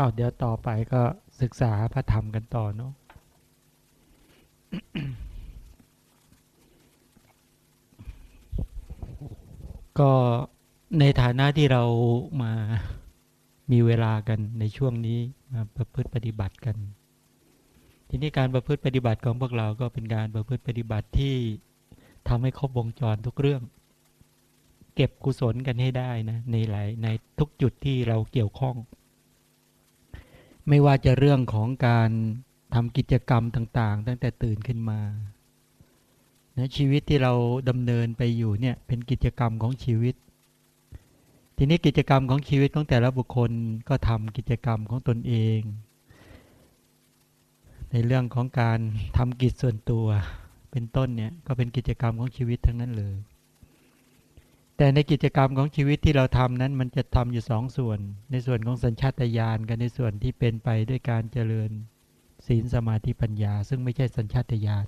เอาเดี๋ยวต่อไปก็ศึกษาพระธรรมกันต่อเนาะก็ในฐานะที่เรามามีเวลากันในช่วงนี้มาประพฤติปฏิบัติกัน ทีนี้การประพฤติปฏิบัติของพวกเราก็เป็นการประพฤติปฏิบัติที่ทำให้ครบวงจรทุกเรื่อง เก็บกุศลกันให้ได้นะในหลายในทุกจุดที่เราเกี่ยวข้อง ไม่ว่าจะเรื่องของการทำกิจกรรมต่าง ๆ ตั้งแต่ตื่นขึ้นมานะชีวิตที่เราดำเนินไปอยู่เนี่ยเป็นกิจกรรมของชีวิต ทีนี้กิจกรรมของชีวิตของแต่ละบุคคลก็ทำกิจกรรมของตนเอง ในเรื่องของการทำกิจส่วนตัว เป็นต้นเนี่ยก็เป็นกิจกรรมของชีวิตทั้งนั้นเลย แต่ในกิจกรรมของชีวิตที่เราทำนั้น มันจะทำอยู่สองส่วน ในส่วนของสัญชาตญาณกับในส่วนที่เป็นไปด้วยการเจริญศีลสมาธิปัญญา ซึ่งไม่ใช่สัญชาตญาณ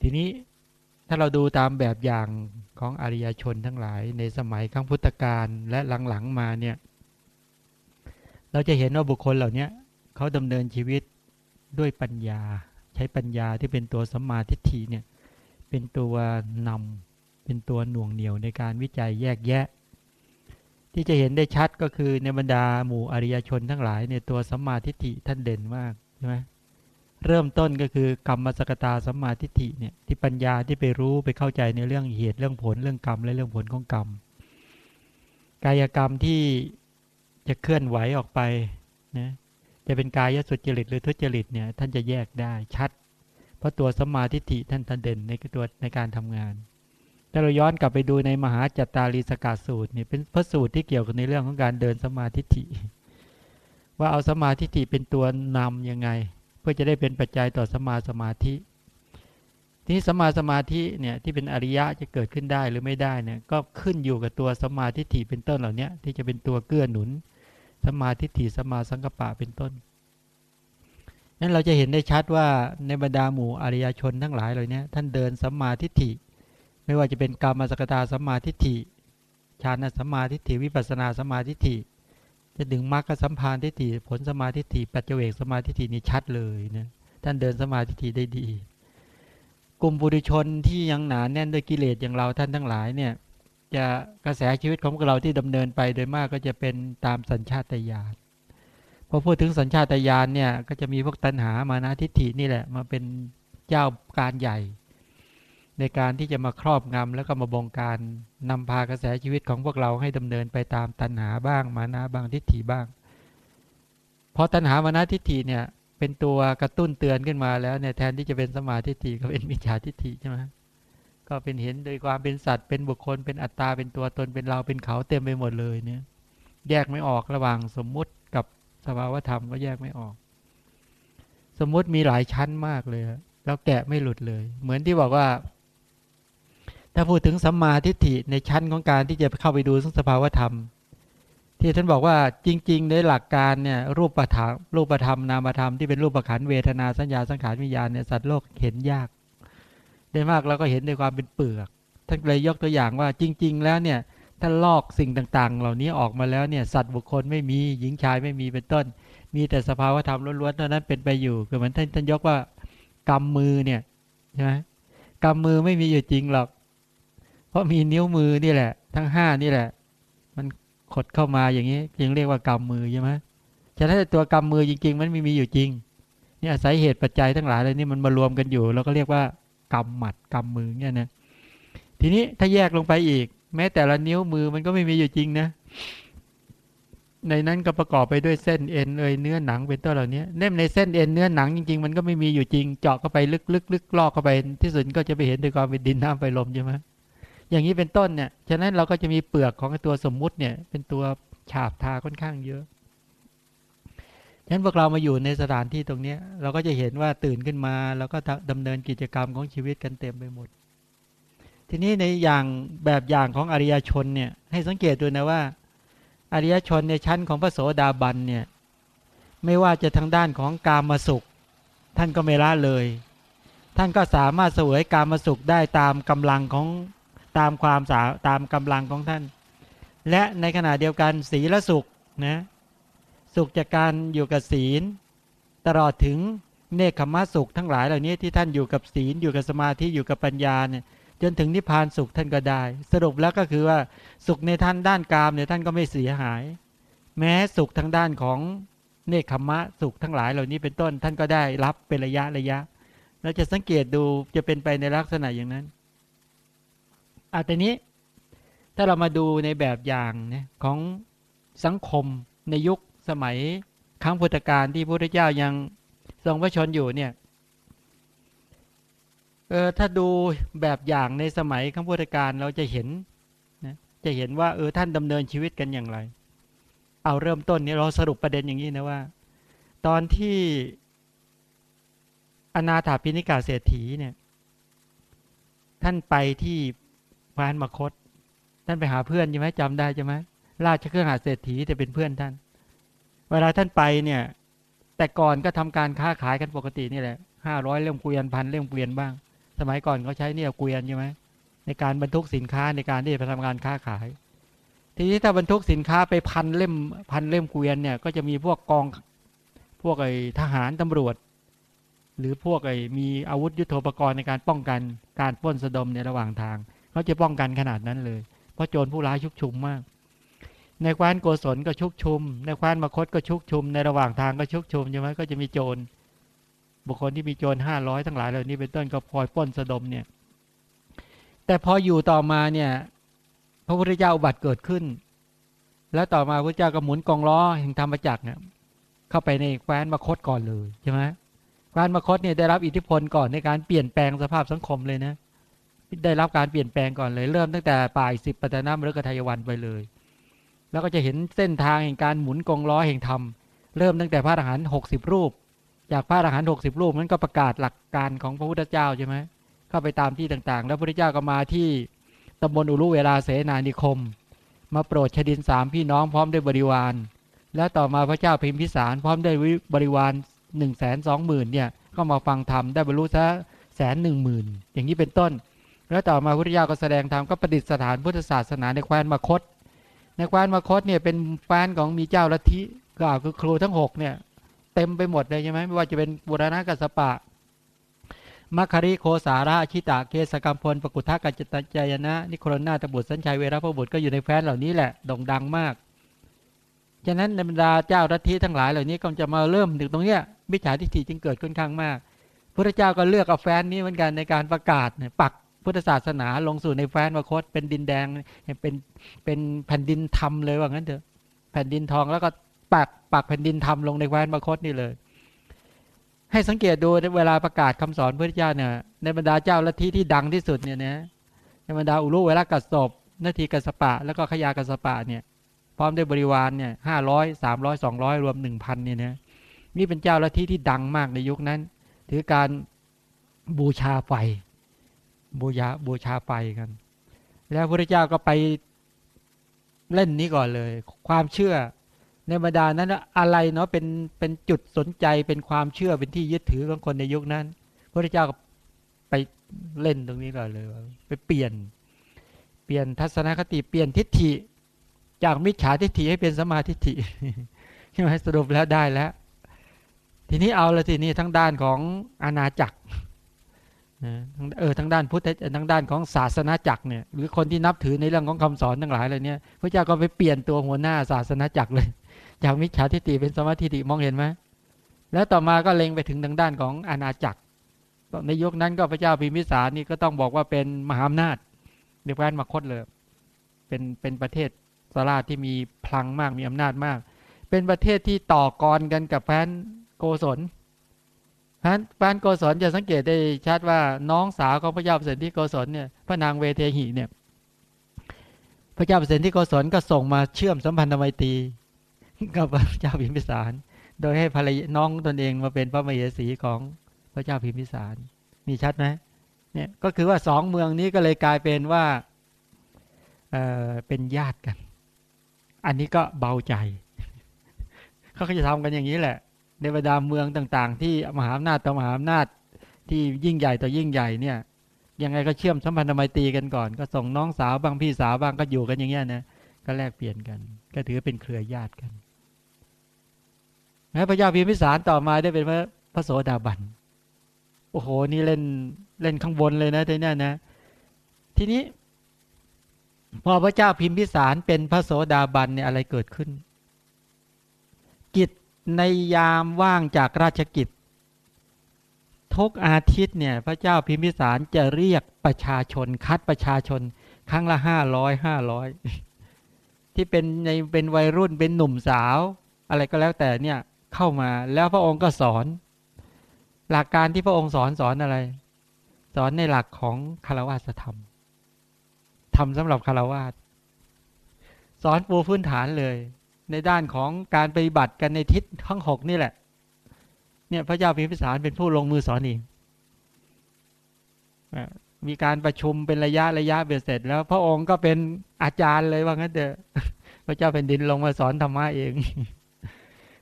ทีนี้ถ้าเราดูตามแบบอย่างของอริยชนทั้งหลายในสมัยครั้งพุทธกาลและหลังๆมาเนี่ยเราจะเห็นว่าบุคคลเหล่านี้เขาดำเนินชีวิตด้วยปัญญา ใช้ปัญญาที่เป็นตัวสัมมาทิฏฐิเนี่ยเป็นตัวนำ เป็นตัวหน่วงเหนียวในการวิจัยแยกแยะ ที่จะเห็นได้ชัดก็คือในบรรดาหมู่อริยชนทั้งหลายเนี่ยตัวสัมมาทิฏฐิท่านเด่นมากใช่ไหมเริ่มต้นก็คือกรรมสกตาสัมมาทิฏฐิเนี่ยที่ปัญญาที่ไปรู้ไปเข้าใจในเรื่องเหตุเรื่องผลเรื่องกรรมและเรื่องผลของกรรม กายกรรมที่จะเคลื่อนไหวออกไปนะจะเป็นกายสุจริตหรือทุจริตเนี่ยท่านจะแยกได้ชัด เพราะตัวสัมมาธิฏฐิท่านท่านเด่นในตัวในการทำงาน ถ้าเราย้อนกลับไปดูในมหาจัตตารีสกาสูตรเนี่ยเป็นพระสูตรที่เกี่ยวกับในเรื่องของการเดินสมาธิฐิว่าเอาสมาธิฐิเป็นตัวนำยังไง เพื่อจะได้เป็นปัจจัยต่อสมาสมาธิ ที่สมาสมาธิเนี่ยที่เป็นอริยะจะเกิดขึ้นได้หรือไม่ได้เนี่ยก็ขึ้นอยู่กับตัวสมาธิฐิเป็นต้นเหล่านี้ที่จะเป็นตัวเกื้อหนุน สมาธิฐิสมาสังกปะเป็นต้นนั้นเราจะเห็นได้ชัดว่าในบรรดาหมู่อริยชนทั้งหลายเลยเนี่ยท่านเดินสัมมาทิฏฐิ ไม่ว่าจะเป็นกรรมสกตาสัมมาทิฏฐิฌานสัมมาทิฏฐิวิปัสนาสัมมาทิฏฐิจะดึงมรรคสัมพันธ์ทิฏฐิผลสมาทิฏฐิปัจเจกสมาทิฏฐินี่ชัดเลยนะท่านเดินสมาทิฏฐิได้ดี กลุ่มบุรุชนที่ยังหนาแน่นด้วยกิเลสอย่างเราท่านทั้งหลายเนี่ยจะกระแสชีวิตของพวกเราที่ดำเนินไปโดยมากก็จะเป็นตามสัญชาตญาณพอพูดถึงสัญชาตญาณเนี่ยก็จะมีพวกตัณหามานะทิฏฐินี่แหละมาเป็นเจ้าการใหญ่ ในการที่จะมาครอบงำแล้วก็มาบงการนำพากระแสชีวิตของพวกเราให้ดำเนินไปตามตัณหาบ้างมานะบ้างทิฏฐิบ้างพอตัณหามานะทิฏฐิเนี่ย เป็นตัวกระตุ้นเตือนขึ้นมาแล้วเนี่ยแทนที่จะเป็นสมาธิฏฐิก็เป็นมิจฉาทิฏฐิใช่ไหมก็เป็นเห็นโดยความเป็นสัตว์เป็นบุคคลเป็นอัตตาเป็นตัวตนเป็นเราเป็นเขาเต็มไปหมดเลยเนี่ย แยกไม่ออกระหว่างสมมุติกับสภาวธรรมก็แยกไม่ออก สมมุติมีหลายชั้นมากเลยแล้วแกะไม่หลุดเลย เหมือนที่บอกว่า ถ้าพูดถึงสัมมาทิฏฐิในชั้นของการที่จะเข้าไปดูสภาวธรรม ที่ท่านบอกว่าจริง ๆ ในหลักการเนี่ยรูปธรรมรูปประธรรมนามธรรมที่เป็นรูปขันเวทนาสัญญาสังขารวิญญาณเนี่ยสัตว์โลกเห็นยากได้มากเราก็เห็นในความเป็นเปลือกท่านเลยยกตัวอย่างว่าจริง ๆ แล้วเนี่ยถ้าลอกสิ่งต่าง ๆ เหล่านี้ออกมาแล้วเนี่ยสัตว์บุคคลไม่มีหญิงชายไม่มีเป็นต้น มีแต่สภาวธรรมล้วนๆเท่านั้นเป็นไปอยู่คือเหมือนท่านท่านยกว่ากำมือเนี่ยใช่ไหมกำมือไม่มีอยู่จริงหรอก ราะมีนิ้วมือนี่แหละ ทั้งห้านี่แหละ มันขดเข้ามาอย่างนี้ยังเรียกว่ากำมือใช่ไหมฉะนั้นตัวกำมือจริง ๆ มันไม่มีอยู่จริงนี่ยสาเหตุปัจจัยทั้งหลายเลยนี่มันมารวมกันอยู่เราก็เรียกว่ากำหมัดกำมือเนี่ยนะทีนี้ถ้าแยกลงไปอีก แม้แต่ละนิ้วมือมันก็ไม่มีอยู่จริงนะในนั้นก็ประกอบไปด้วยเส้นเอ็นเอยเนื้อหนังเป็นต้นเหล่านี้เน่มในเส้นเอ็นเนื้อหนังจริงๆ มันก็ไม่มีอยู่จริง เจาะเข้าไปลึกลึกลึกลอกเข้าไปที่สุดก็จะไปเห็นด้วยความเป็นดินน้ำไฟลมใช่ไหม อย่างนี้เป็นต้นเนี่ย ฉะนั้นเราก็จะมีเปลือกของตัวสมมุติเนี่ย เป็นตัวฉาบทาค่อนข้างเยอะ ฉะนั้นพวกเรามาอยู่ในสถานที่ตรงนี้ เราก็จะเห็นว่าตื่นขึ้นมา แล้วก็ดำเนินกิจกรรมของชีวิตกันเต็มไปหมด ทีนี้ในอย่างแบบอย่างของอริยชนเนี่ย ให้สังเกตดูนะว่า อริยชนในชั้นของพระโสดาบันเนี่ย ไม่ว่าจะทางด้านของกามมาสุข ท่านก็ไม่ละเลย ท่านก็สามารถเสวยกามมาสุขได้ตามกำลังของ ตามความสาตามกำลังของท่าน และในขณะเดียวกันศีลสุขนะสุขจากการอยู่กับศีล ตลอดถึงเนคขมะสุขทั้งหลายเหล่านี้ที่ท่านอยู่กับศีลอยู่กับสมาธิอยู่กับปัญญาเนี่ยจนถึงนิพพานสุขท่านก็ได้ สรุปแล้วก็คือว่าสุขในท่านด้านกามเนี่ยท่านก็ไม่เสียหาย แม้สุขทางด้านของเนคขมะสุขทั้งหลายเหล่านี้เป็นต้นท่านก็ได้รับเป็นระยะระยะ เราจะสังเกตดูจะเป็นไปในลักษณะอย่างนั้น อาตนี้ถ้าเรามาดูในแบบอย่างเนี่ยของสังคมในยุคสมัยครั้งพุทธกาลที่พระพุทธเจ้ายังทรงพระชนอยู่เนี่ยเออถ้าดูแบบอย่างในสมัยครั้งพุทธกาลเราจะเห็นนะจะเห็นว่าเออท่านดำเนินชีวิตกันอย่างไร เอาเริ่มต้นนี้เราสรุปประเด็นอย่างนี้นะว่า ตอนที่อนาถาพินิกาเศรษฐีเนี่ยท่านไปที่ พานมคตท่านไปหาเพื่อนใช่ไหมจำได้ใช่ไหมราชเครื่องหาเศรษฐีจะเป็นเพื่อนท่าน เวลาท่านไปเนี่ย แต่ก่อนก็ทำการค้าขายกันปกตินี่แหละห้าร้อยเล่มเกวียนพันเล่มเกวียนบ้าง สมัยก่อนเขาใช้เนี่ยเกวียนใช่ไหมในการบรรทุกสินค้าในการที่จะทำการค้าขาย ทีนี้ถ้าบรรทุกสินค้าไปพันเล่มพันเล่มเกวียนเนี่ยก็จะมีพวกกองพวกไอ้ทหารตำรวจ หรือพวกไอ้มีอาวุธยุโทโธปกรณ์ในการป้องกันการปล้นสะดมในระหว่างทาง เขาจะป้องกันขนาดนั้นเลย เพราะโจรผู้ร้ายชุกชุมมาก ในคว้นโกศลก็ชุกชุม ในคว้นมคตก็ชุกชุม ในระหว่างทางก็ชุกชุมใช่ไหมก็จะมีโจร บุคคลที่มีโจรห้าร้อยทั้งหลายเหล่านี้เป็นต้นก็พลอยป้นสะดมเนี่ย แต่พออยู่ต่อมาเนี่ย พระพุทธเจ้าอุบัติเกิดขึ้น แล้วต่อมาพระเจ้าก็หมุนกองล้อแห่งธรรมจักรเนี่ยเข้าไปในแคว้นมคตก่อนเลยใช่ไหมการมคตเนี่ยได้รับอิทธิพลก่อนในการเปลี่ยนแปลงสภาพสังคมเลยนะ ได้รับการเปลี่ยนแปลงก่อนเลย เริ่มตั้งแต่ป่ายสิบปัตนามฤกทายวันไปเลย แล้วก็จะเห็นเส้นทางแห่งการหมุนกองล้อแห่งธรรม เริ่มตั้งแต่พระอรหันต์หกสิบรูป จากพระอรหันต์หกสิบรูปนั้นก็ประกาศหลักการของพระพุทธเจ้าใช่ไหมเข้าไปตามที่ต่างๆ แล้วพระพุทธเจ้าก็มาที่ตำบลอุรุเวลาเสนานิคม มาโปรดชดินสามพี่น้องพร้อมด้วยบริวาร แล้วต่อมาพระเจ้าพิมพิสารพร้อมด้วยบริวารหนึ่งแสนสองหมื่นเนี่ยก็มาฟังธรรมได้บรรลุซะแสนหนึ่งหมื่นอย่างนี้เป็นต้น แล้วต่อมาพุทธเจ้าก็แสดงธรรมก็ประดิษฐานพุทธศาสนาในแคว้นมคต ในแคว้นมคตเนี่ยเป็นแคว้นของมีเจ้าลัทธิกล่าวคือครูทั้งหกเนี่ยเต็มไปหมดเลยใช่ไหมไม่ว่าจะเป็นบุรณะกัสปะมัคคาริโคสาราชิตาเกสกรรมพลปกุทากัจจจายนะ นิโครนาตบุตรสัญชัยเวรพบุตรก็อยู่ในแคว้นเหล่านี้แหละโด่งดังมากฉะนั้นในบรรดาเจ้ารัทธิทั้งหลายเหล่านี้ก็จะมาเริ่มถึงตรงเนี้ยมิจฉาทิฏฐิจึงเกิดค่อนข้างมากพระเจ้าก็เลือกเอาแฟนนี้เหมือนกันในการประกาศปัก พุทธศาสนาลงสู่ในแฟนวคตเป็นดินแดงเป็นเป็นแผ่นดินธรรมเลยว่างั้นเถอะแผ่นดินทองแล้วก็ปักปักแผ่นดินธรรมลงในแคว้นมคตนี่เลย ให้สังเกตดูในเวลาประกาศคำสอนพระเจ้าเนี่ยในบรรดาเจ้าลัทธิที่ดังที่สุดเนี่ยนะในบรรดาอุลุเวลากัสศพนาทีกัสปะ แล้วก็ขยากัสปะเนี่ยพร้อมด้วยบริวารเนี่ยห้าร้อยสามร้อยสองร้อยรวมหนึ่งพันเนี่ยนะนี่เป็นเจ้าลัทธิที่ดังมากในยุคนั้น ถือการบูชาไฟ บูชาบูชาไฟกัน แล้วพระเจ้าก็ไปเล่นนี้ก่อนเลย ความเชื่อในบรรดานั้นอะไรเนาะเป็นเป็นจุดสนใจเป็นความเชื่อเป็นที่ยึดถือของคนในยุคนั้น พระเจ้าก็ไปเล่นตรงนี้ก่อนเลย ไปเปลี่ยน เปลี่ยนทัศนคติเปลี่ยนทิฏฐิ จากมิจฉาทิฏฐิให้เป็นสมาทิฏฐิใช่ไหมสรุปแล้วได้แล้ว ทีนี้เอาละทีนี้ทั้งด้านของอาณาจักร เออทั้งด้านพุทธทั้งด้านของศาสนาจักรเนี่ยหรือคนที่นับถือในเรื่องของคำสอนทั้งหลายอะไรเนี่ยพระเจ้าก็ไปเปลี่ยนตัวหัวหน้าศาสนาจักรเลย จากมิจฉาทิฏฐิเป็นสัมมาทิฏฐิมองเห็นไหมแล้วต่อมาก็เล็งไปถึงทางด้านของอาณาจักรในยุคนั้นก็พระเจ้าพิมพิสารนี่ก็ต้องบอกว่าเป็นมหาอำนาจเรียกว่ามคธเลยเป็นเป็นประเทศสราที่มีพลังมากมีอำนาจมาก เป็นประเทศที่ต่อกรกันกับแคว้นโกศล แคว้นโกศลจะสังเกตได้ชัดว่าน้องสาวของพระเจ้าปเสนทิโกศลเนี่ยพระนางเวเทหีเนี่ย พระเจ้าเปรตที่โกศลก็ส่งมาเชื่อมสัมพันธไมตรีกับพระเจ้าพิมพิสาร โดยให้ภรรยาน้องตนเองมาเป็นพระมเหสีของพระเจ้าพิมพิสาร มีชัดไหมเนี่ยก็คือว่าสองเมืองนี้ก็เลยกลายเป็นว่าเออเป็นญาติกัน อันนี้ก็เบาใจ เขาก็จะทำกันอย่างนี้แหละ ในบรรดาเมืองต่าง ๆ ที่มหาอำนาจต่อมหาอำนาจที่ยิ่งใหญ่ต่อยิ่งใหญ่เนี่ยยังไงก็เชื่อมสัมพันธไมตรีกันก่อน ก็ส่งน้องสาวบางพี่สาวบางก็อยู่กันอย่างเงี้ยนะก็แลกเปลี่ยนกัน ก็ถือเป็นเครือญาติกันแม้พระเจ้าพิมพิสารต่อมาได้เป็นพระพระโสดาบันโอ้โหนี่เล่นเล่นข้างบนเลยนะทีนี้นะ ทีนี้ พอพระเจ้าพิมพิสารเป็นพระโสดาบันเนี่ยอะไรเกิดขึ้น กิจ ในยามว่างจากราชกิจ ทุกอาทิตย์เนี่ยพระเจ้าพิมพิสารจะเรียกประชาชนคัดประชาชน ครั้งละห้าร้อยห้าร้อยที่เป็นในเป็นวัยรุ่นเป็นหนุ่มสาว อะไรก็แล้วแต่เนี่ยเข้ามาแล้วพระองค์ก็สอน หลักการที่พระองค์สอนสอนอะไร สอนในหลักของคารวะธรรมทำสำหรับคารวะสอนปูพื้นฐานเลย ในด้านของการปฏิบัติกันในทิศทั้งหกนี่แหละ เนี่ยพระเจ้าพิมพิสารเป็นผู้ลงมือสอนเองมีการประชุมเป็นระยะระยะเบียดเสร็จ แล้วพระองค์ก็เป็นอาจารย์เลยว่างั้นเถอะพระเจ้าแผ่นดินลงมาสอนธรรมะเอง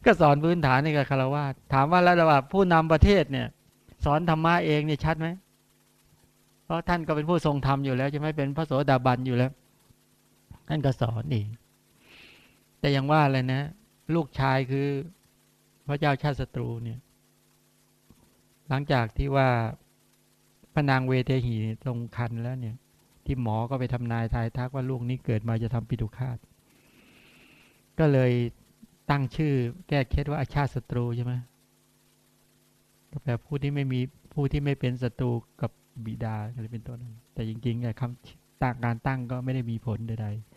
ก็สอนพื้นฐานในกับคารวะถามว่าแล้วว่าผู้นำประเทศเนี่ย สอนธรรมะเองเนี่ยชัดไหมเพราะท่านก็เป็นผู้ทรงธรรมอยู่แล้วจะไหมเป็นพระโสดาบันอยู่แล้วท่านก็สอนเอง แต่ยังว่าเลยนะ ลูกชายคือพระเจ้าชาติศัตรูเนี่ย หลังจากที่ว่าพระนางเวเทหีตรงคันแล้วเนี่ย ที่หมอก็ไปทำนายทายทักว่าลูกนี้เกิดมาจะทำปิดุคาตก็เลยตั้งชื่อแก้เคล็ดว่าอาชาติศัตรูใช่ไหมก็แปลผู้ที่ไม่มีผู้ที่ไม่เป็นศัตรูกับบิดาอะไรเป็นต้นแต่จริงๆคำต่างการตั้งก็ไม่ได้มีผลใดๆ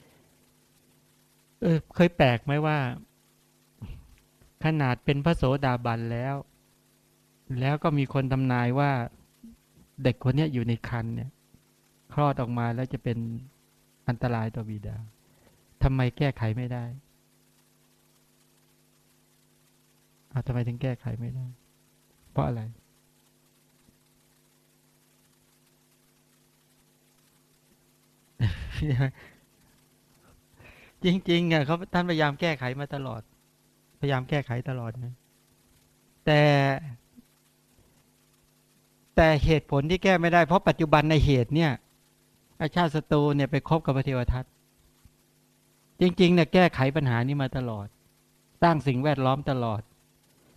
เออเคยแปลกไหมว่า ขนาดเป็นพระโสดาบันแล้ว แล้วก็มีคนทำนายว่า เด็กคนนี้อยู่ในคันเนี่ย คลอดออกมาแล้วจะเป็นอันตรายต่อบิดาทำไมแก้ไขไม่ได้อาทำไมถึงแก้ไขไม่ได้ เพราะอะไร จริงๆอะเขาท่านพยายามแก้ไขมาตลอด พยายามแก้ไขตลอดนะแต่แต่เหตุผลที่แก้ไม่ได้เพราะปัจจุบันในเหตุเนี่ยอาชาติศัตรูเนี่ยไปคบกับพระเทวทัตจริงๆเนี่ยแก้ไขปัญหานี้มาตลอดตั้างสิ่งแวดล้อมตลอด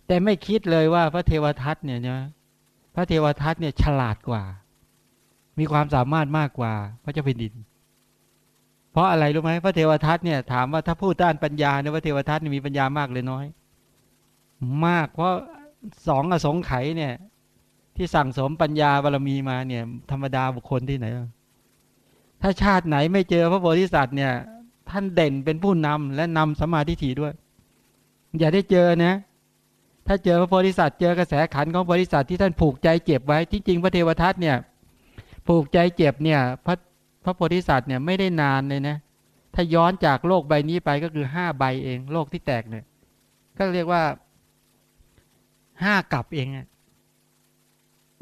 แต่ไม่คิดเลยว่าพระเทวทัตเนี่ยนะพระเทวทัตเนี่ยฉลาดกว่า มีความสามารถมากกว่าพระเจ้าแผ่นดิน เพราะอะไรรู้ไหมพระเทวทัตเนี่ยถามว่าถ้าพูดด้านปัญญาเนี่ยพระเทวทัตมีปัญญามากเลยน้อย มากเพราะสองอสงไขยเนี่ย ที่สั่งสมปัญญาบารมีมาเนี่ย ธรรมดาบุคคลที่ไหน ถ้าชาติไหนไม่เจอพระโพธิสัตว์เนี่ย ท่านเด่นเป็นผู้นำและนำสมาธิถีด้วย อย่าได้เจอนะถ้าเจอพระโพธิสัตว์เจอกระแสขันของโพธิสัตว์ที่ท่านผูกใจเจ็บไว้ที่จริงพระเทวทัตเนี่ย ผูกใจเจ็บเนี่ยพระ พระโพธิสัตว์เนี่ยไม่ได้นานเลยนะถ้าย้อนจากโลกใบนี้ไปก็คือห้าใบเอง โลกที่แตกเนี่ย ก็เรียกว่าห้ากลับเองอะ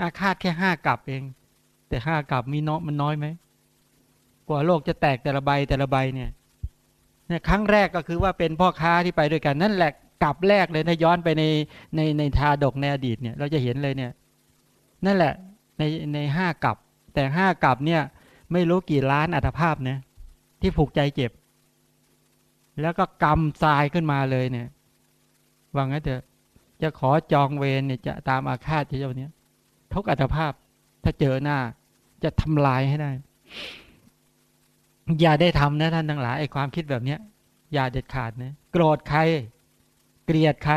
อาฆาตแค่ห้ากลับเอง แต่ห้ากลับมีน้อยมันน้อยไหมกว่าโลกจะแตกแต่ละใบแต่ละใบเนี่ยเนี่ยครั้งแรกก็คือว่าเป็นพ่อค้าที่ไปด้วยกันนั่นแหละกลับแรกเลยถ้าย้อนไปในในในทาดกในอดีตเนี่ย เราจะเห็นเลยเนี่ย นั่นแหละในในห้ากลับ แต่ห้ากลับเนี่ย ไม่รู้กี่ล้านอัตภาพเนี่ยที่ผูกใจเจ็บ แล้วก็กรรมทรายขึ้นมาเลยเนี่ยว่างั้นเถอะจะขอจองเวรเนี่ยจะตามอาฆาตเจ้าเนี้ยทุกอัตภาพถ้าเจอหน้า จะทำลายให้ได้ อย่าได้ทำนะท่านทั้งหลายไอ้ความคิดแบบเนี้ย อย่าเด็ดขาดนะโกรธใคร เกลียดใคร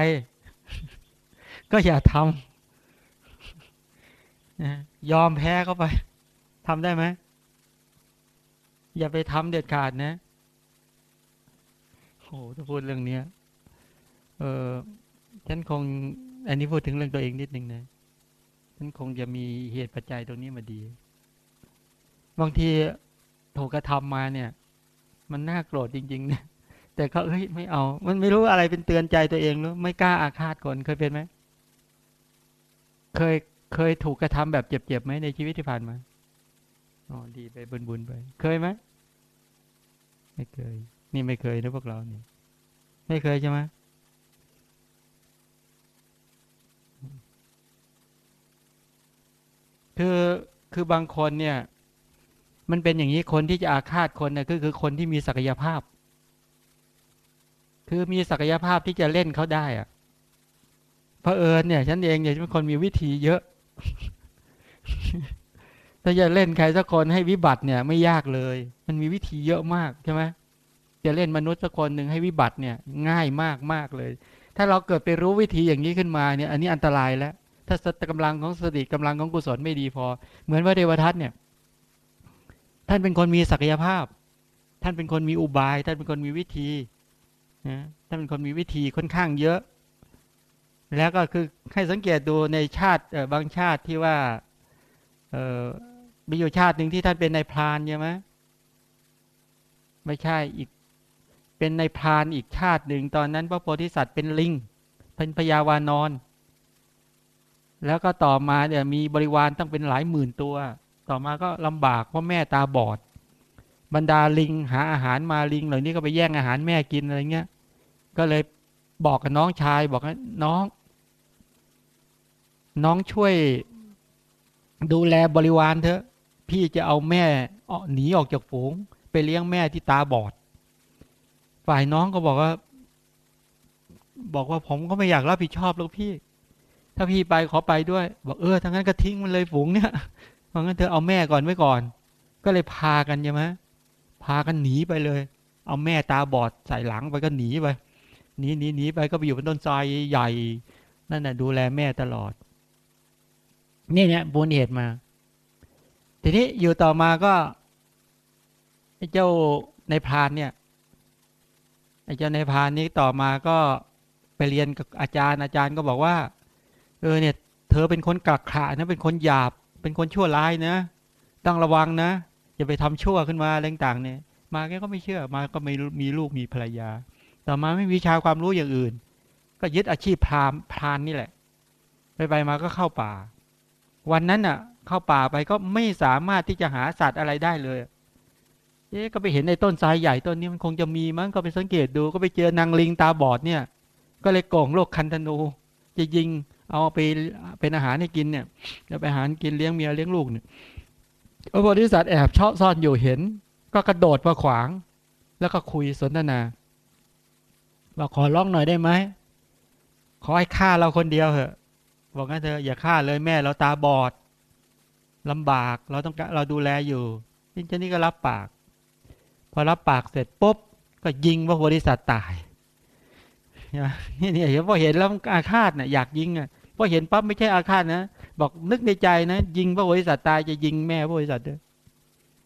ก็อย่าทำยอมแพ้เข้าไปทำได้ไหม อย่าไปทำเด็ดขาดนะโอ้ถ้าพูดเรื่องเนี้ย เออฉันคง อันนี้พูดถึงเรื่องตัวเองนิดนึงนะฉันคงจะมีเหตุปัจจัยตรงนี้มาดี บางทีถูกกระทำมาเนี่ย มันน่าโกรธจริงๆเนี่ยแต่เขาเฮ้ยไม่เอา มันไม่รู้อะไรเป็นเตือนใจตัวเองหรือไม่กล้าอาฆาตคนเคยเป็นไหมเคยเคยถูกกระทำแบบเจ็บๆไหมในชีวิตที่ผ่านมา อ๋อดีไปบุญๆไป เคยไหมไม่เคย นี่ไม่เคยนะพวกเราเนี่ยไม่เคยใช่ไหมคือคือบางคนเนี่ย มันเป็นอย่างนี้คนที่จะอาฆาตคนเนี่ยก็คือคนที่มีศักยภาพ คือมีศักยภาพที่จะเล่นเขาได้อะพระเอิญเนี่ย ฉันเองเนี่ยเป็นคนมีวิธีเยอะ ถ้าจะเล่นใครสักคนให้วิบัติเนี่ยไม่ยากเลย มันมีวิธีเยอะมากใช่ไหมจะเล่นมนุษย์สักคนหนึ่งให้วิบัติเนี่ยง่ายมากมากเลย ถ้าเราเกิดไปรู้วิธีอย่างนี้ขึ้นมาเนี่ย อันนี้อันตรายแล้ว ถ้าสติกำลังของสติกำลังของกุศลไม่ดีพอ เหมือนว่าเดวทัศน์เนี่ย ท่านเป็นคนมีศักยภาพ ท่านเป็นคนมีอุบาย ท่านเป็นคนมีวิธีนะท่านเป็นคนมีวิธีค่อนข้างเยอะ แล้วก็คือให้สังเกตดูในชาติบางชาติที่ว่าเอ มีอยู่ชาติหนึ่งที่ท่านเป็นนายพรานใช่ไหมไม่ใช่อีก เป็นนายพรานอีกชาติหนึ่งตอนนั้น พระโพธิสัตว์เป็นลิงเป็นพญาวานอน แล้วก็ต่อมาเนี่ยมีบริวารต้องเป็นหลายหมื่นตัว ต่อมาก็ลำบากเพราะแม่ตาบอด บรรดาลิงหาอาหารมาลิง เหล่านี้ก็ไปแย่งอาหารแม่กินอะไรเงี้ย ก็เลยบอกกับน้องชายบอกว่าน้อง น้องช่วยดูแลบริวารเถอะ พี่จะเอาแม่หนีออกจากฝูง ไปเลี้ยงแม่ที่ตาบอด ฝ่ายน้องก็บอกว่า บอกว่าผมก็ไม่อยากรับผิดชอบหรอกพี่ ถ้าพี่ไปขอไปด้วย บอกเออทั้งนั้นก็ทิ้งมันเลยฝูงเนี่ยเพราะงั้นเธอเอาแม่ก่อนไว้ก่อน ก็เลยพากันใช่ไหมพากันหนีไปเลย เอาแม่ตาบอดใส่หลังไปก็หนีไปหนีหนีหนีไปก็ไปอยู่บนต้นทรใหญ่ นั่นแหะดูแลแม่ตลอด นี่เนี่ยบูนเหตุมา ทีนี้อยู่ต่อมาก็ไอ้เจ้าในพรานเนี่ยไอ้เจ้าในพรานนี้ต่อมาก็ไปเรียนกับอาจารย์อาจารย์ก็บอกว่า เออเนี่ยเธอเป็นคนกักขานะเป็นคนหยาบ เป็นคนชั่วร้ายนะต้องระวังนะอย่าไปทำชั่วขึ้นมาอะไรต่างเนี่ย มาแกก็ไม่เชื่อมาก็ไม่มีลูกมีภรรยา ต่อมาไม่มีชาความรู้อย่างอื่น ก็ยึดอาชีพพรามพรานนี่แหละ ไปไปมาก็เข้าป่า วันนั้นน่ะ เข้าป่าไปก็ไม่สามารถที่จะหาสัตว์อะไรได้เลยเอ๊ก็ไปเห็นในต้นทรายใหญ่ต้นนี้มันคงจะมีมั้งก็ไปสังเกตดูก็ไปเจอนางลิงตาบอดเนี่ย ก็เลยโก่งโลกคันธนู จะยิงเอาไปเป็นอาหารให้กินเนี่ยจะไปหารกินเลี้ยงเมียเลี้ยงลูกเนี่ยพระโพธิสัตว์แอบชอบซ่อนอยู่เห็น ก็กระโดดมาขวาง แล้วก็คุยสนทนาบอกขอร้องหน่อยได้ไหมขอให้ฆ่าเราคนเดียวเถอะ บอกงั้นเธออย่าฆ่าเลยแม่เราตาบอด ลำบากเราต้องเราดูแลอยู่นี่เจนี่ก็รับปาก พอรับปากเสร็จปุ๊บก็ยิงพระโพธิสัตว์ตายนี่เนี่ยพอเห็นแล้วอาฆาตเนี่ยอยากยิงอะพอเห็นปั๊บไม่ใช่อาฆาตนะบอกนึกในใจนะยิงพระโพธิสัตว์ตายจะยิงแม่พระโพธิสัตว์ด้วย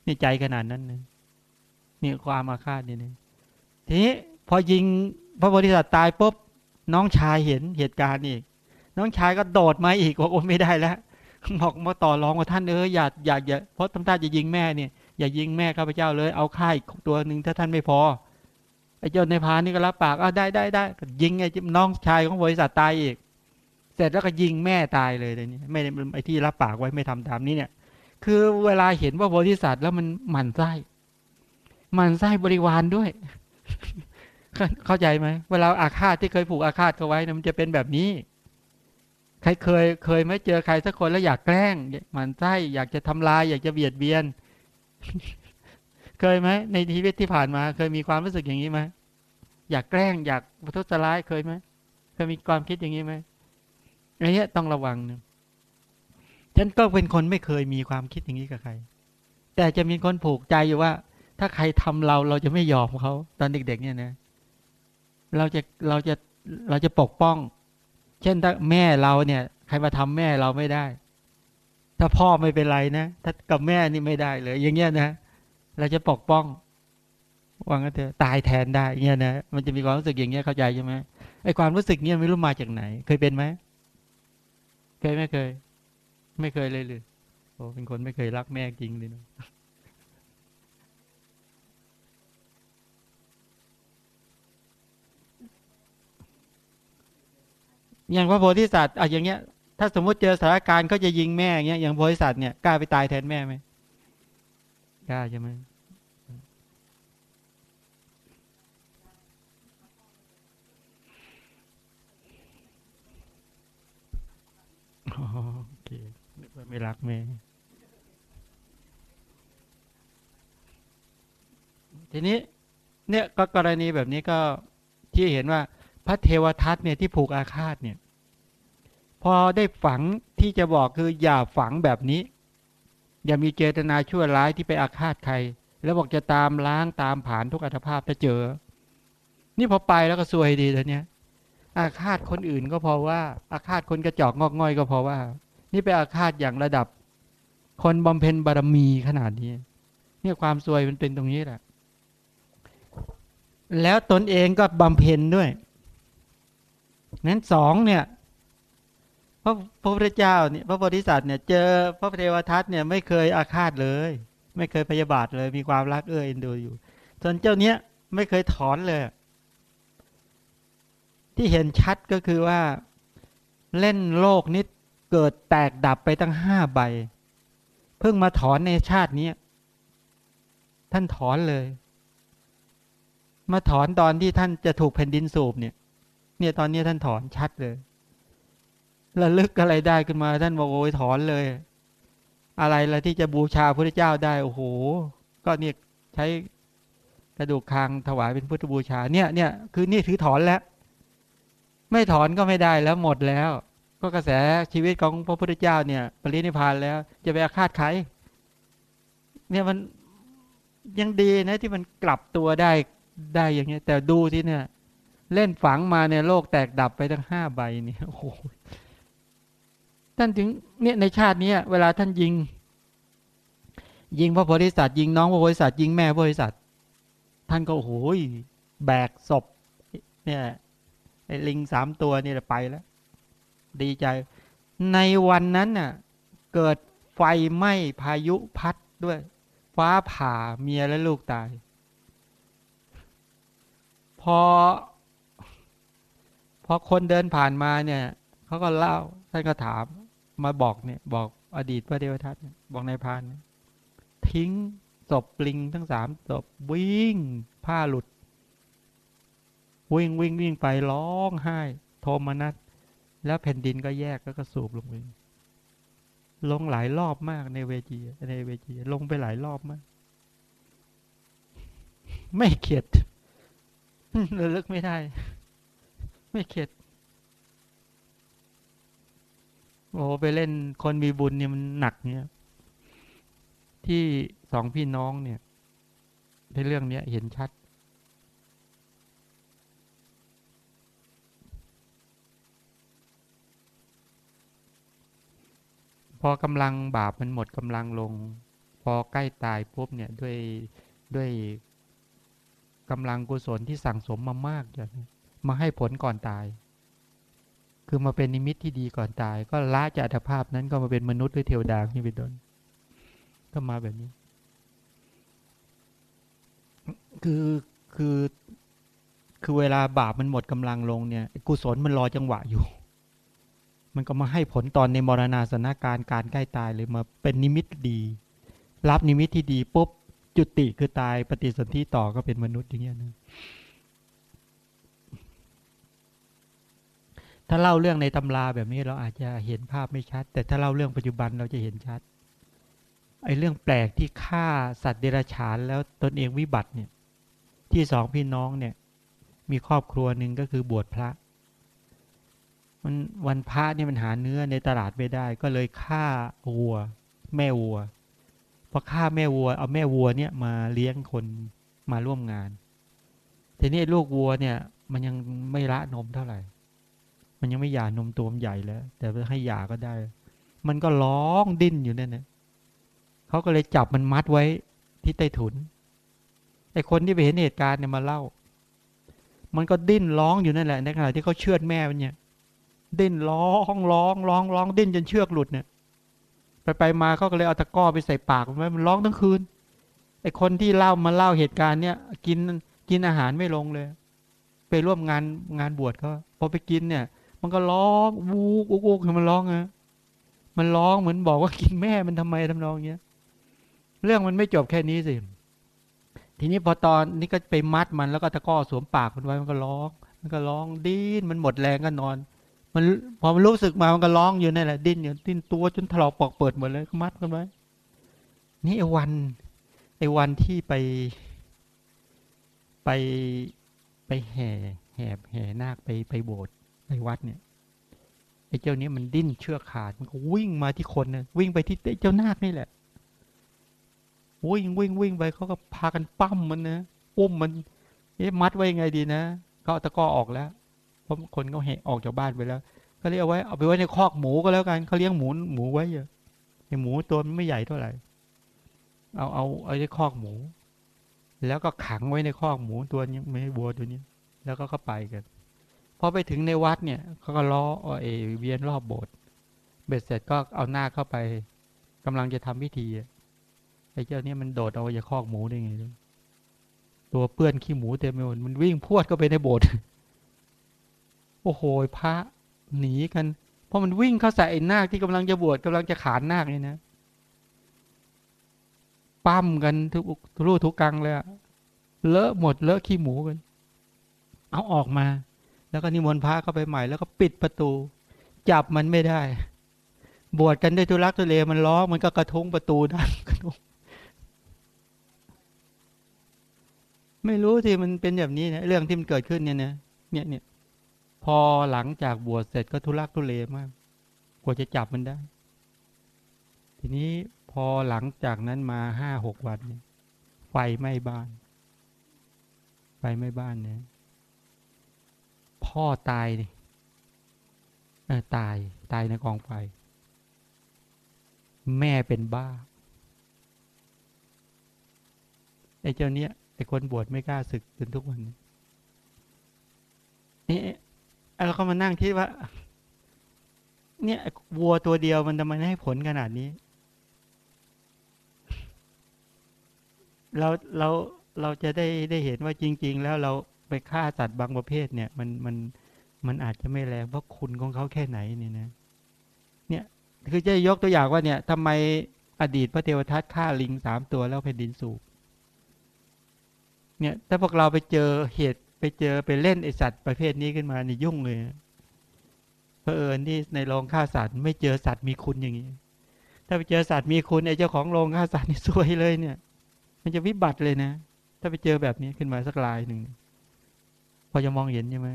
นี่ใจขนาดนั้นนะนี่ความอาฆาตนี่นี่ทีนี้พอยิงพระโพธิสัตว์ตายปุ๊บน้องชายเห็นเหตุการณ์อีก น้องชายก็โดดมาอีกว่าโอ้ไม่ได้แล้ว บอกมาต่อรองว่าท่านเอออย่าอย่าอย่าเพราะทำท่าจะยิงแม่เนี่ยอย่ายิงแม่ข้าพเจ้าเลยเอาค่ายตัวหนึ่งถ้าท่านไม่พอไอ้เจ้าในพานนี่ก็รับปากอ่าได้ได้ได้ยิงไอ้น้องชายของบริษัทตายอีก เสร็จแล้วก็ยิงแม่ตายเลยเลยนี่ไม่ไอ้ที่รับปากไว้ไม่ทำตามนี้เนี่ย คือเวลาเห็นว่าบริษัทแล้วมันหมั่นไส้หมั่นไส้บริวารด้วย เข้าใจไหมเวลาอาฆาตที่เคยผูกอาฆาตเขาไว้นะมันจะเป็นแบบนี้ ใครเคยเคยไม่เจอใครสักคนแล้วอยากแกล้งหมันไส้อยากจะทำลาย อยากจะเบียดเบียน เคยไหมในชีวิตที่ผ่านมา เคยมีความรู้สึกอย่างนี้ไหมอยากแกล้ง อยากทุษร้ายเคยไหมเคยมีความคิดอย่างนี้ไหมอันนี้ต้องระวังนะฉันก็เป็นคนไม่เคยมีความคิดอย่างนี้กับใคร แต่จะมีคนผูกใจอยู่ว่า ถ้าใครทำเราเราจะไม่ยอมเขาตอนเด็ก ๆ เนี่ยนะ เราจะเราจะเราจะปกป้อง เช่นถ้าแม่เราเนี่ย ใครมาทำแม่เราไม่ได้ ถ้าพ่อไม่เป็นไรนะถ้ากับแม่นี่ไม่ได้เลย อย่างเงี้ยนะเราจะปกป้องว่างั้นเถอะตายแทนได้เงี้ยนะมันจะมีความรู้สึกอย่างเงี้ยเข้าใจใช่ไหมไอ้ความรู้สึกเนี้ยไม่รู้มาจากไหน เคยเป็นไหมเคยไม่เคย ไม่เคยเลยเลยโอ้เป็นคนไม่เคยรักแม่จริงเลยนะ อย่างพระโพธิสัตว์อะอย่างเงี้ย ถ้าสมมติเจอสถานการณ์เขาจะยิงแม่อย่างเงี้ยอย่างโพธิสัตว์เนี่ยกล้าไปตายแทนแม่ไหมกล้าใช่ไหมโอเคไม่รักแม่ทีนี้ เนี่ยก็กรณีแบบนี้ก็ที่เห็นว่า พระเทวทัตเนี่ยที่ผูกอาฆาตเนี่ยพอได้ฝังที่จะบอกคืออย่าฝังแบบนี้ อย่ามีเจตนาชั่วร้ายที่ไปอาฆาตใคร แล้วบอกจะตามล้างตามผ่านทุกอัตภาพถ้าเจอ นี่พอไปแล้วก็ซวยดีแล้วเนี้ยอาฆาตคนอื่นก็เพราะว่า อาฆาตคนกระจอกงอกง่อยก็เพราะว่า นี่ไปอาฆาตอย่างระดับ คนบำเพ็ญบารมีขนาดนี้ เนี่ยความซวยมันเป็นตรงนี้แหละ แล้วตนเองก็บำเพ็ญด้วย นั้นสองเนี่ยพระพระพุทธเจ้าเนี่ยพระโพธิสัตว์เนี่ยเจอพระเทวทัตเนี่ยไม่เคยอาฆาตเลย ไม่เคยพยาบาทเลย มีความรักเอื้อเอ็นดูอยู่ส่วนเจ้าเนี้ยไม่เคยถอนเลย ที่เห็นชัดก็คือว่าเล่นโลกนี้เกิดแตกดับไปตั้งห้าใบ เพิ่งมาถอนในชาตินี้ท่านถอนเลย มาถอนตอนที่ท่านจะถูกแผ่นดินสูบเนี่ย เนี่ยตอนนี้ท่านถอนชัดเลยระลึกอะไรได้ขึ้นมาท่านบอกโอ้ยถอนเลย อะไรละที่จะบูชาพระเจ้าได้โอ้โห ก็เนี่ยใช้กระดูกคางถวายเป็นพุทธบูชาเนี่ยเนี่ยคือนี่ถือถอนแล้ว ไม่ถอนก็ไม่ได้แล้วหมดแล้ว ก็กระแสชีวิตของพระพุทธเจ้าเนี่ย ปรินิพานแล้ว จะไปอาฆาตใครเนี่ยมันยังดีนะที่มันกลับตัวได้ได้อย่างเงี้ย แต่ดูที่เนี่ย เล่นฝังมาเนี่ยโลกแตกดับไปทั้งห้าใบเนี่ยโอ้โหท่านถึงเนี่ยในชาตินี้เวลาท่านยิง ยิงพระโพธิสัตว์ยิงน้องพระโพธิสัตว์ยิงแม่พระโพธิสัตว์ท่านก็โอ้โหแบกศพเนี่ยไอ้ลิงสามตัวนี่แหละไปแล้ว ดีใจ ในวันนั้นน่ะ เกิดไฟไหม้พายุพัดด้วย ฟ้าผ่าเมียและลูกตาย พอ พอคนเดินผ่านมาเนี่ยเขาก็เล่าท่านก็ถามมาบอกเนี่ย บอกอดีตพระเทวทัตบอกนายพานทิ้งศพปลิงทั้งสามศพวิ่ง ผ้าหลุด วิ่งวิ่งวิ่งไปร้องไห้ โทมนัสแล้วแผ่นดินก็แยกแล้วก็สูบลงไปลงหลายรอบมากในเวจีในเวจีลงไปหลายรอบมาก ไม่เข็ดระลึกไม่ได้ ไม่เข็ด โอ้ไปเล่นคนมีบุญเนี่ยมันหนักเนี่ยที่สองพี่น้องเนี่ยในเรื่องเนี้ยเห็นชัด พอกำลังบาปมันหมดกำลังลง พอใกล้ตายปุ๊บเนี่ยด้วยด้วยกำลังกุศลที่สั่งสมมามากอย่าง มาให้ผลก่อนตาย คือมาเป็นนิมิตที่ดีก่อนตาย ก็ละจากอัตภาพนั้นก็มาเป็นมนุษย์หรือเทวดาที่เป็นต้นก็มาแบบนี้ คือคือคือเวลาบาปมันหมดกำลังลงเนี่ย กุศลมันรอจังหวะอยู่ มันก็มาให้ผลตอนในมรณาสนาการการใกล้ตายเลยมาเป็นนิมิตดี รับนิมิตที่ดีปุ๊บจุติคือตายปฏิสนธิต่อก็เป็นมนุษย์อย่างเงี้ยนะ ถ้าเล่าเรื่องในตำราแบบนี้เราอาจจะเห็นภาพไม่ชัด แต่ถ้าเล่าเรื่องปัจจุบันเราจะเห็นชัดไอ้เรื่องแปลกที่ฆ่าสัตว์เดรัจฉานแล้วตนเองวิบัติเนี่ย ที่สองพี่น้องเนี่ย มีครอบครัวหนึ่งก็คือบวชพระมันวันพระเนี่ยมันหาเนื้อในตลาดไม่ได้ ก็เลยฆ่าวัว แม่วัวพอฆ่าแม่วัว เอาแม่วัวเนี่ยมาเลี้ยงคนมาร่วมงาน ทีนี้ลูกวัวเนี่ย มันยังไม่ละนมเท่าไหร่ มันยังไม่หย่านมตัวมันใหญ่แล้ว แต่ให้หย่าก็ได้ มันก็ร้องดิ้นอยู่นั่นนะเขาก็เลยจับมันมัดไว้ที่ใต้ถุนไอคนที่ไปเห็นเหตุการณ์เนี่ยมาเล่า มันก็ดิ้นร้องอยู่นั่นแหละในขณะที่เขาเชือดแม่มันเนี่ย ดิ้นร้องร้องร้องร้องดิ้นจนเชือกหลุดเนี่ย ไปไปมาเขาก็เลยเอาตะก้อไปใส่ปากมันไว้มันร้องทั้งคืน ไอคนที่เล่ามาเล่าเหตุการณ์เนี่ย กินกินอาหารไม่ลงเลย ไปร่วมงานงานบวชเขาพอไปกินเนี่ย มันก็ร้องวูกวูกมันร้องอะมันร้องเหมือนบอกว่ากินแม่มันทำไมทำนองเงี้ย เรื่องมันไม่จบแค่นี้สิ ทีนี้พอตอนนี้ก็ไปมัดมันแล้วก็ตะก้อสวมปากมันไว้มันก็ร้อง มันก็ร้องดิ้นมันหมดแรงก็นอน มันพอมันรู้สึกมามันก็ร้องอยู่นั่นแหละดิ้นอยู่ดิ้นตัวจนถลอกปอกเปิดหมดเลยมัดกันไว้ นี่ไอ้วันไอ้วันที่ไป ไปไปแห่แห่แห่นาคไปไปโบสถ์ ในวัดเนี่ยไอ้เจ้านี้มันดิ้นเชือกขาดมันก็วิ่งมาที่คนนะวิ่งไปที่เจ้านาคนี่แหละวิ่งวิ่งวิ่งไปเขาก็พากันปั้มมันนะอุ้มมันเอ๊ะมัดไว้ยังไงดีนะเขาตะก้อออกแล้วเพราะคนเขาเหออกจากบ้านไปแล้ว ก็เรียกเอาไว้เอาไปไว้ในคอกหมูก็แล้วกันเขาเลี้ยงหมูหมูไว้เยอะไอ้หมูตัวมันไม่ใหญ่เท่าไหร่เอาเอาเอาในคอกหมู แล้วก็ขังไว้ในคอกหมูตัวนี้ไม่ให้บัวตัวนี้ แล้วก็เข้าไปกัน พอไปถึงในวัดเนี่ยเขาก็ล้อเอเวียนรอบโบสถ์เบ็ดเสร็จก็เอาหน้าเข้าไปกำลังจะทำพิธีไอ้เจ้าเนี่ยมันโดดเอาจาคอกหมูได้ไงตัวเปื้อนขี้หมูเต็มไปหมดมันวิ่งพวดเข้าไปในโบสถ์โอ้โหพระหนีกันเพราะมันวิ่งเข้าใส่ไอ้นาคที่กำลังจะบวชกำลังจะขานนาคนี่นะปั้มกันทุกทุรูทุกกังเลยอะเลอะหมดเลอะขี้หมูกัน เอาออกมา แล้วก็นิมนต์พระเข้าไปใหม่แล้วก็ปิดประตู จับมันไม่ได้ บวชกันด้วยทุลักทุเลมันล้อมันก็กระทุ้งประตูดันกระทุ้งไม่รู้สิมันเป็นแบบนี้นะเรื่องที่มันเกิดขึ้นเนี่ยนะเนี่ยเนี่ยพอหลังจากบวชเสร็จก็ทุลักทุเลมากกว่าจะจับมันได้ ทีนี้พอหลังจากนั้นมาห้าหกวันไฟไหม้บ้าน ไฟไหม้บ้านเนี่ย พ่อตายนี่ตายตายในกองไฟ แม่เป็นบ้าไอ้เจ้าเนี้ยไอ้คนบวชไม่กล้าศึกจนทุกวันนี้นี่เราก็มานั่งคิดว่า เนี่ยวัวตัวเดียวมันทำไมให้ผลขนาดนี้ เราเราเราจะได้ได้เห็นว่าจริง ๆ แล้วเรา ไปฆ่าสัตว์บางประเภทเนี่ย มันมันมันอาจจะไม่แรงเพราะคุณของเขาแค่ไหนนี่นะ เนี่ยคือจะยกตัวอย่างว่าเนี่ยทำไมอดีตพระเทวทัตฆ่าลิงสามตัวแล้วแผ่นดินสูบเนี่ย ถ้าพวกเราไปเจอเหตุไปเจอไปเล่นไอสัตว์ประเภทนี้ขึ้นมานี่ยุ่งเลยเพอเอิญที่ในโรงฆ่าสัตว์ ไม่เจอสัตว์มีคุณอย่างนี้ถ้าไปเจอสัตว์มีคุณไอเจ้าของโรงฆ่าสัตว์นี่ซวยเลยเนี่ย มันจะวิบัติเลยนะ ถ้าไปเจอแบบนี้ขึ้นมาสักลายหนึ่ง อจะมองเห็นใช่ไหม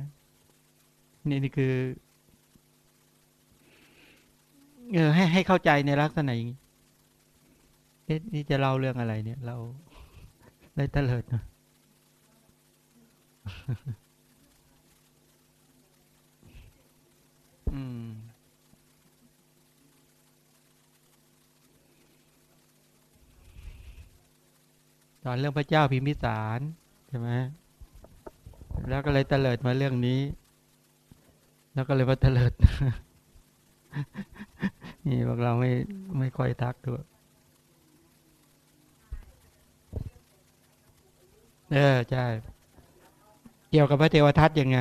นี่นี่คือเออให้ให้เข้าใจในลักษณะอย่างนี้นี่จะเล่าเรื่องอะไรเนี่ย เราได้เตลิดนะอืม ตอนเรื่องพระเจ้าพิมพิสารใช่ไหม แล้วก็เลยเตลิดมาเรื่องนี้ แล้วก็เลยมาเตลิดนี่พวกเราไม่ไม่ค่อยทักด้วยเออใช่เกี่ยวกับพระเทวทัตยังไง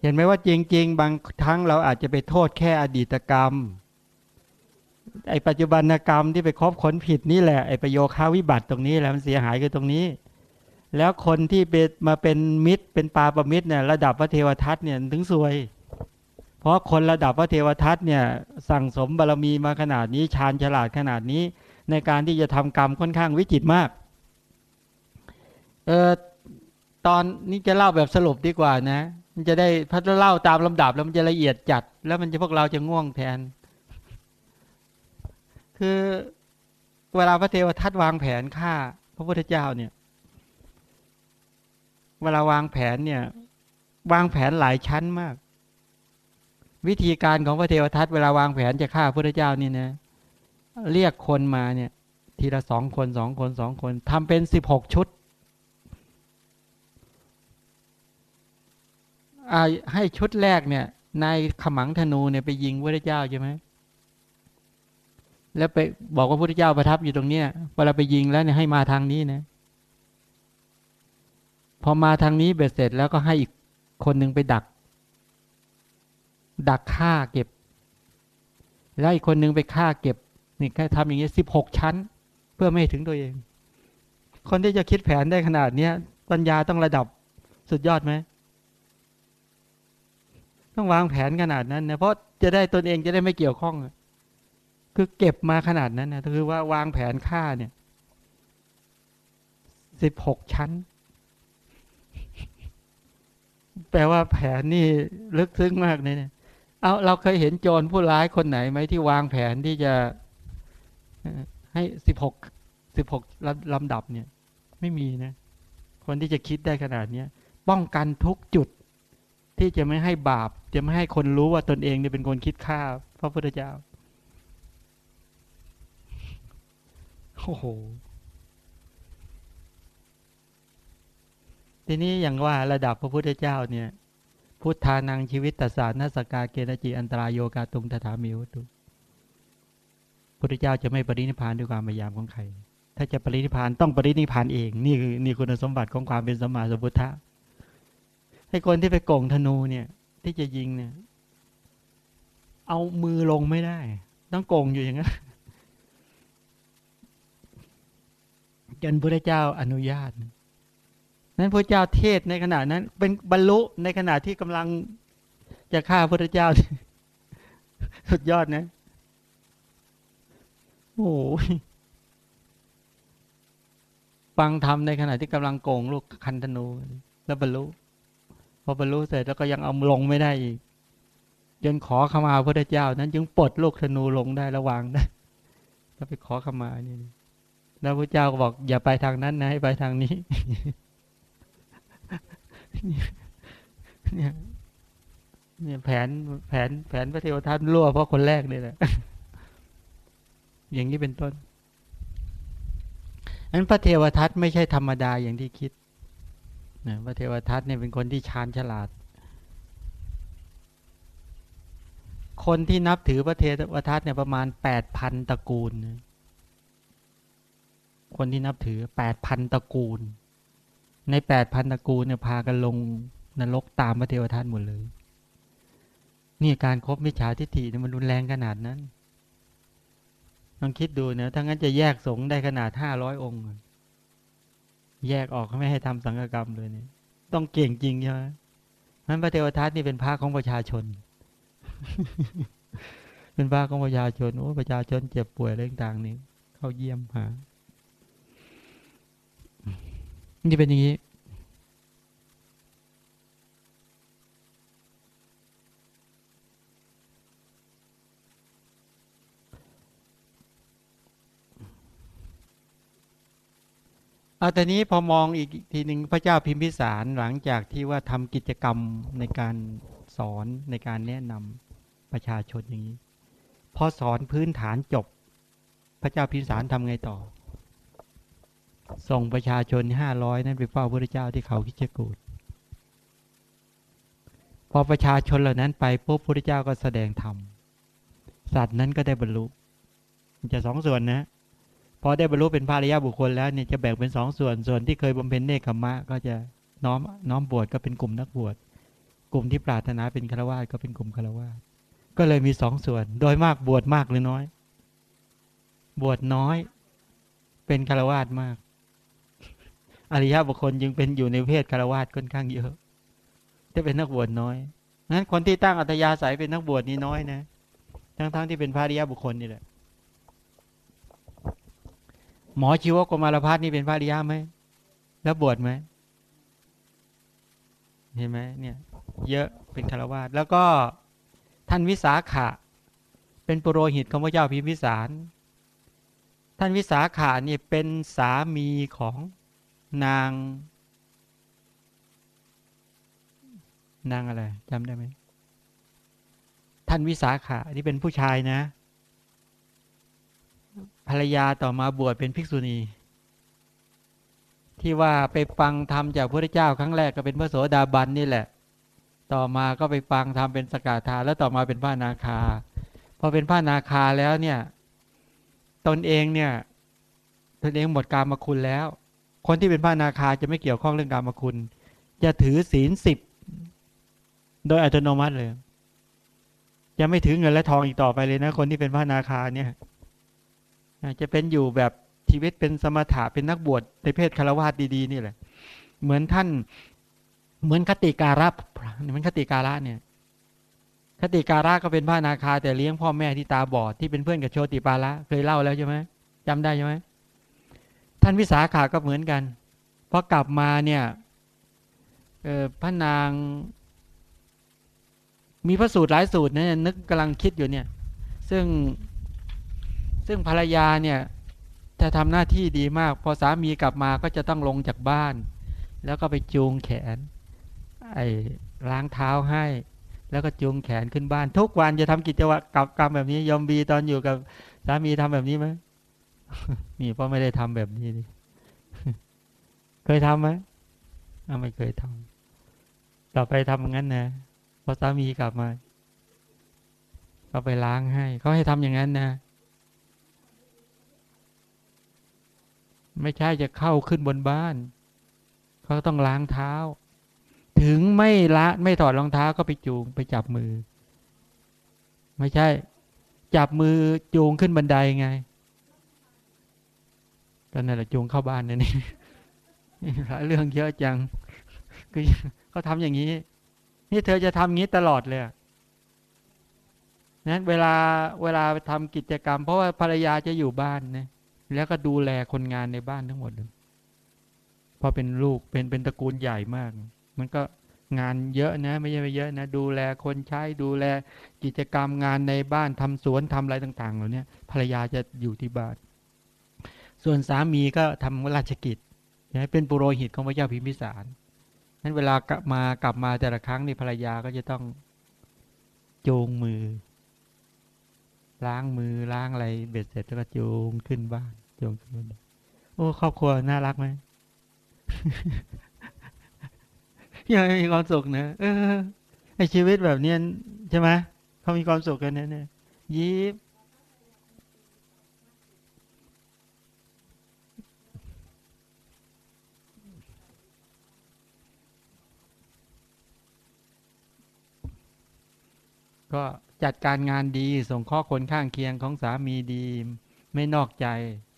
เห็นไหมว่าจริง ๆ บางครั้งเราอาจจะไปโทษแค่อดีตกรรม ไอปัจจุบันกรรมที่ไปครอบขนผิดนี่แหละไอประโยคาวิบัติตรงนี้แหละมันเสียหายกันตรงนี้ แล้วคนที่เป็นมาเป็นมิตรเป็นปาประมิตรเนี่ยระดับพระเทวทัตเนี่ยถึงสวย เพราะคนระดับพระเทวทัตเนี่ยสั่งสมบารมีมาขนาดนี้ชาญฉลาดขนาดนี้ ในการที่จะทำกรรมค่อนข้างวิจิตรมากเออตอนนี้จะเล่าแบบสรุปดีกว่านะ มันจะได้พัฒเล่าตามลำดับแล้วมันจะละเอียดจัด แล้วมันจะพวกเราจะง่วงแทน คือเวลาพระเทวทัตวางแผนฆ่า พระพุทธเจ้าเนี่ย เวลาวางแผนเนี่ย วางแผนหลายชั้นมาก วิธีการของพระเทวทัตเวลาวางแผนจะฆ่าพระพุทธเจ้านี่นะเรียกคนมาเนี่ย ทีละสองคนสองคนสองคนทำเป็นสิบหกชุดให้ชุดแรกเนี่ยนายขมังธนูเนี่ยไปยิงพระเจ้าใช่ไหมแล้วไปบอกว่าพระเจ้าประทับอยู่ตรงเนี้ยเวลาไปยิงแล้วเนี่ยให้มาทางนี้นะ พอมาทางนี้เบ็ดเสร็จแล้วก็ให้อีกคนหนึ่งไปดัก ดักฆ่าเก็บ แล้วอีกคนหนึ่งไปฆ่าเก็บนี่แค่ทำอย่างเงี้ยสิบหกชั้น เพื่อไม่ถึงตัวเอง คนที่จะคิดแผนได้ขนาดเนี้ยปัญญาต้องระดับสุดยอดไหมต้องวางแผนขนาดนั้นนะเพราะจะได้ตนเองจะได้ไม่เกี่ยวข้อง คือเก็บมาขนาดนั้นนะคือว่าวางแผนฆ่าเนี่ยสิบหกชั้น แปลว่าแผนนี่ลึกซึ้งมากเลยเนี่ย เอาเราเคยเห็นโจรผู้ร้ายคนไหนไหมที่วางแผนที่จะให้สิบหกสิบหกลำดับเนี่ย ไม่มีนะ คนที่จะคิดได้ขนาดเนี้ยป้องกันทุกจุดที่จะไม่ให้บาป จะไม่ให้คนรู้ว่าตนเองเนี่ยเป็นคนคิดฆ่าพระพุทธเจ้าโอ้โห ทีนี้อย่างว่าระดับพระพุทธเจ้าเนี่ย พุทธานังชีวิตตสารนัสกาเกณจีอันตรายโยกาตุงตถามิวตุพุทธเจ้าจะไม่ปรินิพานด้วยความพยายามของใคร ถ้าจะปรินิพานต้องปรินิพานเอง นี่คือนี่คุณสมบัติของความเป็นสมมาสมุทธะให้คนที่ไปโก่งธนูเนี่ย ที่จะยิงเนี่ย เอามือลงไม่ได้ ต้องโก่งอยู่อย่างนั้นจนพระเจ้าอนุญาต นั้นพระเจ้าเทศในขณะนั้น เป็นบรรลุในขณะที่กำลังจะฆ่าพระเจ้า สุดยอดนะโอ้ฟังธรรมในขณะที่กำลังโกงลูกคันธนู แล้วบรรลุพอบรรลุเสร็จแล้วก็ยังเอาลงไม่ได้อีกจนขอขมาพระเจ้า นั้นจึงปลดลูกธนูลงได้ระวางได้แล้วไปขอขมานี่แล้วพระเจ้าก็บอกอย่าไปทางนั้นนะให้ไปทางนี้ เนี่ย เนี่ยแผนแผนแผนพระเทวทัตรั่วเพราะคนแรกนี่แหละอย่างนี้เป็นต้นนั้นพระเทวทัตไม่ใช่ธรรมดาอย่างที่คิดนะพระเทวทัตเนี่ยเป็นคนที่ชาญฉลาด คนที่นับถือพระเทวทัตเนี่ยประมาณแปดพันตระกูล คนที่นับถือแปดพันตระกูล ในแปดพันตระกูลเนี่ยพากันลงนรกตามพระเทวทัตหมดเลย นี่การครบมิจฉาทิฏฐิเนี่ยมันรุนแรงขนาดนั้นลองคิดดูนะถ้างั้นจะแยกสงได้ขนาดห้าร้อยองค์ แยกออกไม่ให้ทำสังฆกรรมเลยเนี่ย ต้องเก่งจริงใช่ไหมนั้นพระเทวทัตนี่เป็นพระของประชาชน เป็นพระของประชาชนโอ้ประชาชนเจ็บป่วยเรื่องต่างนี่เข้าเยี่ยมหา นี่เป็นอย่างนี้ เอาแต่นี้พอมองอีกทีหนึ่งพระเจ้าพิมพิสารหลังจากที่ว่าทำกิจกรรมในการสอนในการแนะนำประชาชนอย่างนี้ พอสอนพื้นฐานจบ พระเจ้าพิมพิสารทำไงต่อ ส่งประชาชนห้าร้อยนั้นไปเฝ้าพระเจ้าที่เขาคิจกูดพอประชาชนเหล่านั้นไปปุ๊บพระเจ้าก็แสดงธรรมสัตว์นั้นก็ได้บรรลุจะสองส่วนนะพอได้บรรลุเป็นพระริยาบุคคลแล้วเนี่ยจะแบ่งเป็นสองส่วนส่วนที่เคยบำเพ็ญเนคขมะ ก็จะน้อมน้อมบวชก็เป็นกลุ่มนักบวชกลุ่มที่ปรารถนาเป็นฆราวาสก็เป็นกลุ่มฆราวาสก็เลยมีสองส่วน โดยมากบวชมากหรือน้อย บวชน้อย เป็นฆราวาสมาก อริยบุคคลจึงเป็นอยู่ในเพศฆราวาสค่อนข้างเยอะจะเป็นนักบวชน้อยงั้นคนที่ตั้งอัตยาศัยเป็นนักบวชนี่น้อยนะ ทั้งๆทที่เป็นพระอริยบุคคลนี่แหละ หมอชีวกมารพัฒนี่เป็นพระอริยไหม แล้วบวชไหม เห็นไหมเนี่ย เยอะเป็นคารวาสแล้วก็ท่านวิสาขะ เป็นปุโรหิตของพระเจ้าพิมพิสาร ท่านวิสาขานี่เป็นสามีของ นาง นางอะไรจำได้ไหมท่านวิสาขาที่เป็นผู้ชายนะ ภรรยาต่อมาบวชเป็นภิกษุณี ที่ว่าไปฟังธรรมจากพระเจ้าครั้งแรกก็เป็นพระโสดาบันนี่แหละ ต่อมาก็ไปฟังธรรมเป็นสกาธาแล้วต่อมาเป็นพระนาคาพอเป็นพระนาคาแล้วเนี่ย ตนเองเนี่ย ตนเองหมดการมาคุณแล้ว คนที่เป็นพระนาคาจะไม่เกี่ยวข้องเรื่องการมคุณ จะถือศีลสิบโดยอัตโนมัติเลย จะไม่ถือเงินและทองอีกต่อไปเลยนะ คนที่เป็นพระนาคาเนี่ยจะเป็นอยู่แบบชีวิตเป็นสมถะเป็นนักบวชในเพศคารวะดีๆ นี่แหละ เหมือนท่าน เหมือนคติการะเหมือนคติการะเนี่ย คติการะก็เป็นพระนาคา แต่เลี้ยงพ่อแม่ที่ตาบอดที่เป็นเพื่อนกับโชติปาละเคยเล่าแล้วใช่ไหมจำได้ใช่ไหม ท่านวิสาขาก็เหมือนกันพอกลับมาเนี่ยพระนาง มีพระสูตรหลายสูตรนะนึกกำลังคิดอยู่เนี่ย ซึ่งซึ่งภรรยาเนี่ยจะทำหน้าที่ดีมาก พอสามีกลับมาก็จะต้องลงจากบ้าน แล้วก็ไปจูงแขน ไอ้ล้างเท้าให้ แล้วก็จูงแขนขึ้นบ้าน ทุกวันจะทำกิจวัตรกับกรรมแบบนี้ยอมบีตอนอยู่กับสามีทำแบบนี้ไหม นี่เพราะไม่ได้ทำแบบนี้ดิเคยทำไหมไม่เคยทำต่อไปทำงั้นนะพอสามีกลับมาก็ไปล้างให้เขาให้ทำอย่างนั้นนะไม่ใช่จะเข้าขึ้นบนบ้านเขาต้องล้างเท้า ถึงไม่ละไม่ถอดรองเท้าก็ไปจูงไปจับมือ ไม่ใช่ จับมือจูงขึ้นบันไดไง ก็นั่นแหละจูงเข้าบ้านนี่นี่เรื่องเยอะจัง คือเขาทำอย่างนี้ นี่เธอจะทำงี้ตลอดเลยนั้นเวลาเวลาทำกิจกรรม เพราะว่าภรรยาจะอยู่บ้านนะแล้วก็ดูแลคนงานในบ้านทั้งหมดเลยพอเป็นลูกเป็นเป็นตระกูลใหญ่มาก มันก็งานเยอะนะ ไม่ใช่ไม่เยอะนะ ดูแลคนใช้ดูแลกิจกรรมงานในบ้านทำสวนทำอะไรต่าง ๆ เหล่านี้ภรรยาจะอยู่ที่บ้าน ส่วนสามีก็ทำราชกิจเป็นปุโรหิตของพระเจ้าพิมพิสารนั้นเวลากลับมากลับมาแต่ละครั้งนี่ภรรยาก็จะต้องจูงมือ ล้างมือล้างอะไรเบ็ดเสร็จแล้วก็จูงขึ้นบ้านจูงขึ้นบ้านโอ้ครอบครัวน่ารักไหมยังมีความสุขนะเออในชีวิตแบบนี้ใช่ไหมเขามีความสุขกันเนี่ยยิ้ม ก็จัดการงานดีส่งข้อคนข้างเคียงของสามีดี ไม่นอกใจ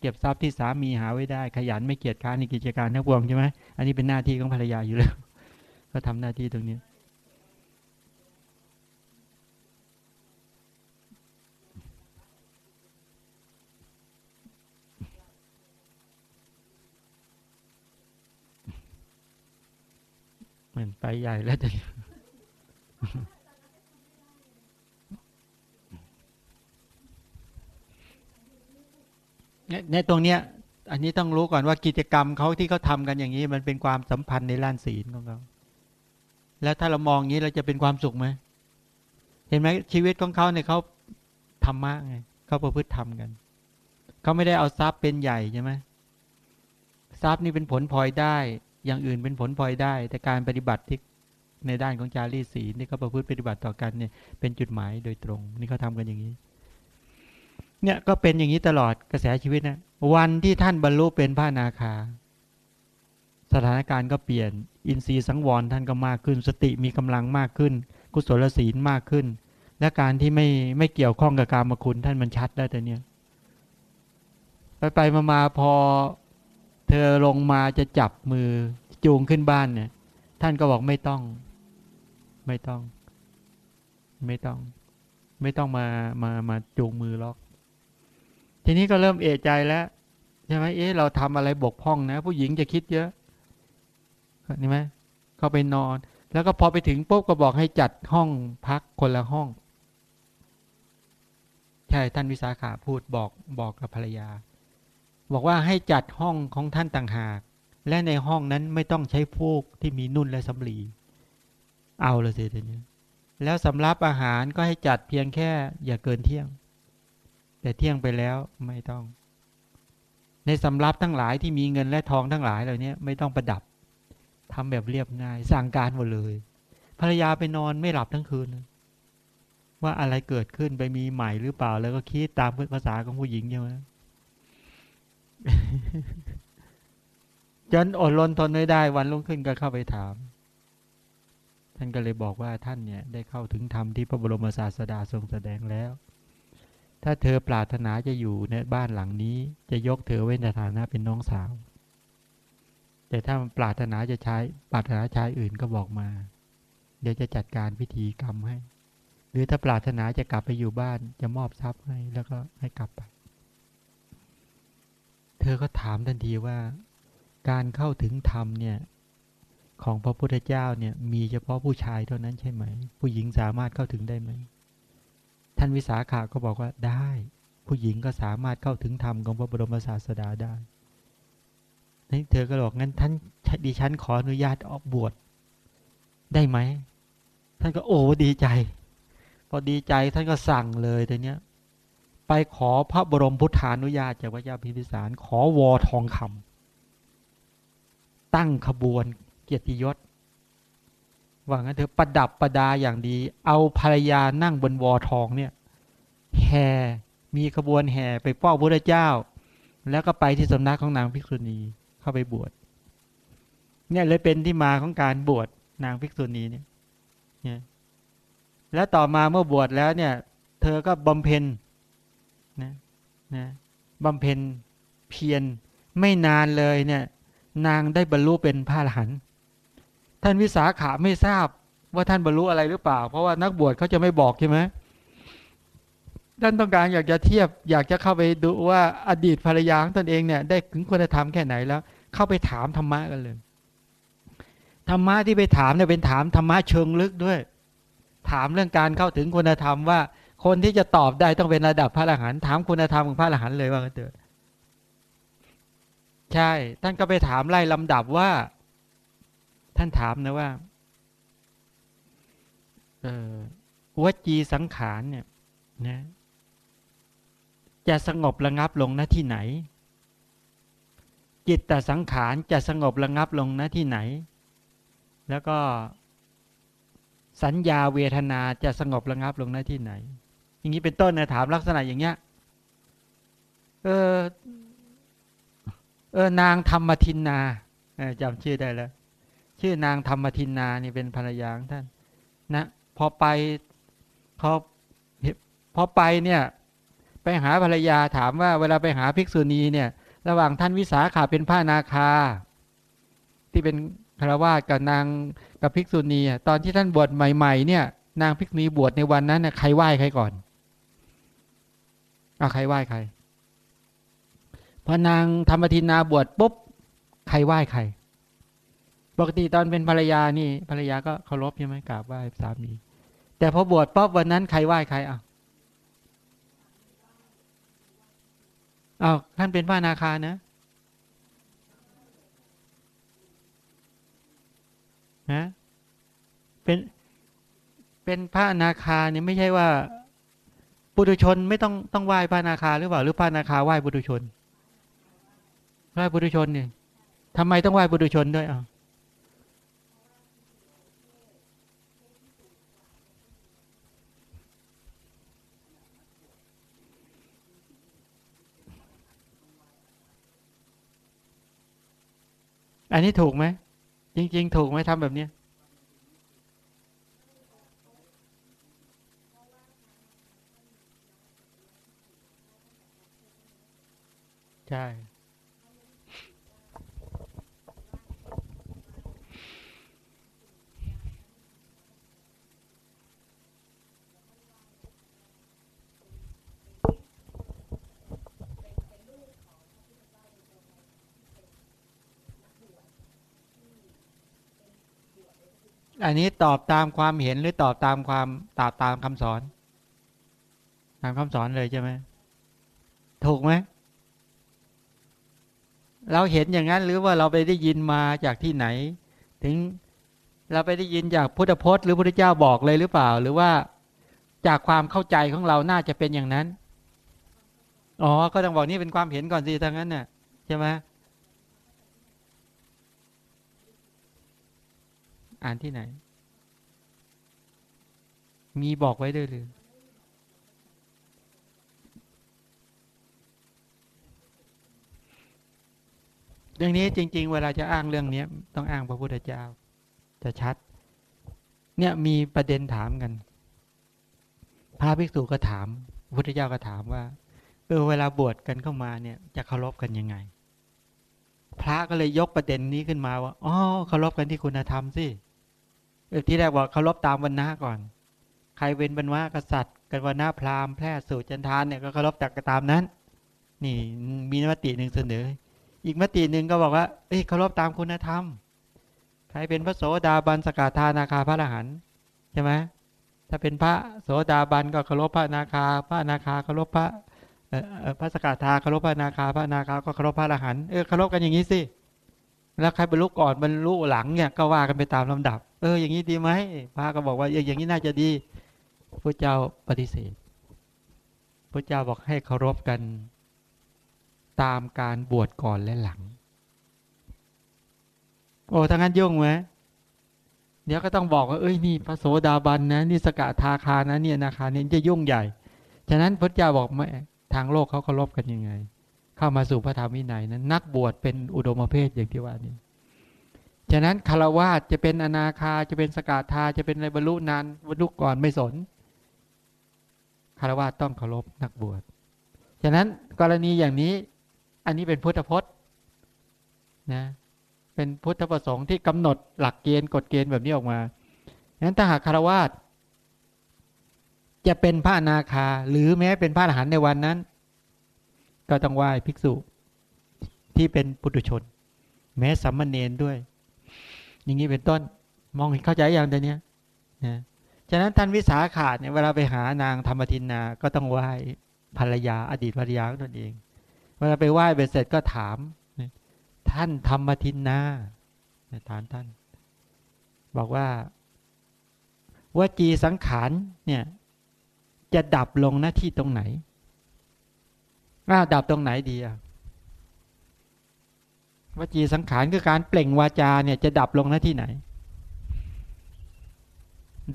เก็บทรัพย์ที่สามีหาไว้ได้ ขยันไม่เกียจค้านในกิจการทั้งปวงใช่ไหมอันนี้เป็นหน้าที่ของภรรยาอยู่แล้ว ก็ทำหน้าที่ตรงนี้ มันไปใหญ่แล้วจะ ในตรงเนี้ย อันนี้ต้องรู้ก่อนว่ากิจกรรมเขาที่เขาทากันอย่างนี้ มันเป็นความสัมพันธ์ในล้านศีลของเขาแล้วถ้าเรามองอย่างนี้เราจะเป็นความสุขไหมเห็นไหมชีวิตของเขาเนี่ยเขาธรรมะไงเขาประพฤติธรรมกันเขาไม่ได้เอาทรัพย์เป็นใหญ่ใช่ไหมทรัพย์นี่เป็นผลพลอยได้ อย่างอื่นเป็นผลพลอยได้ แต่การปฏิบัติที่ในด้านของจารีศีลนี่เขาประพฤติปฏิบัติต่อกันเนี่ยเป็นจุดหมายโดยตรง นี่เขาทากันอย่างนี้ เนี่ยก็เป็นอย่างนี้ตลอดกระแสชีวิตนะวันที่ท่านบรรลุเป็นพระนาคา สถานการณ์ก็เปลี่ยน อินทรีย์สังวรท่านก็มากขึ้น สติมีกำลังมากขึ้น กุศลศีลมากขึ้น และการที่ไม่ไม่เกี่ยวข้องกับการมคุณท่านมันชัดได้แต่เนี่ยไปไปมามาพอเธอลงมาจะจับมือจูงขึ้นบ้านเนี่ย ท่านก็บอกไม่ต้อง ไม่ต้อง ไม่ต้อง ไม่ต้องมามามาจูงมือล็อก ทีนี้ก็เริ่มเอะใจแล้วใช่ไหมเอ๊ะเราทำอะไรบกพร่องนะ ผู้หญิงจะคิดเยอะนี่ไหมเข้าไปนอน แล้วก็พอไปถึงปุ๊บก็บอกให้จัดห้องพักคนละห้อง ใช่ท่านวิสาขาพูดบอกบอกกับภรรยา บอกว่าให้จัดห้องของท่านต่างหาก และในห้องนั้นไม่ต้องใช้พวกที่มีนุ่นและสำลี เอาเลยสิทีนี้แล้วสำรับอาหารก็ให้จัดเพียงแค่อย่าเกินเที่ยง แต่เที่ยงไปแล้วไม่ต้อง ในสำรับทั้งหลายที่มีเงินและทองทั้งหลายเหล่านี้ไม่ต้องประดับทำแบบเรียบง่ายสั่งการหมดเลย ภรรยาไปนอนไม่หลับทั้งคืน ว่าอะไรเกิดขึ้นไปมีใหม่หรือเปล่า แล้วก็คิดตามภาษาของผู้หญิงใช่ไหมจนอดรนทนไม่ได้วันรุ่งขึ้นก็เข้าไปถาม ท่านก็เลยบอกว่าท่านเนี่ยได้เข้าถึงธรรมที่พระบรมศาสดาทรงแสดงแล้ว ถ้าเธอปรารถนาจะอยู่ในบ้านหลังนี้ จะยกเธอไว้ในฐานะเป็นน้องสาว แต่ถ้าปรารถนาจะใช้ปรารถนาชายอื่นก็บอกมา เดี๋ยวจะจัดการพิธีกรรมให้ หรือถ้าปรารถนาจะกลับไปอยู่บ้านจะมอบทรัพย์ให้แล้วก็ให้กลับไป เธอก็ถามทันทีว่า การเข้าถึงธรรมเนี่ยของพระพุทธเจ้าเนี่ยมีเฉพาะผู้ชายเท่านั้นใช่ไหม ผู้หญิงสามารถเข้าถึงได้ไหม ท่านวิสาขาก็บอกว่าได้ ผู้หญิงก็สามารถเข้าถึงธรรมของพระบรมศาสดาได้นี่เธอก็บอกงั้นท่านดิฉันขออนุญาตออกบวชได้ไหม ท่านก็โอ้ดีใจ พอดีใจท่านก็สั่งเลยแต่เนี้ย ไปขอพระบรมพุทธานุญาตจากพระยาพิพิสาร ขอวอทองคำตั้งขบวนเกียรติยศ ว่างั้นเธอประดับประดาอย่างดี เอาภรรยานั่งบนวอทองเนี่ยแห่มีขบวนแห่ไปเฝ้าพระเจ้า แล้วก็ไปที่สำนักของนางภิกษุณีเข้าไปบวชเนี่ยเลยเป็นที่มาของการบวชนางภิกษุณีเนี่ยเนี่ยแล้วต่อมาเมื่อบวชแล้วเนี่ย เธอก็บำเพ็ญนะนะบำเพ็ญเพียรไม่นานเลยเนี่ย นางได้บรรลุเป็นพระอรหันต์ ท่านวิสาขาไม่ทราบว่าท่านบรรลุอะไรหรือเปล่า เพราะว่านักบวชเขาจะไม่บอกใช่ไหมท่านต้องการอยากจะเทียบอยากจะเข้าไปดูว่าอดีตภรรยาของตนเองเนี่ยได้ถึงคุณธรรมแค่ไหนแล้ว เข้าไปถามธรรมะกันเลยธรรมะที่ไปถามเนี่ยเป็นถามธรรมะเชิงลึกด้วย ถามเรื่องการเข้าถึงคุณธรรมว่า คนที่จะตอบได้ต้องเป็นระดับพระอรหันต์ถามคุณธรรมของพระอรหันต์เลยว่ากันเถอะใช่ ท่านก็ไปถามไล่ลำดับว่า ท่านถามนะว่าเอวจีสังขารเนี่ยนะจะสงบระงับลงณที่ไหน จิตตสังขารจะสงบระงับลงณที่ไหน แล้วก็สัญญาเวทนาจะสงบระงับลงณที่ไหน อย่างนี้เป็นต้นนะถามลักษณะอย่างเงี้ยเออเออนางธรรมทินนาจำชื่อได้แล้ว ชื่อนางธรรมทินนานี่เป็นภรรยาของท่าน นะ พอไปพอพอไปเนี่ย ไปหาภรรยาถามว่าเวลาไปหาภิกษุณีเนี่ย ระหว่างท่านวิสาขาเป็นผ้านาคา ที่เป็นคารวาสกับนางกับภิกษุณีตอนที่ท่านบวชใหม่ ๆ เนี่ย นางภิกษุณีบวชในวันนั้นใครไหว้ใครก่อนเอาใครไหว้ใครพอนางธรรมทินาบวชปุ๊บใครไหว้ใคร ปกติตอนเป็นภรรยานี่ภรรยาก็เคารพใช่ไหมกราบไหว้สามี แต่พอบวชปุ๊บวันนั้นใครไหว้ใครอะอ้าวท่านเป็นพระนาคานะนะเป็นเป็นพระนาคาเนี่ยไม่ใช่ว่าปุถุชนไม่ต้องต้องไหว้พระนาคาหรือเปล่าหรือพระนาคาไหว้ปุถุชนไหว้ปุถุชนเนี่ยทำไมต้องไหว้ปุถุชนด้วยอะ อันนี้ถูกไหมจริง ๆ ถูกไหมทำแบบนี้ใช่ อันนี้ตอบตามความเห็นหรือตอบตามความตอบตามคำสอน ตามคำสอนเลยใช่ไหมถูกไหมเราเห็นอย่างนั้นหรือว่าเราไปได้ยินมาจากที่ไหน ถึงเราไปได้ยินจากพุทธพจน์หรือพระเจ้าบอกเลยหรือเปล่า หรือว่าจากความเข้าใจของเราน่าจะเป็นอย่างนั้น อ๋อ ก็ต้องบอกนี่เป็นความเห็นก่อนสิทางนั้นเนี่ยใช่ไหม อ่านที่ไหน มีบอกไว้ด้วยหรือเรื่องนี้จริง ๆ เวลาจะอ้างเรื่องนี้ต้องอ้างพระพุทธเจ้า จะชัด เนี่ยมีประเด็นถามกันพระภิกษุก็ถามพระพุทธเจ้าก็ถามว่าเออเวลาบวชกันเข้ามาเนี่ย จะเคารพกันยังไง พระก็เลยยกประเด็นนี้ขึ้นมาว่าอ๋อเคารพกันที่คุณธรรมสิ ที่แรกว่าเคารพตามวันนะก่อน ใครเป็นบรรวะกษัตริย์กันวันนะพราหมณ์แพร่สูตรจันทานเนี่ยก็เคารพแต่กตามนั้น นี่มีมติหนึ่งเสนอ อีกมติหนึ่งก็บอกว่าเอ้ยเคารพตามคุณธรรม ใครเป็นพระโสดาบันสกทานาคาพระอรหันต์ใช่ไหมถ้าเป็นพระโสดาบันก็เคารพพระนาคา พระนาคาเคารพพระพระสกทาเคารพพระนาคา พระนาคาก็เคารพพระอรหันต์เออเคารพกันอย่างนี้สิ แล้วใครบรรลุก่อนบรรลุหลังเนี่ยก็ว่ากันไปตามลำดับ เอออย่างนี้ดีไหมพระก็บอกว่าอย่างนี้น่าจะดีพระเจ้าปฏิเสธพระเจ้าบอกให้เคารพกันตามการบวชก่อนและหลัง โอ้ทั้งนั้นยุ่งไหมเดี๋ยวก็ต้องบอกว่าเอ้ยนี่พระโสดาบันนะนี่สกทาคานะเนี่ยนาคาเนี่ยจะยุ่งใหญ่ ฉะนั้นพระเจ้าบอกไม่ทางโลกเขาเคารพกันยังไง เข้ามาสู่พระธรรมวินัยนั้น นักบวชเป็นอุดมเพศอย่างที่ว่านี่ฉะนั้นคารวาสจะเป็นอนาคาจะเป็นสกทาจะเป็นอะไรบรรลุนานบรรลุก่อนไม่สนคารวะต้องเคารพนักบวชฉะนั้นกรณีอย่างนี้ อันนี้เป็นพุทธพจน์นะเป็นพุทธประสงค์ที่กำหนดหลักเกณฑ์กฎเกณฑ์แบบนี้ออกมาฉะนั้นถ้าหากคารวะจะเป็นพระนาคาหรือแม้เป็นพระอรหันต์ในวันนั้น ก็ต้องไหว้ภิกษุที่เป็นปุถุชน แม้สัมมาเนนด้วย อย่างนี้เป็นต้นมองเห็นเข้าใจอย่างเดียวนี้นะฉะนั้นท่านวิสาขาดเนี่ยเวลาไปหานางธรรมทินนา ก็ต้องไหว้ภรรยาอดีตภรรยาตนเอง เวลาไปไหว้เบ็ดเสร็จก็ถาม ท่านธรรมทินนาถามท่าน บอกว่าว่าจีสังขารเนี่ย จะดับลงหน้าที่ตรงไหน ว่าดับตรงไหนดีอะวจีสังขารคือการเปล่งวาจาเนี่ยจะดับลงหน้าที่ไหน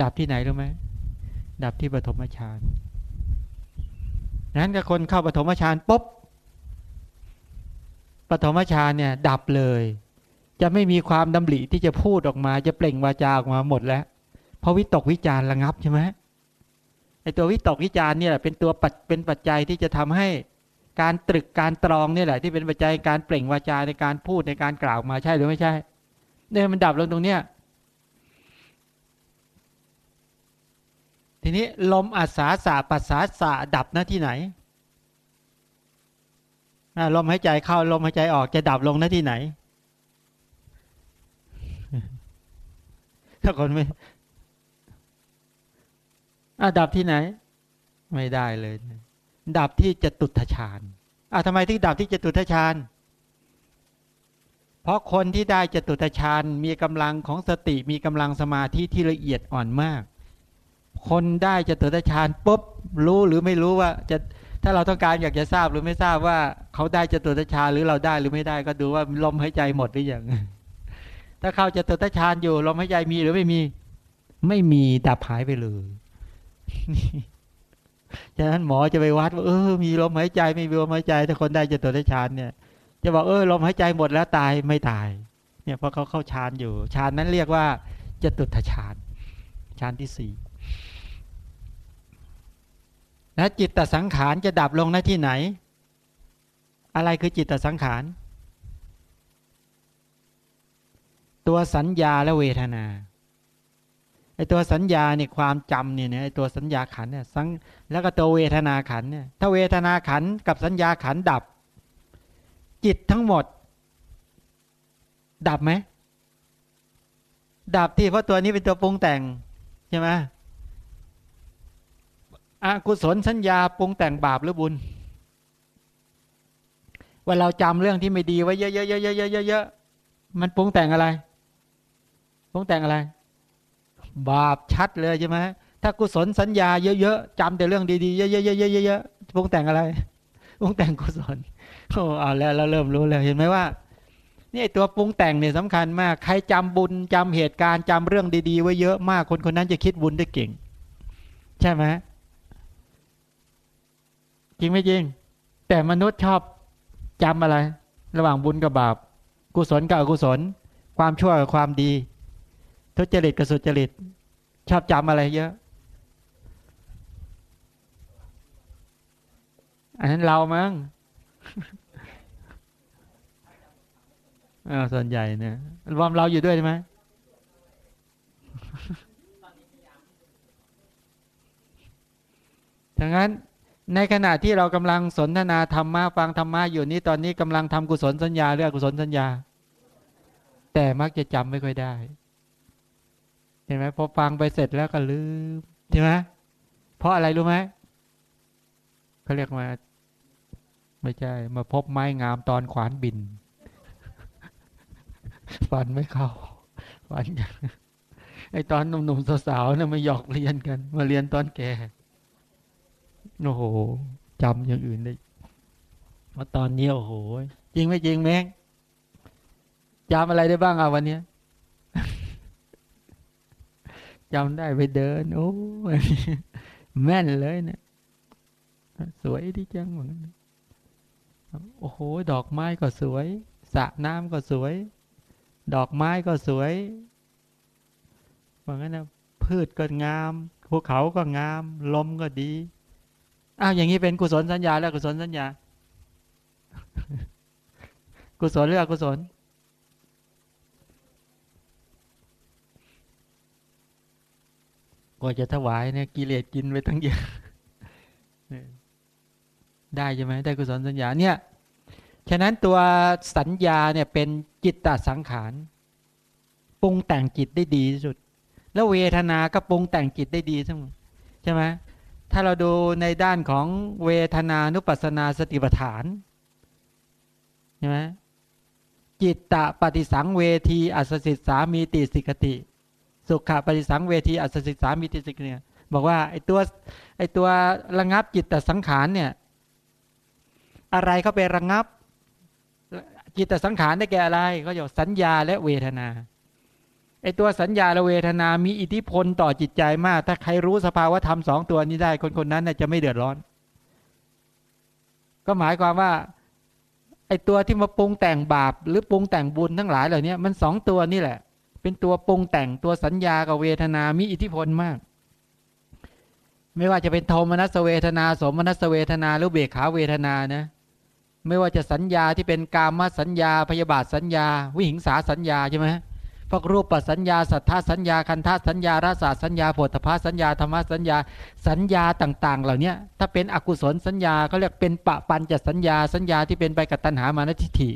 ดับที่ไหนรู้ไหมดับที่ปฐมฌานนั้นกับคนเข้าปฐมฌานปุ๊บปฐมฌานเนี่ย ดับเลย จะไม่มีความดำริที่จะพูดออกมา จะเปล่งวาจาออกมาหมดแล้ว เพราะวิตกวิจารระงับใช่ไหมไอตัววิตกวิจารเนี่ยเป็นตัวปัจเป็นปัจจัยที่จะทำให้ การตรึกการตรองนี่แหละ ที่เป็นปัจจัยการเปล่งวาจาในการพูดในการกล่าวมาใช่หรือไม่ใช่ เนี่ยมันดับลงตรงเนี้ยทีนี้ลมอัศาสาปัสสาสะดับหน้าที่ไหนลมหายใจเข้าลมหายใจออกจะดับลงหน้าที่ไหน ถ้าคนไม่ดับที่ไหน ไม่ได้เลย ดับที่จะตุทชานอะทำไมที่ดับที่จะตุทชานเพราะคนที่ได้จตุทชานมีกำลังของสติมีกำลังสมาธิที่ละเอียดอ่อนมาก คนได้จะตุตฌานปุ๊บรู้หรือไม่รู้ว่าจะถ้าเราต้องการอยากจะทราบหรือไม่ทราบว่า เขาได้จะตุตฌานหรือเราได้หรือไม่ได้ก็ดูว่าลมหายใจหมดหรือยังถ้าเขาจะตุตฌานอยู่ลมหายใจมีหรือไม่มี ไม่มีดับหายไปเลย ฉะนั้นหมอจะไปวัดว่าเออมีลมหายใจไม่มีลมหายใจถ้าคนได้จะตุตฌานเนี่ย จะบอกเออลมหายใจหมดแล้วตายไม่ตาย เนี่ยเพราะเขาเข้าฌานอยู่ฌานนั้นเรียกว่าจะตุตฌานฌานที่สี่แล้วจิตตสังขารจะดับลงหน้าที่ไหน อะไรคือจิตตสังขาร ตัวสัญญาและเวทนา ไอตัวสัญญาเนี่ยความจำเนี่ยไอตัวสัญญาขันเนี่ยสังแล้วก็ตัวเวทนาขันเนี่ยถ้าเวทนาขันกับสัญญาขันดับ จิตทั้งหมด ดับไหมดับที่เพราะตัวนี้เป็นตัวปรุงแต่งใช่ไหมอกุศลสัญญาปรุงแต่งบาปหรือบุญ ว่าเราจำเรื่องที่ไม่ดีไว้เยอะๆๆๆๆมันปรุงแต่งอะไรปรุงแต่งอะไร บาปชัดเลยใช่ไหมถ้ากุศลสัญญาเยอะๆจำแต่เรื่องดีๆเยอะๆๆๆๆปรุงแต่งอะไรปรุงแต่งกุศลโอ้เอาแล้วเราเริ่มรู้แล้วเห็นไหมว่านี่ตัวปรุงแต่งเนี่ยสำคัญมาก ใครจำบุญจำเหตุการณ์จำเรื่องดี ๆ ไว้เยอะมากคนคนนั้นจะคิดบุญได้เก่ง ใช่ไหมจริงไม่จริง แต่มนุษย์ชอบจำอะไร ระหว่างบุญกับบาป กุศลกับอกุศล ความชั่วกับความดี ทุจริตกับสุจริต ชอบจำอะไรเยอะ อันนั้นเรามั้งอ่าส่วนใหญ่เนี่ยรวมเราอยู่ด้วยใช่ไหมทั้งนั้นในขณะที่เรากำลังสนทนาธรรมะฟังธรรมะอยู่นี้ตอนนี้กำลังทำกุศลสัญญาหรืออกุศลสัญญา แต่มักจะจำไม่ค่อยได้ เห็นไหมพอฟังไปเสร็จแล้วก็ลืมใช่ไหมเพราะอะไรรู้ไหมเขาเรียกมาไม่ใช่ มาพบไม้งามตอนขวานบินฟันไม่เข้าฟันไอตอนหนุ่มๆสาวๆนี่ยมาหยอกเรียนกัน มาเรียนตอนแก่โอ้โหจำอย่างอื่นได้มาตอนนี้โอ้โห จริงไม่จริงแม่งจำอะไรได้บ้างอะวันนี้ จำได้ไปเดิน โอ้แม่นเลยเนะี่ยสวยที่จังเหมือนกันโอ้โห ดอกไม้ก็สวยสระน้ำก็สวย ดอกไม้ก็สวยเหมือนกันนะพืชก็งามภูเขาก็งาม ลมก็ดีอ้าวอย่างนี้เป็นกุศลสัญญาแล้วกุศลสัญญา กุศลหรืออกุศล ก็จะถวายเนี่ยกิเลสกินไปทั้งเยอะได้ใช่ไหมได้กุศลสัญญาเนี่ยฉะนั้นตัวสัญญาเนี่ยเป็นจิตตสังขารปรุงแต่งจิตได้ดีที่สุด แล้วเวทนาก็ปรุงแต่งจิตได้ดีทั้งใช่ไหมถ้าเราดูในด้านของเวทนานุปัสนาสติปัฏฐานใช่ไหมจิตตะปฏิสังเวทีอัสสิสามีติสิกติ สุขะปฏิสังเวทีอัสสิสามีติสิกเนี่ยบอกว่าไอ้ตัวไอ้ตัวระงับจิตตสังขารเนี่ย อะไรเขาไประงับ จิตตสังขารได้แก่อะไร ก็อยกสัญญาและเวทนาไอตัวสัญญาและเวทนามีอิทธิพลต่อจิตใจมาก ถ้าใครรู้สภาวะธรรมสองตัวนี้ได้ คนคนนั้นจะไม่เดือดร้อน ก็หมายความว่า ไอตัวที่มาปรุงแต่งบาป หรือปรุงแต่งบุญทั้งหลายเหล่านี้มันสองตัวนี่แหละ เป็นตัวปรุงแต่งตัวสัญญากับเวทนามีอิทธิพลมาก ไม่ว่าจะเป็นโทมนัสเวทนา สมนัสเวทนาหรือเบขาเวทนานะไม่ว่าจะสัญญาที่เป็นกามสัญญาพยาบาทสัญญา วิหิงสาสัญญาใช่ไหมพวกรูปปัสัญญาสัทธาสัญญาคันธาสัญญารสาสัญญาโพธพาสัญญาธรรมสัญญาสัญญาต่าง ๆ เหล่านี้ถ้าเป็นอกุศลสัญญาเขาเรียกเป็นปะปันจัดสัญญาสัญญาที่เป็นไปกับตัณหามานทิฏฐิ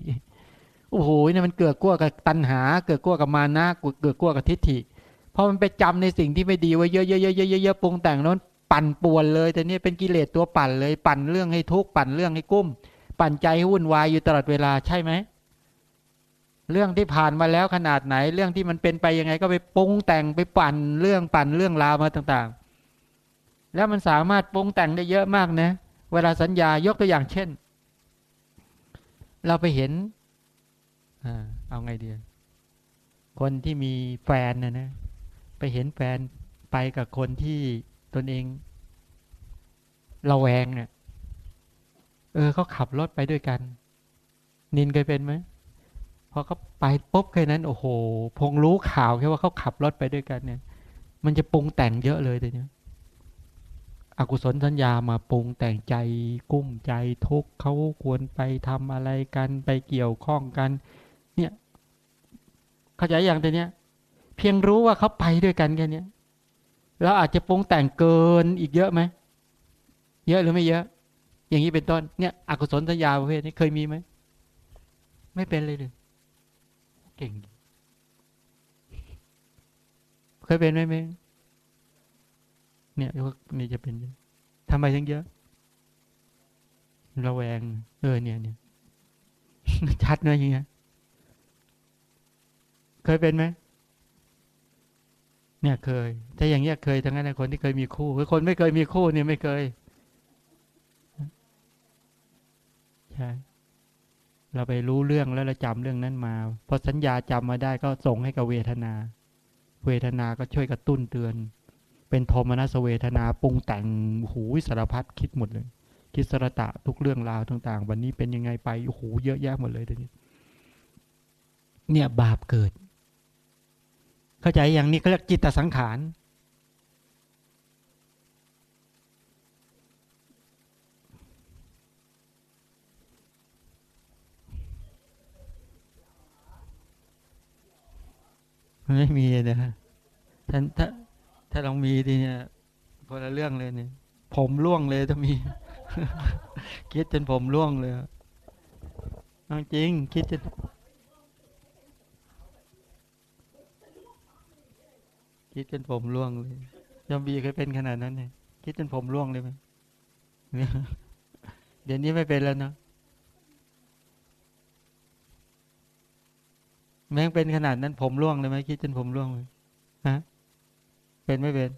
โอ้โหเนี่ยมันเกิดกั้วกับตัณหา เกิดกั้วกับมานะเกิดกั้วกับทิฏฐิพราะมันไปจำในสิ่งที่ไม่ดีไว้เยอะๆๆๆๆปรุงแต่งนั้นปั่นป่วนเลยแต่นี่เป็นกิเลสตัวปั่นเลย ปั่นเรื่องให้ทุกข์ปั่นเรื่องให้กุ้ม ปั่นใจวุ่นวายอยู่ตลอดเวลาใช่ไหมเรื่องที่ผ่านมาแล้วขนาดไหน เรื่องที่มันเป็นไปยังไง ก็ไปปรุงแต่งไปปั่นเรื่องปั่นเรื่องราวมาต่างๆ แล้วมันสามารถปรุงแต่งได้เยอะมากนะ เวลาสัญญายกตัวอย่างเช่น เราไปเห็น เอาไงดีคนที่มีแฟนนะนะ ไปเห็นแฟนไปกับคนที่ตนเองระแวงเนี่ย เออเขาขับรถไปด้วยกัน นินเคยเป็นไหมพอเขาไปปุ๊บแค่นั้น โอ้โห พงรู้ข่าวแค่ว่าเขาขับรถไปด้วยกันเนี่ย มันจะปรุงแต่งเยอะเลยเดี๋ยวนี้อกุศลสัญญามาปรุงแต่งใจกุ้มใจทุกเขาควรไปทำอะไรกันไปเกี่ยวข้องกัน เข้าใจอย่างตัวเนี้ย เพียงรู้ว่าเขาไปด้วยกันแค่นี้แล้วอาจจะปรุงแต่งเกินอีกเยอะไหมเยอะหรือไม่เยอะ อย่างนี้เป็นต้นเนี่ยอกุศลสัญญาประเภทนี้เคยมีไหมไม่เป็นเลยเลยเก่ง เคยเป็นไหมเมงเนี่ยนี่จะเป็นทำไมถึงเยอะระแวง เออเนี่ยเนี่ยชัดเลยอย่างเงี้ย เคยเป็นไหมเนี่ยเคย ถ้าอย่างเงี้ยเคยทั้งนั้นคนที่เคยมีคู่คนไม่เคยมีคู่เนี่ยไม่เคยใช่เราไปรู้เรื่องแล้วเราจำเรื่องนั้นมาพอสัญญาจำมาได้ก็ส่งให้กับเวทนา เวทนาก็ช่วยกระตุ้นเตือน เป็นโทมนัสเวทนาปรุงแต่งหูสารพัดคิดหมดเลย คิดสระตะทุกเรื่องราวต่าง ๆ วันนี้เป็นยังไงไปโอ้โหเยอะแยะหมดเลยเดี๋ยวนี้เนี่ยบาปเกิด เข้าใจอย่างนี้เขาเรียกจิตสังขารไม่มีนะท่านถ้าถ้าลองมีทีเนี่ยคนละเรื่องเลยเนี่ยผมร่วงเลยถ้ามี คิดจนผมร่วงเลยจริง คิดจน คิดจนผมร่วงเลยยอมบีเคยเป็นขนาดนั้นเลยคิดจนผมร่วงเลยไหมเดี๋ยวนี้ไม่เป็นแล้วเนาะแม่งเป็นขนาดนั้นผมร่วงเลยไหมคิดจนผมร่วงเลยฮะเป็นไม่เป็น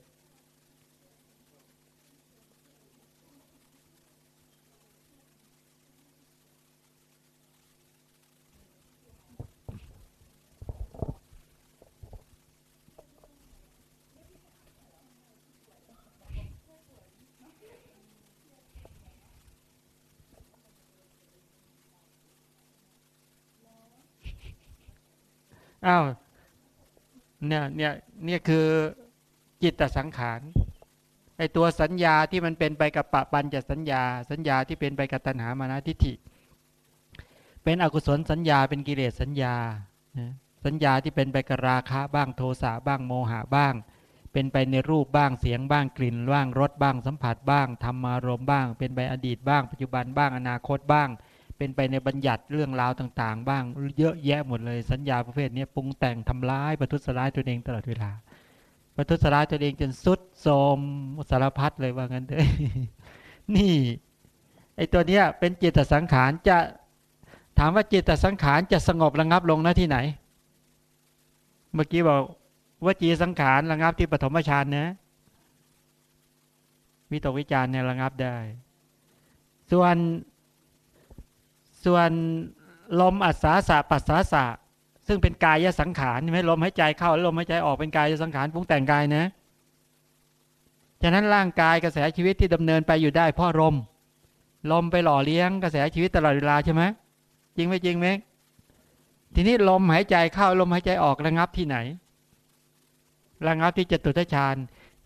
อ้าวเนี่ยเนี่ยเนี่ยคือจิตตสังขารไอตัวสัญญาที่มันเป็นไปกับปะปัญจะสัญญา สัญญาที่เป็นไปกับตัณหามานะทิฏฐิ เป็นอกุศลสัญญาเป็นกิเลสสัญญา สัญญาที่เป็นไปกับราคะบ้างโทสะบ้างโมหะบ้าง เป็นไปในรูปบ้างเสียงบ้างกลิ่นบ้างรสบ้างสัมผัสบ้างธรรมารมบ้าง เป็นไปอดีตบ้าง ปัจจุบันบ้างอนาคตบ้าง เป็นไปในบัญญัติเรื่องราวต่างๆ บ้างเยอะแยะหมดเลยสัญญาประเภทนี้ปรุงแต่งทำร้ายประทุษร้ายตัวเองตลอดเวลา ประทุษร้ายตัวเองจนสุดโทมสารพัดเลยว่างั้นเลยนี่ไอตัวเนี้ยเป็นจิตสังขารจะถามว่าจิตสังขารจะสงบระงับลงน้าที่ไหน เมื่อกี้บอกว่าจีสังขารระงับที่ปฐมฌานนะวิตกวิจารเนี่ยระงับได้ ส่วน ส่วนลมอัศาสะปัสสาสะซึ่งเป็นกายสังขารใช่ไหมลมหายใจเข้าลมหายใจออกเป็นกายสังขารปรุงแต่งกายนะฉะนั้นร่างกายกระแสชีวิตที่ดำเนินไปอยู่ได้เพราะลม ลมไปหล่อเลี้ยงกระแสชีวิตตลอดเวลาใช่ไหมจริงไหมจริงไหมทีนี้ลมหายใจเข้าลมหายใจออกระงับที่ไหน ระงับที่จตุทชาญ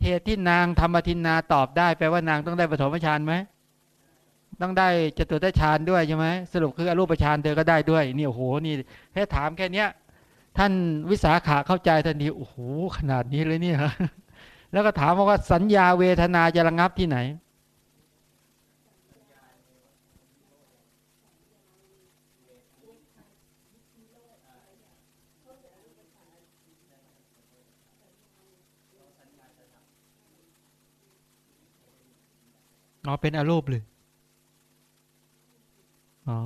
เหตุที่นางธรรมทินนาตอบได้แปลว่านางต้องได้ปฐมฌานไหม ต้องได้จตุตฌานด้วยใช่ไหมสรุปคืออรูปฌานเธอก็ได้ด้วยนี่โอ้โหนี่แค่ถามแค่เนี้ย ท่านวิสาขาเข้าใจทันทีโอ้โหขนาดนี้เลยเนี่ยแล้วก็ถามว่าสัญญาเวทนาจะระงับที่ไหน อ๋อเป็นอารูปเลย อ๋อ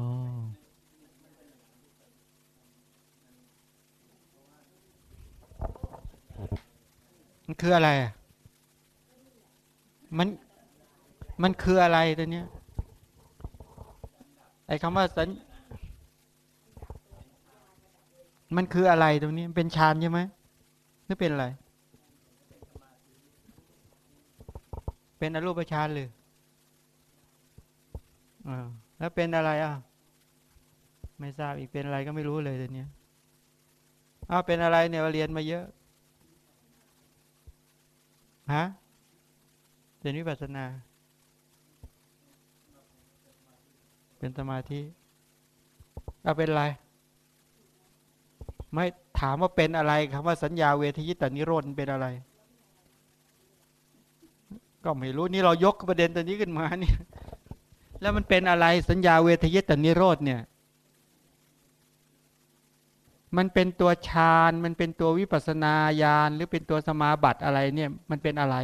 มันคืออะไร มัน มันคืออะไรตัวเนี้ย ไอ้คำว่าสัญมันคืออะไรตรงนี้ เป็นฌานใช่ไหมหรือเป็นอะไร เป็นอรูปฌานเลยอ่า แล้วเป็นอะไรอะ ไม่ทราบอีกเป็นอะไรก็ไม่รู้เลยตอนนี้อ้าวเป็นอะไรเนี่ยเรียนมาเยอะฮะเป็นวิปัสสนา เป็นสมาธิเอาเป็นอะไร ไม่ถามว่าเป็นอะไรคำว่าสัญญาเวทยิตานิโรธเป็นอะไร ก็ไม่รู้นี่เรายกประเด็นตัวนี้ขึ้นมาเนี่ย แล้วมันเป็นอะไรสัญญาเวทยิตนิโรธเนี่ย มันเป็นตัวฌานมันเป็นตัววิปัสนาญาณหรือเป็นตัวสมาบัติอะไรเนี่ย มันเป็นอะไร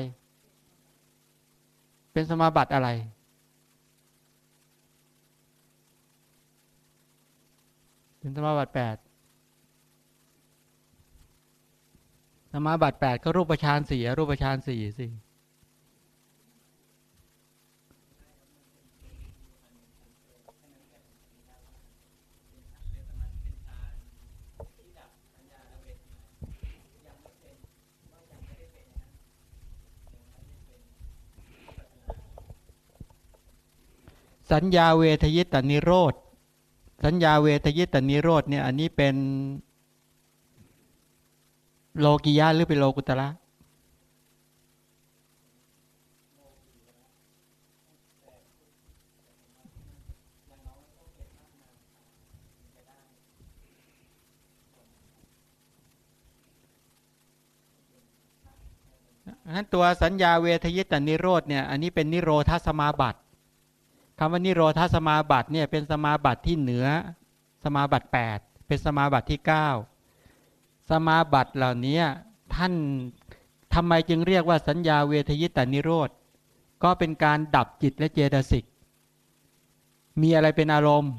เป็นสมาบัติอะไร เป็นสมาบัติแปดสมาบัติแปดก็รูปฌานสี่รูปฌานสี่สิ สัญญาเวทยิตานิโรธ สัญญาเวทยิตานิโรธเนี่ยอันนี้เป็นโลกิยะหรือเป็นโลกุตระนั้นตัวสัญญาเวทยิตานิโรธเนี่ยอันนี้เป็นนิโรธาสมาบัติ คำว่านิโรธาสมาบัติเนี่ยเป็นสมาบัติที่เหนือ สมาบัติ 8 เป็นสมาบัติที่ 9 สมาบัติเหล่านี้ท่านทำไมจึงเรียกว่าสัญญาเวทยิตานิโรธ ก็เป็นการดับจิตและเจตสิก มีอะไรเป็นอารมณ์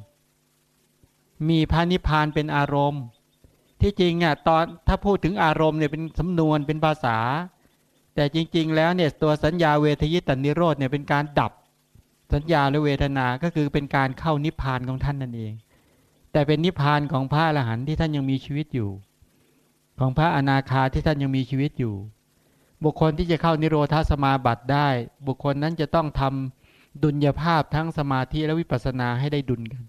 มีพระนิพพานเป็นอารมณ์ ที่จริงอะตอนถ้าพูดถึงอารมณ์เนี่ยเป็นสำนวนเป็นภาษา แต่จริง ๆ แล้วเนี่ยตัวสัญญาเวทยิตานิโรธเนี่ยเป็นการดับ สัญญาและเวทนาก็คือเป็นการเข้านิพพานของท่านนั่นเอง แต่เป็นนิพพานของพระอรหันต์ที่ท่านยังมีชีวิตอยู่ ของพระอนาคาที่ท่านยังมีชีวิตอยู่ บุคคลที่จะเข้านิโรธาสมาบัติได้ บุคคลนั้นจะต้องทำดุลยภาพทั้งสมาธิและวิปัสสนาให้ได้ดุลกัน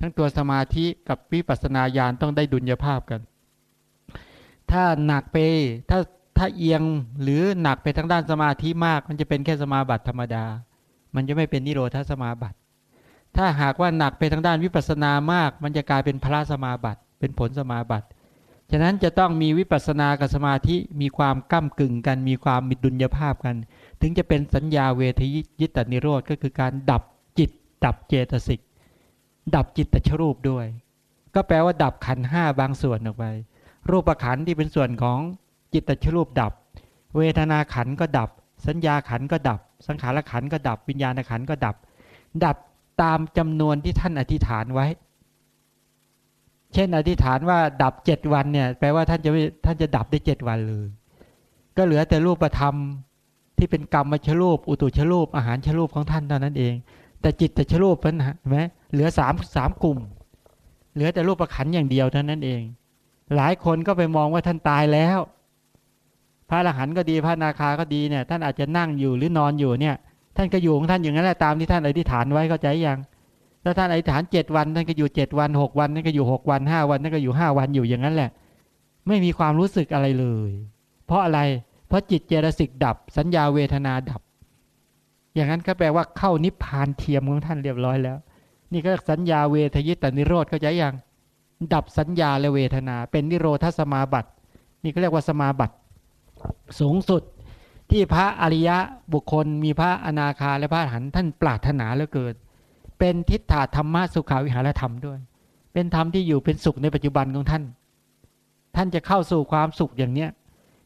ทั้งตัวสมาธิกับวิปัสสนาญาณต้องได้ดุลยภาพกัน ถ้าหนักไปถ้าถ้าเอียงหรือหนักไปทางด้านสมาธิมาก มันจะเป็นแค่สมาบัติธรรมดา มันจะไม่เป็นนิโรธาสมาบัติ ถ้าหากว่าหนักไปทางด้านวิปัสสนามาก มันจะกลายเป็นพระสมาบัติ เป็นผลสมาบัติ ฉะนั้นจะต้องมีวิปัสสนากับสมาธิมีความก้ากึ่งกัน มีความมีดุลยภาพกัน ถึงจะเป็นสัญญาเวทยิตนิโรธก็คือการดับจิต ดับเจตสิก ดับจิตตชรูปด้วย ก็แปลว่าดับขันห้าบางส่วนออกไป รูปขันที่เป็นส่วนของจิตตชรูปดับ เวทนาขันก็ดับ สัญญาขันก็ดับ สังขารขันก็ดับวิญญาณขันก็ดับ ดับตามจำนวนที่ท่านอธิษฐานไว้ เช่น อธิษฐานว่าดับเจ็ดวันเนี่ย แปลว่าท่านจะท่านจะดับได้เจ็ดวันเลย ก็เหลือแต่รูปธรรมที่เป็นกรรมมชรูป อุตุชรูป อาหารชรูปของท่านเท่านั้นเอง แต่จิตแต่ชรูปเป็นไหมเหลือสามสามกลุ่ม เหลือแต่รูปประขันอย่างเดียวเท่านั้นเอง หลายคนก็ไปมองว่าท่านตายแล้ว พระอรหันต์ก็ดีพระนาคาก็ดีเนี่ย ท่านอาจจะนั่งอยู่หรือนอนอยู่เนี่ย ท่านก็อยู่ของท่านอย่างนั้นแหละตามที่ท่านอธิษฐานไว้เข้าใจยังถ้าท่านอธิษฐานเจ็ดวันท่านก็อยู่เจ็ดวันหกวันท่านก็อยู่หกวันห้าวันท่านก็อยู่ห้าวันอยู่อย่างนั้นแหละ ไม่มีความรู้สึกอะไรเลย เพราะอะไร เพราะจิตเจตสิกดับ สัญญาเวทนาดับ อย่างนั้นก็แปลว่าเข้านิพพานเทียมของท่านเรียบร้อยแล้ว นี่ก็สัญญาเวทยิตานิโรธเข้าใจยังดับสัญญาและเวทนา เป็นนิโรธสมาบัติ นี่ก็เรียกว่าสมาบัติ สูงสุดที่พระอริยะบุคคล มีพระอนาคาและพระหันท่านปรารถนาเหลือเกินเป็นทิฏฐาธรรมะสุขาวิหารธรรมด้วย เป็นธรรมที่อยู่เป็นสุขในปัจจุบันของท่าน ท่านจะเข้าสู่ความสุขอย่างเนี้ย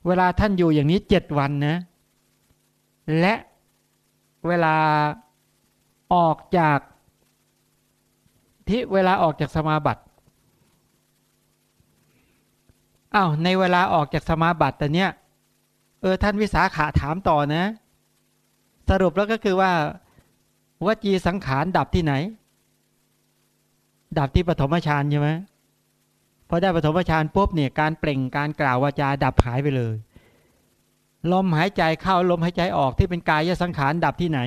เวลาท่านอยู่อย่างนี้เจ็ดวันนะ และเวลาออกจากที่เวลาออกจากสมาบัติอ้าวในเวลาออกจากสมาบัติแต่เนี้ย เออท่านวิสาขาถามต่อนะ สรุปแล้วก็คือว่าวจีสังขารดับที่ไหน ดับที่ปฐมฌานใช่ไหมพอได้ปฐมฌานปุ๊บเนี่ยการเปล่งการกล่าววาจาดับหายไปเลย ลมหายใจเข้าลมหายใจออกที่เป็นกายสังขารดับที่ไหน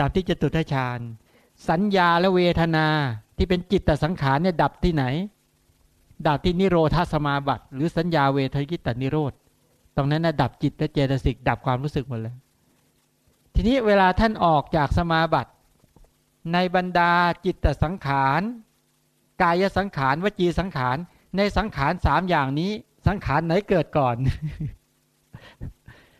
ดับที่จตุทฌานสัญญาและเวทนาที่เป็นจิตตสังขารเนี่ยดับที่ไหน ดับที่นิโรธาสมาบัติ หรือสัญญาเวทยิตานิโรธ ตรงนั้นนะดับจิตและเจตสิกดับความรู้สึกหมดเลย ทีนี้เวลาท่านออกจากสมาบัติ ในบรรดาจิตสังขารกายสังขารวจีสังขาร ในสังขารสามอย่างนี้ สังขารไหนเกิดก่อน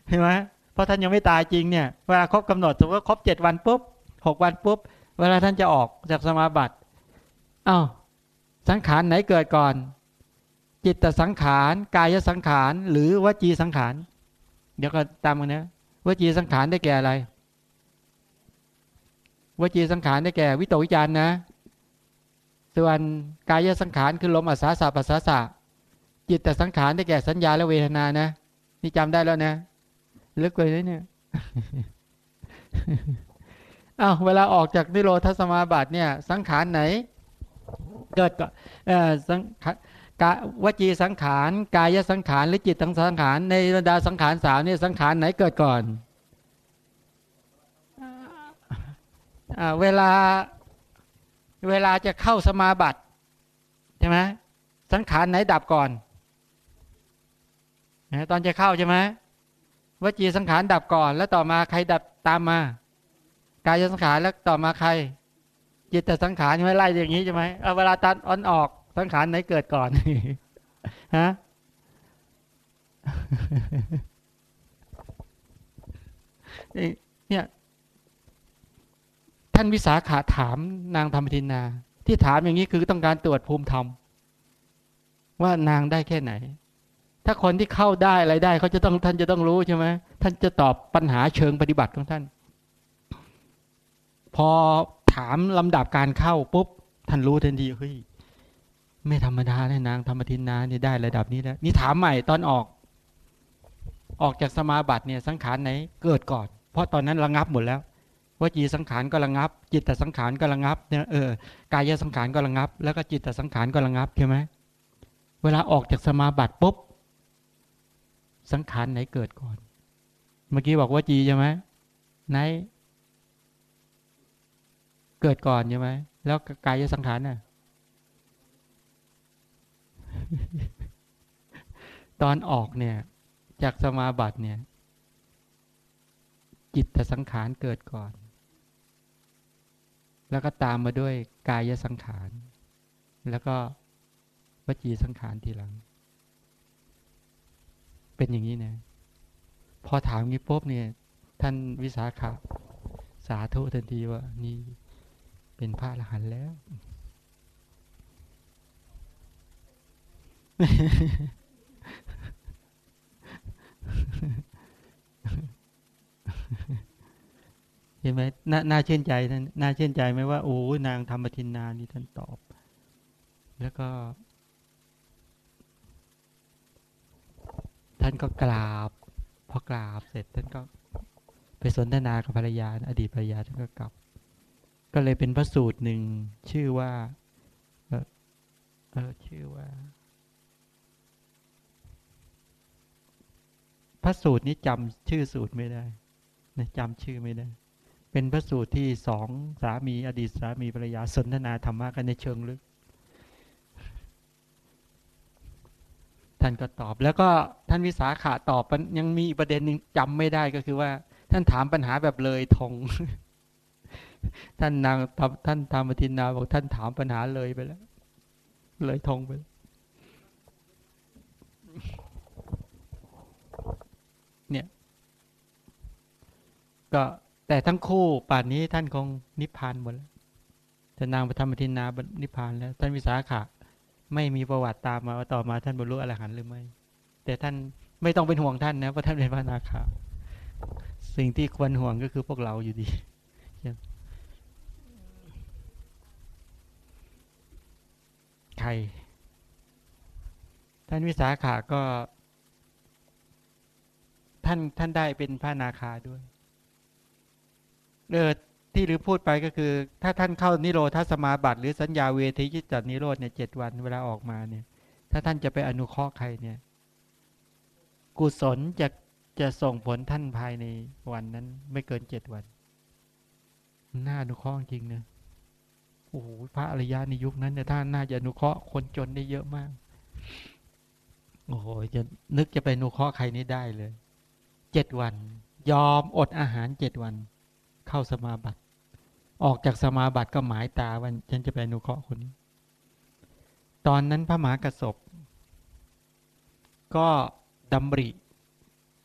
เห็นไหมเพราะท่านยังไม่ตายจริงเนี่ยเวลาครบกำหนดสมมติว่าครบเจ็ดวันปุ๊บหกวันปุ๊บ เวลาท่านจะออกจากสมาบัติอา้าวสังขารไหนเกิดก่อน จิตสังขาร กายสังขาร หรือวจีสังขาร เดี๋ยวก็ตามกันนะวจีสังขารได้แก่อะไรวจีสังขารได้แก่วิตกวิจารนะ ส่วนกายสังขารคือลมอัศสาปัสสะจิตแต่สังขารได้แก่สัญญาและเวทนานะ นี่จำได้แล้วนะลึกเลยเนี่ยอ้าวเวลาออกจากนิโรธสมาบัติเนี่ย สังขารไหน เกิดก็เออสังก วจีสังขาร กายสังขารหรือจิตทั้งสังขาร ในบรรดาสังขารสาวนี่สังขารไหนเกิดก่อนเวลาเวลาจะเข้าสมาบัติใช่ไหมสังขารไหนดับก่อนตอนจะเข้าใช่ไหมวจีสังขารดับก่อน แล้วต่อมาใครดับตามมา กายสังขารแล้วต่อมาใคร จิตแต่สังขารไม่ไล่อย่างนี้ใช่ไหมเอาเวลาตัดอ่อนออก สังขารไหนเกิดก่อนฮะเนี่ย ท่านวิสาขาถามนางธรรมทินา ที่ถามอย่างนี้คือต้องการตรวจภูมิธรรม ว่านางได้แค่ไหน ถ้าคนที่เข้าได้อะไรได้เขาจะต้องท่านจะต้องรู้ใช่ไหมท่านจะตอบปัญหาเชิงปฏิบัติของท่าน พอถามลำดับการเข้าปุ๊บท่านรู้ทันทีเฮ้ย ไม่ธรรมดาเลยนางธรรมทินนาเนี่ยได้ระดับนี้แล้วนี่ถามใหม่ตอนออก ออกจากสมาบัติเนี่ยสังขารไหนเกิดก่อน เพราะตอนนั้นระงับหมดแล้ววจีสังขารก็ระงับ จิตแต่สังขารก็ระงับเนี่ยเออกายสังขารก็ระงับ แล้วก็จิตแต่สังขารก็ระงับใช่ไหมเวลาออกจากสมาบัติปุ๊บสังขารไหนเกิดก่อน เมื่อกี้บอกว่าจีใช่ไหมไหน เกิดก่อนใช่ไหมแล้วกายสังขารน่ะ ตอนออกเนี่ย จากสมาบัติเนี่ย จิตสังขารเกิดก่อน แล้วก็ตามมาด้วยกายสังขาร แล้วก็วจีสังขารทีหลัง เป็นอย่างนี้นะพอถามงี้ปุ๊บเนี่ย ท่านวิสาขะสาธุทันทีว่า นี่เป็นพระอรหันต์แล้ว เห็นไหมน่าน่าชื่นใจท่านน่าชื่นใจไหมว่าโอ้นางธรรมทินนานี่ท่านตอบ แล้วก็ ท่านก็กราบ พอกราบเสร็จท่านก็ไปสนทนากับภรรยา อดีตภรรยาท่านก็กลับ ก็เลยเป็นพระสูตรหนึ่งชื่อว่า เออชื่อว่า พระสูตรนี้จำชื่อสูตรไม่ได้นะจำชื่อไม่ได้ เป็นพระสูตรที่สองสามีอดีตสามีภรรยาสนทนาธรรมะกันในเชิงลึก ท่านก็ตอบแล้วก็ท่านวิสาขาตอบยังมีประเด็นหนึ่งจำไม่ได้ก็คือว่า ท่านถามปัญหาแบบเลยทง ท่านนางท่านธรรมทินนาบอกท่านถามปัญหาเลยไปแล้ว เลยทงไปแล้ว เนี่ยก็แต่ทั้งคู่ป่านนี้ท่านคงนิพพานหมดแล้วแต่นางปฐมทินนาบนิพพานแล้ว ท่านวิสาขะไม่มีประวัติตามมาว่าต่อมาท่านบรรลุอรหันต์หรือไม่ แต่ท่านไม่ต้องเป็นห่วงท่านนะเพราะท่านเป็นพระนาคาสิ่งที่ควรห่วงก็คือพวกเราอยู่ดีใครท่านวิสาขาก็ ท่านท่านได้เป็นพระนาคาด้วยเออที่หรือพูดไปก็คือ ถ้าท่านเข้านิโรธาสมาบัติหรือสัญญาเวทีจิตจัดนิโรธเนี่ยเจ็ดวันเวลาออกมาเนี่ย ถ้าท่านจะไปอนุเคราะห์ใครเนี่ย กุศลจะจะส่งผลท่านภายในวันนั้น ไม่เกินเจ็ดวันน่าอนุเคราะห์จริงนะโอ้โหพระอริยะในยุคนั้นเนี่ยท่านน่าจะอนุเคราะห์คนจนได้เยอะมากโอ้โหจะนึกจะไปอนุเคราะห์ใครนี่ได้เลย เจ็ดวัน ยอมอดอาหารเจ็ดวัน เข้าสมาบัติ ออกจากสมาบัติก็หมายตาวันฉันจะไปนุเคราะห์คนนี้ตอนนั้นพระมหากระสบก็ดำริ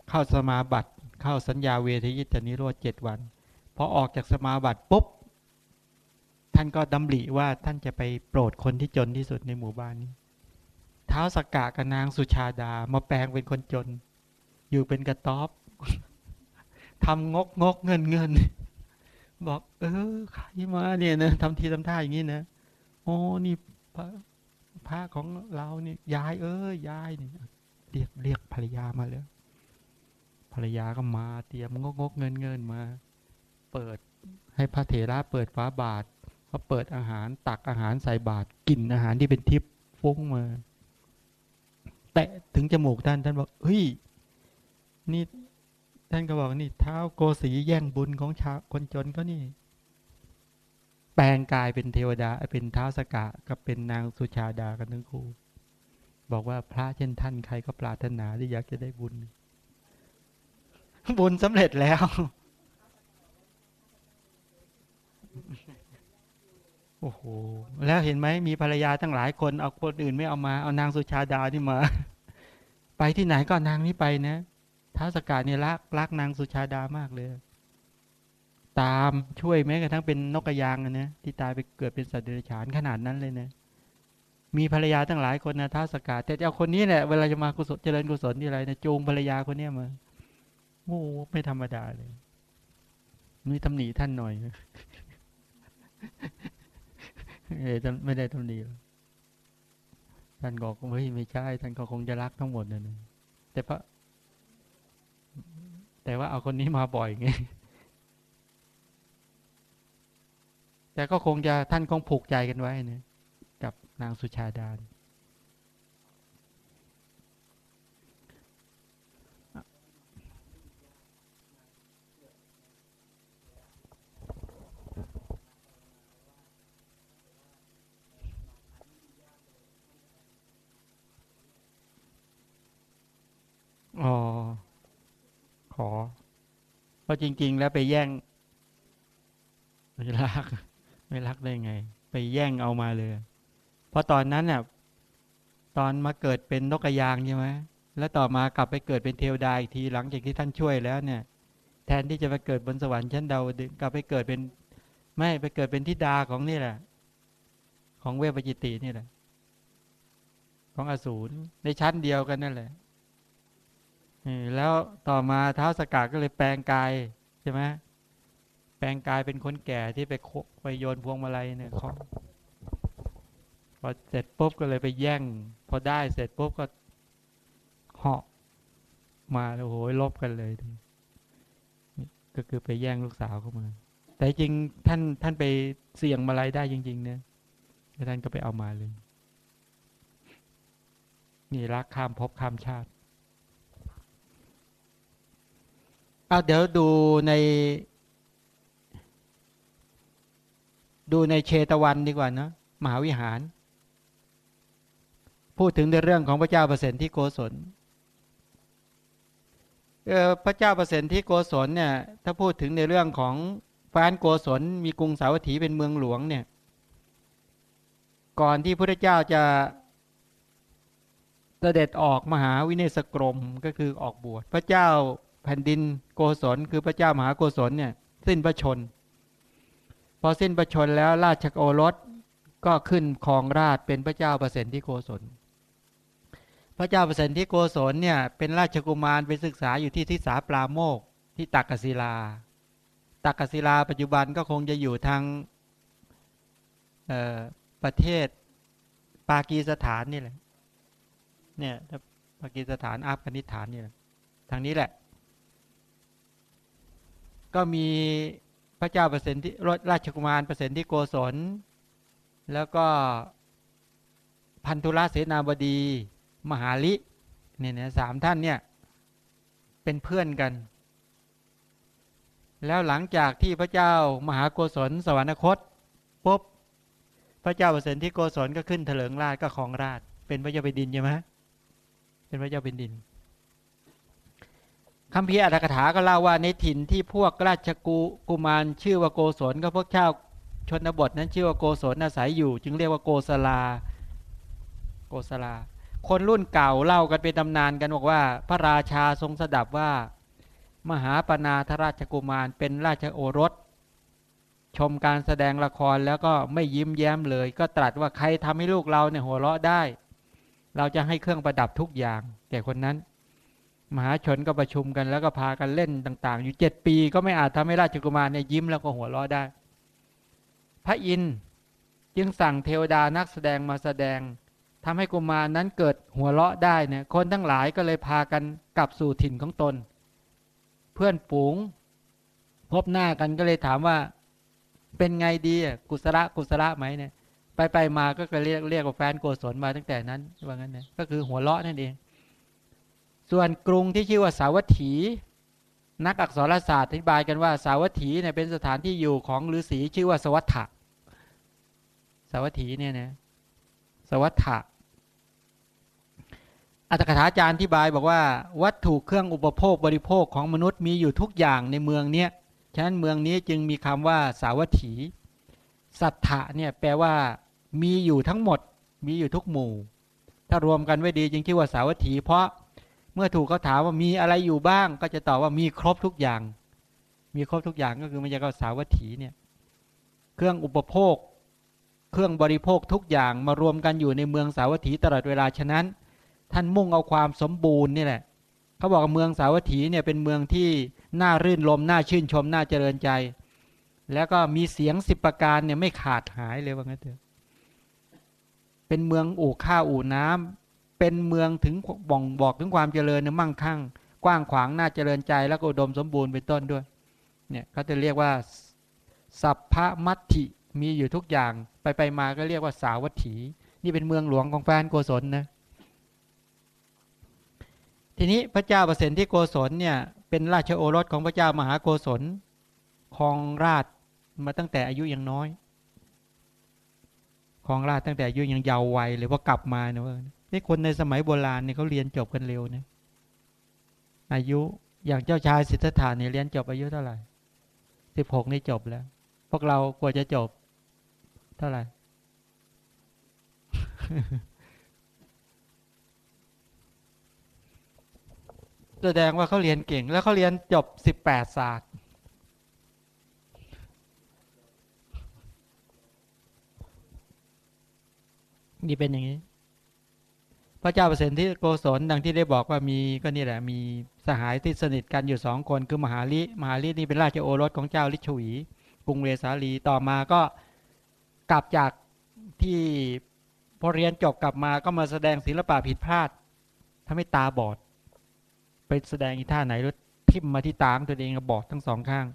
เข้าสมาบัติ เข้าสัญญาเวทยิตนิโรธเจ็ดวันพอออกจากสมาบัติปุ๊บท่านก็ดำริว่าท่านจะไปโปรดคนที่จนที่สุดในหมู่บ้านนี้เท้าสกกะกับนางสุชาดามาแปลงเป็นคนจน อยู่เป็นกระต๊อบ ทำงกงกเงินเงินบอก เออใครมาเนี่ยนะทำทีทำท่าอย่างนี้นะโอ้นี่พระพระของเราเนี่ยยาย เออยายเนี่ยเรียกเรียกภรรยามาแล้วภรรยาก็มาเตรียมงกงกเงินเงินมา เปิดให้พระเถระเปิดฟ้าบาทเขาเปิดอาหารตักอาหารใส่บาตรกินอาหารที่เป็นทิพย์ฟุ้งมา แต่ถึงจมูกท่านท่านบอกเฮ้ยนี่ ท่านก็บอกนี่เท้าโกสีแย่งบุญของชาวคนจนก็นี่ แปลงกายเป็นเทวดาเป็นเท้าสกะกับเป็นนางสุชาดากันทั้งคู่บอกว่าพระเช่นท่านใครก็ปรารถนาที่อยากจะได้บุญ บุญสำเร็จแล้ว โอ้โห แล้วเห็นไหมมีภรรยาทั้งหลายคนเอาคนอื่นไม่เอามา เอานางสุชาดานี่มา ไปที่ไหนก็นางนี้ไปนะ ท้าสกาดเนี่ยรักรักนางสุชาดามากเลย ตามช่วยแม้กระทั่งเป็นนกกระยางนะที่ตายไปเกิดเป็นสัตว์เดรัจฉานขนาดนั้นเลยนะมีภรรยาตั้งหลายคนนะท้าสกาแต่เจ้าคนนี้แหละเวลาจะมากุศลเจริญกุศลที่ไรนะจูงภรรยาคนเนี้ยมาโอ้ไม่ธรรมดาเลยนี่ตำหนิท่านหน่อยเออไม่ได้ตำหนิท่านบอกเฮ้ยไม่ใช่ท่านก็คงจะรักทั้งหมดนั่นแต่พระ แต่ว่าเอาคนนี้มาบ่อยไงแต่ก็คงจะท่านคงผูกใจกันไว้นะกับนางสุชาดาอ๋อ อ เพราะจริง ๆ แล้วไปแย่งไม่รัก ไม่รักได้ไง ไปแย่งเอามาเลย เพราะตอนนั้นเนี่ยตอนมาเกิดเป็นนกกระยางใช่ไหมแล้วต่อมากลับไปเกิดเป็นเทวดาอีกทีหลังจากที่ท่านช่วยแล้วเนี่ย แทนที่จะไปเกิดบนสวรรค์ชั้นดาวดึงกลับไปเกิดเป็น ไม่ไปเกิดเป็นทิดาของนี่แหละ ของเวปจิตินี่แหละ ของอสูรในชั้นเดียวกันนั่นแหละ แล้วต่อมาเท้าสกัดก็เลยแปลงกายใช่ไหมแปลงกายเป็นคนแก่ที่ไปไปโยนพวงมาลัยเนี่ยเขาพอเสร็จปุ๊บก็เลยไปแย่ง พอได้เสร็จปุ๊บก็เหาะมาแล้โหลบกันเลยก็คือไปแย่งลูกสาวเข้ามา แต่จริงท่านท่านไปเสี่ยงมาลัยได้จริง ๆ เนี่ยท่านก็ไปเอามาเลยนี่รักข้ามภพข้ามชาติ เอาเดี๋ยวดูในดูในเชตวันดีกว่านะมหาวิหาร พูดถึงในเรื่องของพระเจ้าเปรตที่โกศลพระเจ้าเปรตที่โกศลเนี่ยถ้าพูดถึงในเรื่องของแคว้นโกศลมีกรุงสาวัตถีเป็นเมืองหลวงเนี่ยก่อนที่พระเจ้าจะเสด็จออกมหาภิเนษกรมณ์ก็คือออกบวชพระเจ้า แผ่นดินโกศลคือพระเจ้ามหาโกศลเนี่ยสิ้นพระชนม์ พอสิ้นพระชนม์แล้วราชโอรสก็ขึ้นครองราชย์เป็นพระเจ้าปเสนทิโกศล พระเจ้าปเสนทิโกศลเนี่ยเป็นราชกุมารไปศึกษาอยู่ที่ทิศาปาโมกข์ที่ตักกศิลา ตักกศิลาปัจจุบันก็คงจะอยู่ทางประเทศปากีสถานนี่แหละ เนี่ยปากีสถานอัฟกานิสถานนี่แหละ ทางนี้แหละ ก็มีพระเจ้าเปรตที่ราชกุมารเปรตที่โกศล แล้วก็พันธุระเสนาบดี มหาลิเนี่ยนะสามท่านเนี่ยเป็นเพื่อนกัน แล้วหลังจากที่พระเจ้ามหาโกศลสวรรคตปุ๊บพระเจ้าเปรตที่โกศลก็ขึ้นเถลิงราชก็ครองราช เป็นพระเจ้าเป็นดินใช่ไหมเป็นพระเจ้าเป็นดิน คำพีอัตถกถาก็เล่าว่าในถิ่นที่พวกราชกุกุมารชื่อว่าโกศลก็พวกเจ้าชนบทนั้นชื่อว่าโกศลอาศัยอยู่ จึงเรียกว่าโกศลา โกศลา คนรุ่นเก่าเล่ากันเป็นตำนานกันบอกว่า พระราชาทรงสดับว่า มหาปนาธราชกุมารเป็นราชโอรส ชมการแสดงละครแล้วก็ไม่ยิ้มแย้มเลย ก็ตรัสว่าใครทำให้ลูกเราเนี่ยหัวเราะได้ เราจะให้เครื่องประดับทุกอย่างแก่คนนั้น มหาชนก็ประชุมกันแล้วก็พากันเล่นต่าง ๆ อยู่เจ็ดปี ก็ไม่อาจทำให้ราชกุมารเนี่ยยิ้มแล้วก็หัวเราะได้ พระอินทร์จึงสั่งเทวดานักแสดงมาแสดงทำให้กุมารนั้นเกิดหัวเราะได้เนี่ยคนทั้งหลายก็เลยพากันกลับสู่ถิ่นของตน เพื่อนฝูง พบหน้ากันก็เลยถามว่า เป็นไงดีกุศลกุศลไหมเนี่ยไปไปมาก็เรียกเรียกว่าแฟนโกศลมาตั้งแต่นั้นว่างั้นเนี่ยก็คือหัวเราะนั่นเอง ส่วนกรุงที่ชื่อว่าสาวัตถี นักอักษรศาสตร์อธิบายกันว่า สาวัตถีเนี่ยเป็นสถานที่อยู่ของฤาษีชื่อว่าสวัฏฐะสาวัตถีเนี่ยนะสวัฏฐะอัตถกถาจารย์ที่บายบอกว่า วัตถุเครื่องอุปโภคบริโภคของมนุษย์มีอยู่ทุกอย่างในเมืองเนี้ยฉะนั้นเมืองนี้จึงมีคำว่าสาวัตถี สัทธะเนี่ยแปลว่า มีอยู่ทั้งหมด มีอยู่ทุกหมู่ ถ้ารวมกันไว้ดีจึงชื่อว่าสาวัตถี เพราะ เมื่อถูกเขาถามว่ามีอะไรอยู่บ้าง ก็จะตอบว่ามีครบทุกอย่าง มีครบทุกอย่างก็คือมันจะก็สาวัตถีเนี่ยเครื่องอุปโภค เครื่องบริโภคทุกอย่างมารวมกันอยู่ในเมืองสาวัตถีตลอดเวลาฉะนั้น ท่านมุ่งเอาความสมบูรณ์นี่แหละเขาบอกเมืองสาวัตถีเนี่ยเป็นเมืองที่น่ารื่นรมน่าชื่นชมน่าเจริญใจ แล้วก็มีเสียงสิบประการเนี่ยไม่ขาดหายเลยว่างั้นเถอะเป็นเมืองอู่ข้าวอู่น้ำ เป็นเมืองถึงบ่งบอกถึงความเจริญมั่งคั่ง กว้างขวางน่าเจริญใจแล้วก็อุดมสมบูรณ์เป็นต้นด้วยเนี่ยเขาจะเรียกว่าสัพพมัตถิมีอยู่ทุกอย่าง ไปไปมาก็เรียกว่าสาวัตถี นี่เป็นเมืองหลวงของแฟนโกศลนะทีนี้พระเจ้าประสิทธิโกศลเนี่ยเป็นราชโอรสของพระเจ้ามหาโกศลครองราชมาตั้งแต่อายุยังน้อยครองราชตั้งแต่อายุยังเยาว์วัยเลยพอกลับมาเนี่ยว่า นี่คนในสมัยโบราณเนี่ยเขาเรียนจบกันเร็วนะอายุอย่างเจ้าชายสิทธัตถะเนี่ยเรียนจบอายุเท่าไหร่สิบหกนี่จบแล้ว พวกเรากว่าจะจบ เท่าไหร่แสดงว่าเขาเรียนเก่ง แล้วเขาเรียนจบสิบแปดศาสตร์ นี่เป็นอย่างนี้ พระเจ้าเปรตที่โกศลดังที่ได้บอกว่ามีก็นี่แหละมีสหายที่สนิทกันอยู่สองคนคือมหาลิมหาลินี่เป็นราชโอรสของเจ้าลิชวีกรุงเวสาลีต่อมาก็กลับจากที่พอเรียนจบกลับมาก็มาแสดงศิลปะผิดพลาดทำให้ตาบอด ไปแสดงอีท่าไหนรถทิ่มมาที่ตาของตัวเองบอดทั้งสองข้าง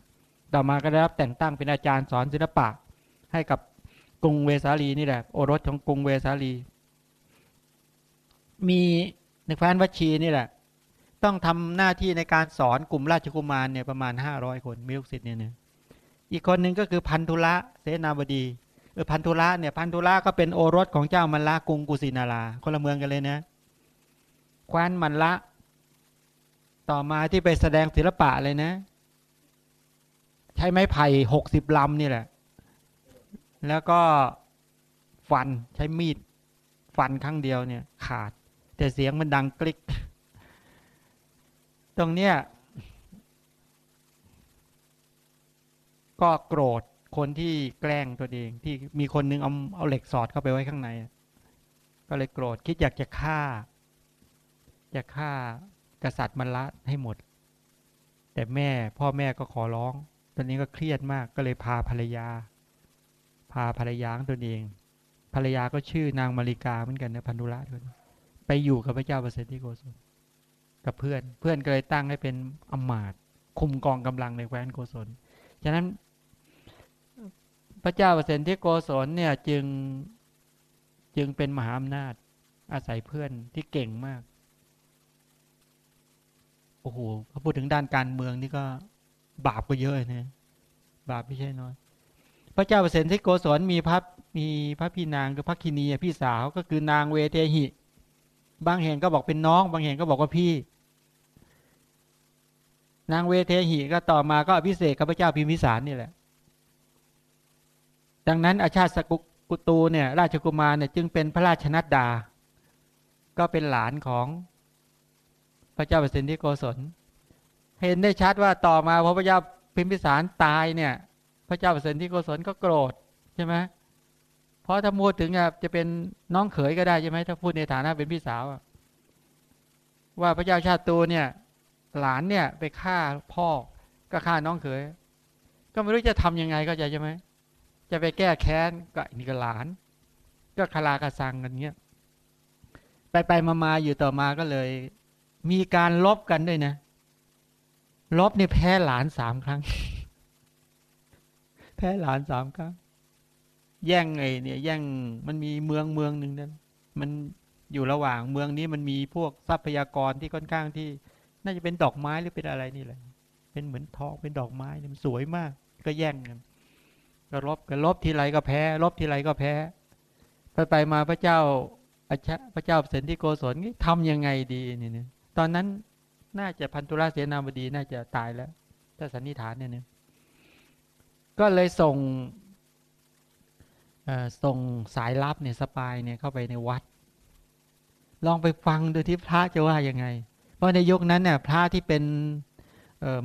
ต่อมาก็ได้รับแต่งตั้งเป็นอาจารย์สอนศิลปะให้กับกรุงเวสาลีนี่แหละโอรสของกรุงเวสาลี มีในแฟนวัชีนี่แหละ ต้องทำหน้าที่ในการสอนกลุ่มราชกุมารเนี่ยประมาณห้าร้อยคนมีลูกศิษย์เนี่ยอีกคนหนึ่งก็คือพันธุระเสนาบดีเออพันธุระเนี่ยพันธุระก็เป็นโอรสของเจ้ามันละกรุงกุสินาราคนละเมืองกันเลยนะคว้นมันละ ต่อมาที่ไปแสดงศิลปะเลยนะ ใช้ไม้ไผ่หกสิบลำนี่แหละ แล้วก็ฟันใช้มีด ฟันครั้งเดียวเนี่ย ขาด แต่เสียงมันดังกริก ตรงเนี้ยก็โกรธคนที่แกล้งตัวเองที่มีคนนึงเอาเอาเหล็กสอดเข้าไปไว้ข้างใน ก็เลยโกรธคิดอยากจะฆ่าจะฆ่ากษัตริย์มรละให้หมด แต่แม่พ่อแม่ก็ขอร้อง ตอนนี้ก็เครียดมากก็เลยพาภรรยา พาภรรยาตัวเอง ภรรยาก็ชื่อนางมาริกาเหมือนกันนะพันธุระด้วย ไปอยู่กับพระเจ้าประเสริฐโกศลกับเพื่อน เพื่อนก็เลยตั้งให้เป็นอมาตคุมกองกำลังในแคว้นโกศลฉะนั้น พระเจ้าปรตที่โกศลเนี่ยจึงจึงเป็นมหาอำนาจอาศัยเพื่อนที่เก่งมาก โอ้โหพอพูดถึงด้านการเมืองนี่ก็บาปก็เยอะนะบาปไม่ใช่น้อย พระเจ้าเปรตที่โกศลมีพระมีพระพี่นางคือพระคินีพี่สาวก็คือนางเวเทหิ บางแห่งก็บอกเป็นน้อง บางแห่งก็บอกว่าพี่ นางเวเทหิก็ต่อมาก็อภิเศกกับพระเจ้าพิมพิสารนี่แหละ ดังนั้นอาชาติสกุตูเนี่ยราชกุมารเนี่ยจึงเป็นพระราชนัดดา ก็เป็นหลานของพระเจ้าเปรตที่โกศล เห็นได้ชัดว่าต่อมาพอพระเจ้าพิมพิสารตายเนี่ย พระเจ้าเปรตที่โกศลก็โกรธใช่ไหม เพราะถ้าพูดถึงจะเป็นน้องเขยก็ได้ใช่ไหมถ้าพูดในฐานะเป็นพี่สาวว่าพระเจ้าชาติตูเนี่ย หลานเนี่ยไปฆ่าพ่อก็ฆ่าน้องเขย ก็ไม่รู้จะทํำยังไงก็จะใช่ไหมจะไปแก้แค้นก็นี่ก็หลาน ก็คลากระสังกันเงี้ยไปไปมามาอยู่ต่อมาก็เลย มีการลบกันด้วยนะลบเนี่ยแพ้หลานสามครั้ง แพ้หลานสามครั้ง แย่งไงเนี่ยแย่งมันมีเมืองเมืองหนึ่งนั้นมันอยู่ระหว่างเมืองนี้มันมีพวกทรัพยากรที่ค่อนข้างที่ น่าจะเป็นดอกไม้หรือเป็นอะไรนี่แหละ เป็นเหมือนทองเป็นดอกไม้มันสวยมาก ก็แย่งกันก็ลบก็ลบทีไรก็แพ้ลบทีไรก็แพ้ไปไปมาพระเจ้าอาชะพระเจ้าเสนที่โกศลนี่ทำยังไงดีนี่เนี่ยตอนนั้นน่าจะพันธุราเสนาบดีน่าจะตายแล้ว ถ้าสันนิษฐานเนี่ยก็เลยส่ง ส่งสายลับเนี่ยสปายเนี่ยเข้าไปในวัด ลองไปฟังดูที่พระจะว่ายังไง เพราะในยุคนั้นเนี่ยพระที่เป็น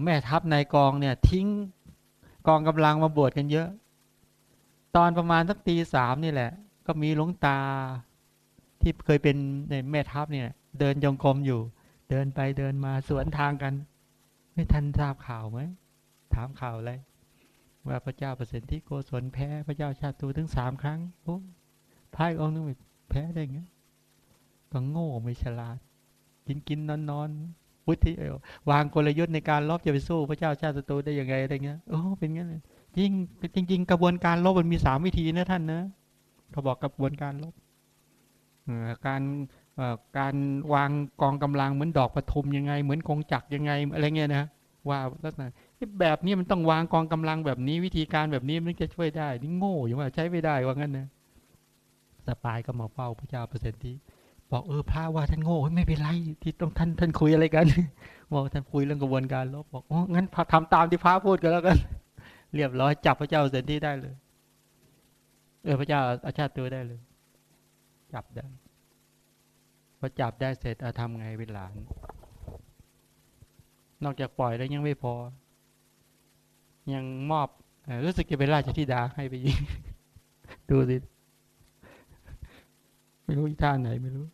แม่ทัพนายกองเนี่ยทิ้งกองกำลังมาบวชกันเยอะ ตอนประมาณสักตีสามนี่แหละ ก็มีหลวงตาที่เคยเป็นในแม่ทัพเนี่ย เดินจงกรมอยู่ เดินไปเดินมาสวนทางกัน ไม่ทันทราบข่าวไหมถามข่าวอะไร ว่าพระเจ้าเปรตที่โกศลแพ้พระเจ้าชาติตูถึงสามครั้งโอ้พายองค์นึงแพ้ได้ไงก็โง่ไม่ฉลาด กินกินนอนนอนวุฒิวางกลยุทธ์ในการลบจะไปสู้พระเจ้าชาติศัตรูได้ยังไงอะไรเงี้ยโอ้เป็นงั้นเลยจริงจริง ๆ กระบวนการลบมันมีสามวิธีนะท่านนะเขาบอกกระบวนการลบการการวางกองกำลังเหมือนดอกปทุมยังไง เหมือนกองจักยังไงอะไรเงี้ยนะว่าลักษณะ แบบนี้มันต้องวางกองกำลังแบบนี้วิธีการแบบนี้มันจะช่วยได้นี่โง่อยู่ว่าใช้ไม่ได้ว่างั้นนะสปายก็มาเฝ้าพระเจ้าเปอร์เซนต์ที่บอกเออพระว่าท่านโง่ไม่เป็นไรที่ต้องท่านท่านคุยอะไรกันบอกท่านคุยเรื่องกระบวนการลบบอกอ๋องั้นทำตามที่พระพูดกันแล้วกัน เรียบร้อยจับพระเจ้าเสร็จที่ได้เลย เออพระเจ้าอาชาติตัวได้เลย จับได้พอจับได้เสร็จอาทำไงเป็นหลาน นอกจากปล่อยแล้วยังไม่พอ ยังมอบรู้สึกจะเป็นราชธิดาให้ไปยิง ดูสิ ไม่รู้ท่าไหนไม่รู้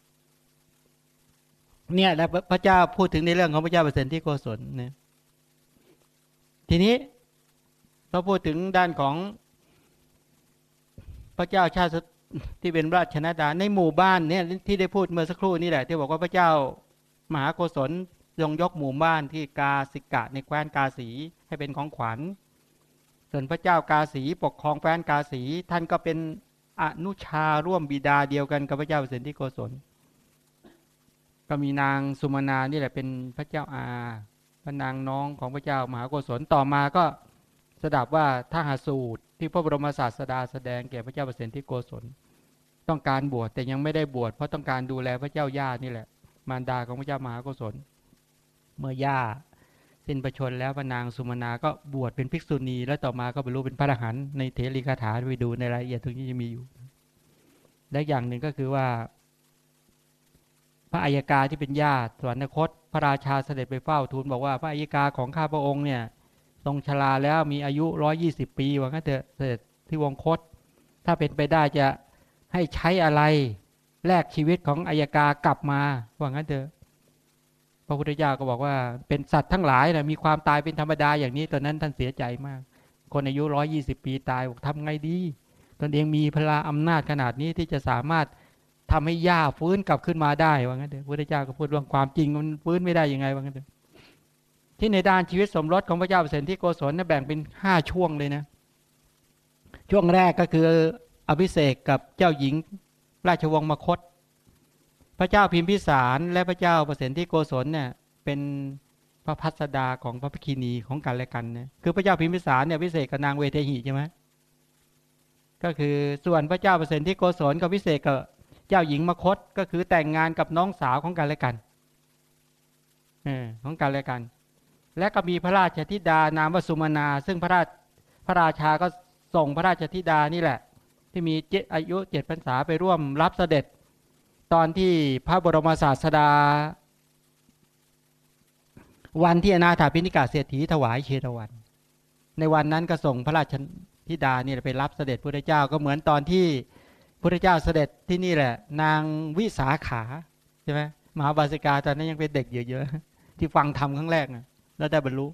เนี่ยแล้วพระเจ้าพูดถึงในเรื่องของพระเจ้าเปอร์เซนที่โกศลเนี่ย ทีนี้เราพูดถึงด้านของพระเจ้าชาติที่เป็นราชนาดาในหมู่บ้านเนี่ยที่ได้พูดเมื่อสักครู่นี่แหละ ที่บอกว่าพระเจ้ามหาโกศล ยงยกหมู่บ้านที่กาสิกะในแคว้นกาสีให้เป็นของขวัญ ส่วนพระเจ้ากาสีปกครองแคว้นกาสีท่านก็เป็นอนุชาร่วมบิดาเดียวกันกับพระเจ้าเปรตที่โกศล ก็มีนางสุมาณานี่แหละเป็นพระเจ้าอาพระนางน้องของพระเจ้ามหาโกศลต่อมาก็สดับว่าถ้าหาสูตรที่พระบรมศาสดาแสดงแก่พระเจ้าเปรตที่โกศล ต้องการบวชแต่ยังไม่ได้บวชเพราะต้องการดูแลพระเจ้าย่านี่แหละ มารดาของพระเจ้ามหาโกศล เมื่อย่าสิ้นประชนแล้วพระนางสุมาณาก็บวชเป็นภิกษุณี แล้วต่อมาก็บรรลุเป็นพระอรหันต์ในเทริคาถาไปดูในรายละเอียดตรงนี้จะมีอยู่ และอย่างหนึ่งก็คือว่า พระอัยกาที่เป็นญาติสวรรคต พระราชาเสด็จไปเฝ้าทูลบอกว่าพระอัยกาของข้าพระองค์เนี่ยทรงชราแล้วมีอายุร้อยี่สิบปีว่างั้นเถอะเสด็จที่วงคต ถ้าเป็นไปได้จะให้ใช้อะไรแลกชีวิตของอัยกากลับมาว่างั้นเถอะ พระพุทธเจ้าก็บอกว่าเป็นสัตว์ทั้งหลายนะมีความตายเป็นธรรมดาอย่างนี้ตอนนั้นท่านเสียใจมาก คนอายุร้อยี่สิบปีตายบอกทำไงดี ตนเองมีพลาอำนาจขนาดนี้ที่จะสามารถทำให้หญ้าฟื้นกลับขึ้นมาได้ว่างั้นเถอะพระพุทธเจ้าก็พูดว่าความจริงมันฟื้นไม่ได้ยังไงว่างั้นเถอะที่ในด้านชีวิตสมรสของพระเจ้าเปรตที่โกศลนแบ่งเป็นห้าช่วงเลยนะ ช่วงแรกก็คืออภิเษกกับเจ้าหญิงราชวงศ์มคต พระเจ้าพิมพิสารและพระเจ้าปรตที่โกศลเนี่ยเป็นพระพัสดาของพระพิคีนีของกันและกันเนี่ยคือพระเจ้าพิมพิสารเนี่ยพิเศษกับนางเวเทหีใช่ไหมก็คือส่วนพระเจ้าปรตที่โกศลกับพิเศษกับเจ้าหญิงมคตก็คือแต่งงานกับน้องสาวของกันและกันอของกันและกัน และก็มีพระราชธิดานามวสุมาณาซึ่งพระราชพระราชาก็ส่งพระราชธิดานี่แหละ ที่มีเจอายุเจ็ดพรรษาไปร่วมรับเสด็จ ตอนที่พระบรมศาสดา วันที่อนาถาพินิกาเศรษฐีถวายเชตวัน ในวันนั้นก็ส่งพระราชธิดานี่ไปรับเสด็จพระเจ้าก็เหมือนตอนที่พระเจ้าเสด็จที่นี่แหละ นางวิสาขาใช่ไหมมหาบาสิกาตอนนั้นยังเป็นเด็กเยอะๆที่ฟังธรรมครั้งแรกนะแล้วได้บรรลุ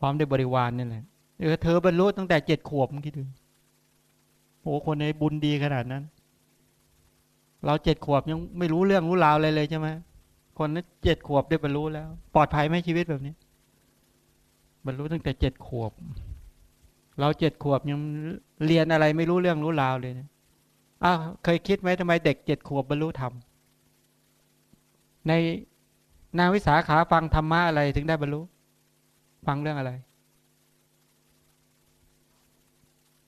พร้อมด้วยบริวารนี่แหละเออเธอบรรลุตั้งแต่เจ็ดขวบคิดดูโอ้คนในบุญดีขนาดนั้น เราเจ็ดขวบยังไม่รู้เรื่องรู้ราวอะไรเลยใช่ไหมคนนั้นเจ็ดขวบได้บรรลุแล้ว ปลอดภัยไหมชีวิตแบบนี้ บรรลุตั้งแต่เจ็ดขวบ เราเจ็ดขวบยังเรียนอะไรไม่รู้เรื่องรู้ราวเลยเนี่ยอ้าวเคยคิดไหมทำไมเด็กเจ็ดขวบบรรลุธรรมในนางวิสาขาฟังธรรมะอะไรถึงได้บรรลุ ฟังเรื่องอะไร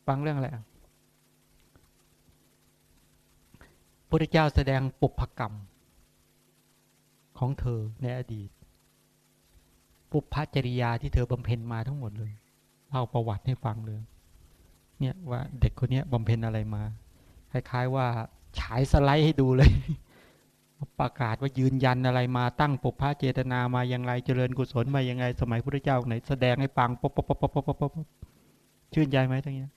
ฟังเรื่องอะไร พระเจ้าแสดงปุพกรรม ของเธอในอดีต ปุพพจริยาที่เธอบำเพ็ญมาทั้งหมดเลยเล่าประวัติให้ฟังเลยเนี่ยว่าเด็กคนนี้บำเพ็ญอะไรมา คล้ายๆว่าฉายสไลด์ให้ดูเลย ประกาศว่ายืนยันอะไรมาตั้งปุพพะเจตนามาอย่างไรเจริญกุศลมาอย่างไงสมัยพระเจ้าไหนแสดงให้ฟังป๊บป๊บป๊บป๊บป๊บป๊บชื่นใจไหมทั้งนี้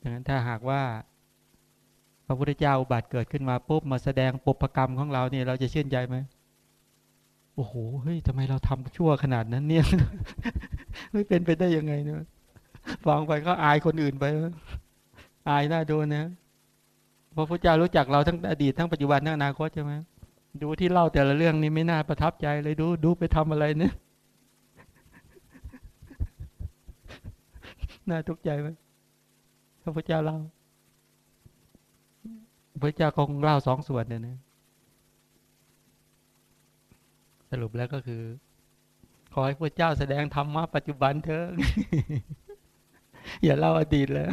ดังนั้นถ้าหากว่า พระพุทธเจ้าอุบัติเกิดขึ้นมาปุ๊บมาแสดงปุพกรรมของเราเนี่ยเราจะชื่นใจไหมโอ้โหเฮ้ยทำไมเราทำชั่วขนาดนั้นเนี่ยไม่เป็นไปได้ยังไงเนาะฟังไปก็อายคนอื่นไปอายหน้าโดนนะพระพุทธเจ้ารู้จักเราทั้งอดีตทั้งปัจจุบันทั้งอนาคตใช่ไหมดูที่เล่าแต่ละเรื่องนี้ไม่น่าประทับใจเลยดูดูไปทำอะไรเนี่ยน่าทุกข์ใจไหมพระพุทธเจ้าเล่า พระเจ้าคงเล่าสองส่วนเนี่ยนะสรุปแล้วก็คือ ขอให้พระเจ้าแสดงธรรมะปัจจุบันเถอะอย่าเล่าอดีตเลย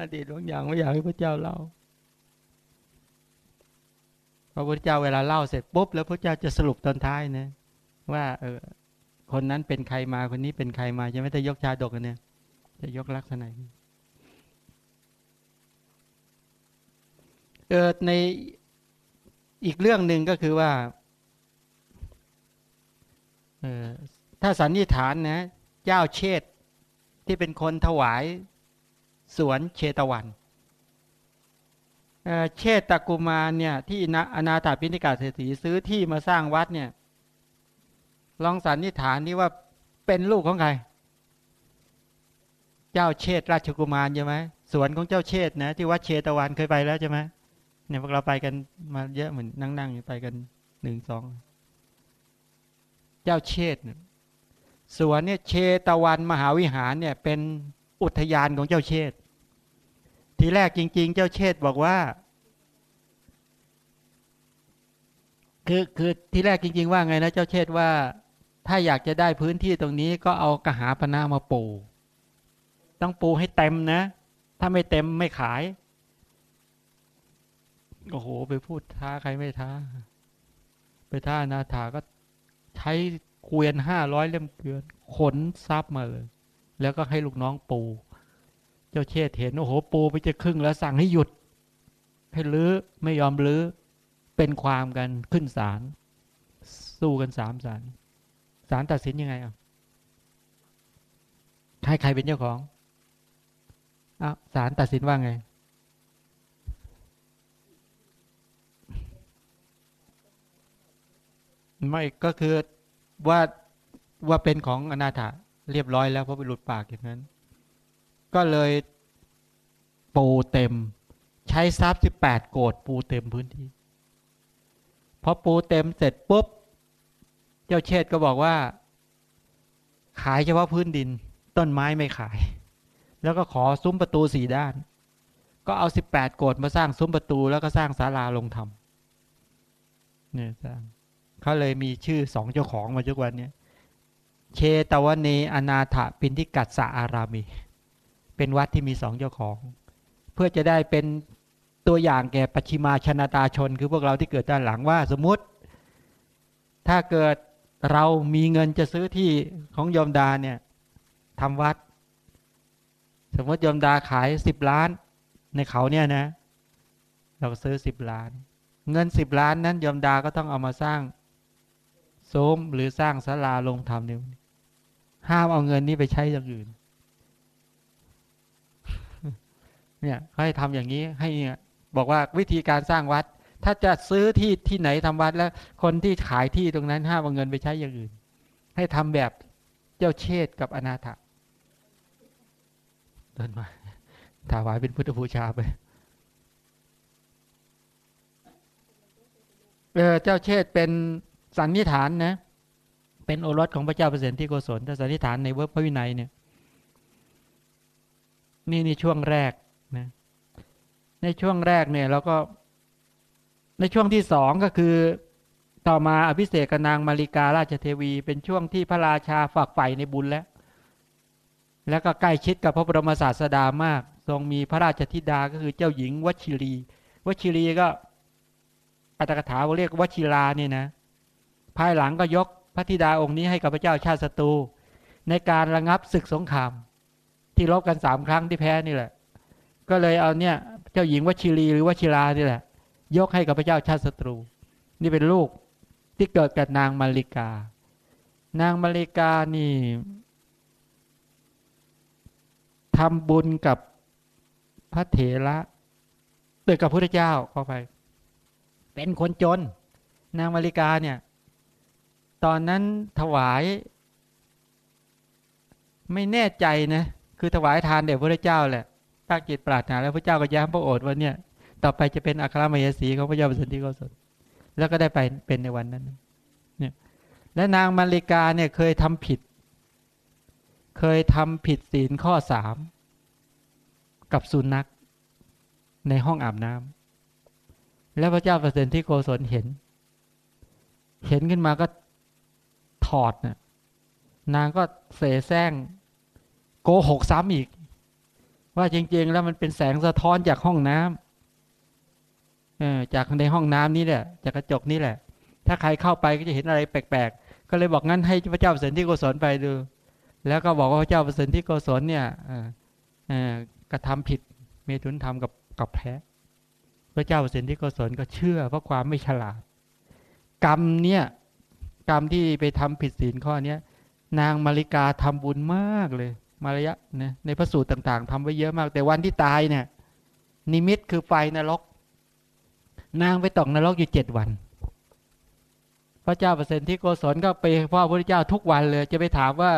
อดีตบางอย่างไม่อยากให้พระเจ้าเล่าพระพุทธเจ้าเวลาเล่าเสร็จปุ๊บแล้วพระเจ้าจะสรุปตอนท้ายนะว่าเออคนนั้นเป็นใครมาคนนี้เป็นใครมาจะไม่ได้ยกชาดกกันเนี่ยจะยกลักษณะ เออในอีกเรื่องหนึ่งก็คือว่าถ้าสันนิษฐานนะเจ้าเชษที่เป็นคนถวายสวนเชตวันเชษตกุมารเนี่ยที่อนาถาพิณิกาเศรษฐีซื้อที่มาสร้างวัดเนี่ย ลองสันนิษฐานนี่ว่าเป็นลูกของใคร เจ้าเชษราชกุมารใช่ไหมสวนของเจ้าเชษนะที่วัดเชตวันเคยไปแล้วใช่ไหม เนี่ยพวกเราไปกันมาเยอะเหมือนนั่งๆไปกันหนึ่งสอง เจ้าเชษสวนเนี่ยเชตวันมหาวิหารเนี่ย เป็นอุทยานของเจ้าเชษทีแรกจริง ๆ เจ้าเชษบอกว่า คือคือทีแรกจริง ๆ ว่าไงนะเจ้าเชษว่า ถ้าอยากจะได้พื้นที่ตรงนี้ก็เอากระหาปนามาปู ต้องปูให้เต็มนะ ถ้าไม่เต็มไม่ขาย โอ้โห ไปพูดท้าใครไม่ท้า ไปท้านาถาก็ใช้เกวียนห้าร้อยเล่มเกลือนขนซับมาเลย แล้วก็ให้ลูกน้องปู เจ้าเชษเห็น โอ้โห ปูไปจะครึ่งแล้วสั่งให้หยุด ให้ลื้อไม่ยอมลื้อเป็นความกันขึ้นศาลสู้กันสามศาลศาลตัดสินยังไงอะให้ใครเป็นเจ้าของอ้าวศาลตัดสินว่าไง ไม่ก็คือว่าว่าเป็นของอนาถาเรียบร้อยแล้วเพราะไปหลุดปากอย่างนั้น ก็เลยปูเต็ม ใช้ทรัพย์สิบแปดโกดปูเต็มพื้นที่พอปูเต็มเสร็จปุ๊บ เจ้าเชษก็บอกว่า ขายเฉพาะพื้นดิน ต้นไม้ไม่ขาย แล้วก็ขอซุ้มประตูสี่ด้าน ก็เอาสิบแปดโกดมาสร้างซุ้มประตูแล้วก็สร้างศาลาลงธรรมเนี่ยสร้าง เขาเลยมีชื่อสองเจ้าของมาทุกวันนี้เชตวเนอนาถปินทิกัสสะอารามี เป็นวัดที่มีสองเจ้าของ เพื่อจะได้เป็นตัวอย่างแก่ปชิมาชนาตาชน คือพวกเราที่เกิดด้านหลังว่าสมมติ ถ้าเกิดเรามีเงินจะซื้อที่ของยมดาเนี่ยทำวัด สมมติยมดาขายสิบล้าน ในเขาเนี่ยนะ เราซื้อสิบล้าน เงินสิบล้านนั้นยมดาก็ต้องเอามาสร้าง โสมหรือสร้างศาลาลงธรรมเนี่ยห้ามเอาเงินนี้ไปใช้อย่างอื่น เนี่ยเขาให้ทำอย่างนี้ให้บอกว่าวิธีการสร้างวัด ถ้าจะซื้อที่ที่ไหนทำวัดแล้ว คนที่ขายที่ตรงนั้นห้ามเอาเงินไปใช้อย่างอื่น ให้ทำแบบเจ้าเชษกับอนาถเดินมาถาวายเป็นพุทธบูชาไปเออเจ้าเชษเป็น สันนิฐานนะ เป็นโอรสของพระเจ้าเปรตที่โกศลแต่สันนิฐานในเวิร์พระวินัยเนี่ย นี่ในช่วงแรกนะ ในช่วงแรกเนี่ยเราก็ในช่วงที่สองก็คือ ต่อมาอภิเษกนางมาริการาชเทวี เป็นช่วงที่พระราชาฝากใฝ่ในบุญแล้ว แล้วก็ใกล้ชิดกับพระบรมศาสดามาก ทรงมีพระราชธิดาก็คือเจ้าหญิงวชิรีวชิรีก็อัตถกถาเรียกวชิราเนี่ยนะ ภายหลังก็ยกพระธิดาองค์นี้ให้กับพระเจ้าชาติศัตรู ในการระงับศึกสงคราม ที่รบกันสามครั้งที่แพ้นี่แหละ ก็เลยเอาเนี่ยเจ้าหญิงวชิรีหรือวชิรานี่แหละ ยกให้กับพระเจ้าชาติศัตรู นี่เป็นลูกที่เกิดกับนางมาริกา นางมาริกานี่ทำบุญกับพระเถระเกิดกับพระเจ้าเข้าไป เป็นคนจน นางมาริกาเนี่ย ตอนนั้นถวาย ไม่แน่ใจนะ คือถวายทานเดี๋ยวพระเจ้าแหละตั้งจิตปรารถนาแล้วพระเจ้าก็ย้ำพระโอษฐ์ว่าเนี่ย ต่อไปจะเป็นอัครมเหสีของพระเจ้าประสิทธิโกศลแล้วก็ได้ไปเป็นในวันนั้น เนี่ย และนางมาริกาเนี่ยเคยทำผิด เคยทำผิดศีลข้อสามกับสุนัขในห้องอาบน้ำแล้วพระเจ้าประสิทธิโกศลเห็น เห็นขึ้นมาก็ ถอดนะ่ะนางก็เสแสร้งโกหกซ้ำอีก ว่าจริง ๆ แล้วมันเป็นแสงสะท้อนจากห้องน้ำเออจากในห้องน้ำนี้แหละจากกระจกนี้แหละ ถ้าใครเข้าไปก็จะเห็นอะไรแปลกๆ ก็เลยบอกงั้นให้พระเจ้าประสิทธิโกศลไปดู แล้วก็บอกว่าพระเจ้าประสิทธิโกศลเนี่ยกระทำผิดเมตุนทำกับกับแพ้พระเจ้าประสิทธิโกศลก็เชื่อเพราะความไม่ฉลาด กรรมเนี่ย กรรมที่ไปทำผิดศีลข้อเนี้ย นางมาริกาทำบุญมากเลย มารยะนะในพระสูตรต่าง ๆทำไว้เยอะมาก แต่วันที่ตายเนี่ย นิมิตคือไฟนรก นางไปตกนรกอยู่เจ็ดวัน พระเจ้าเปอร์เซนที่โกศลก็ไปพ่อพระเจ้าทุกวันเลย จะไปถามว่า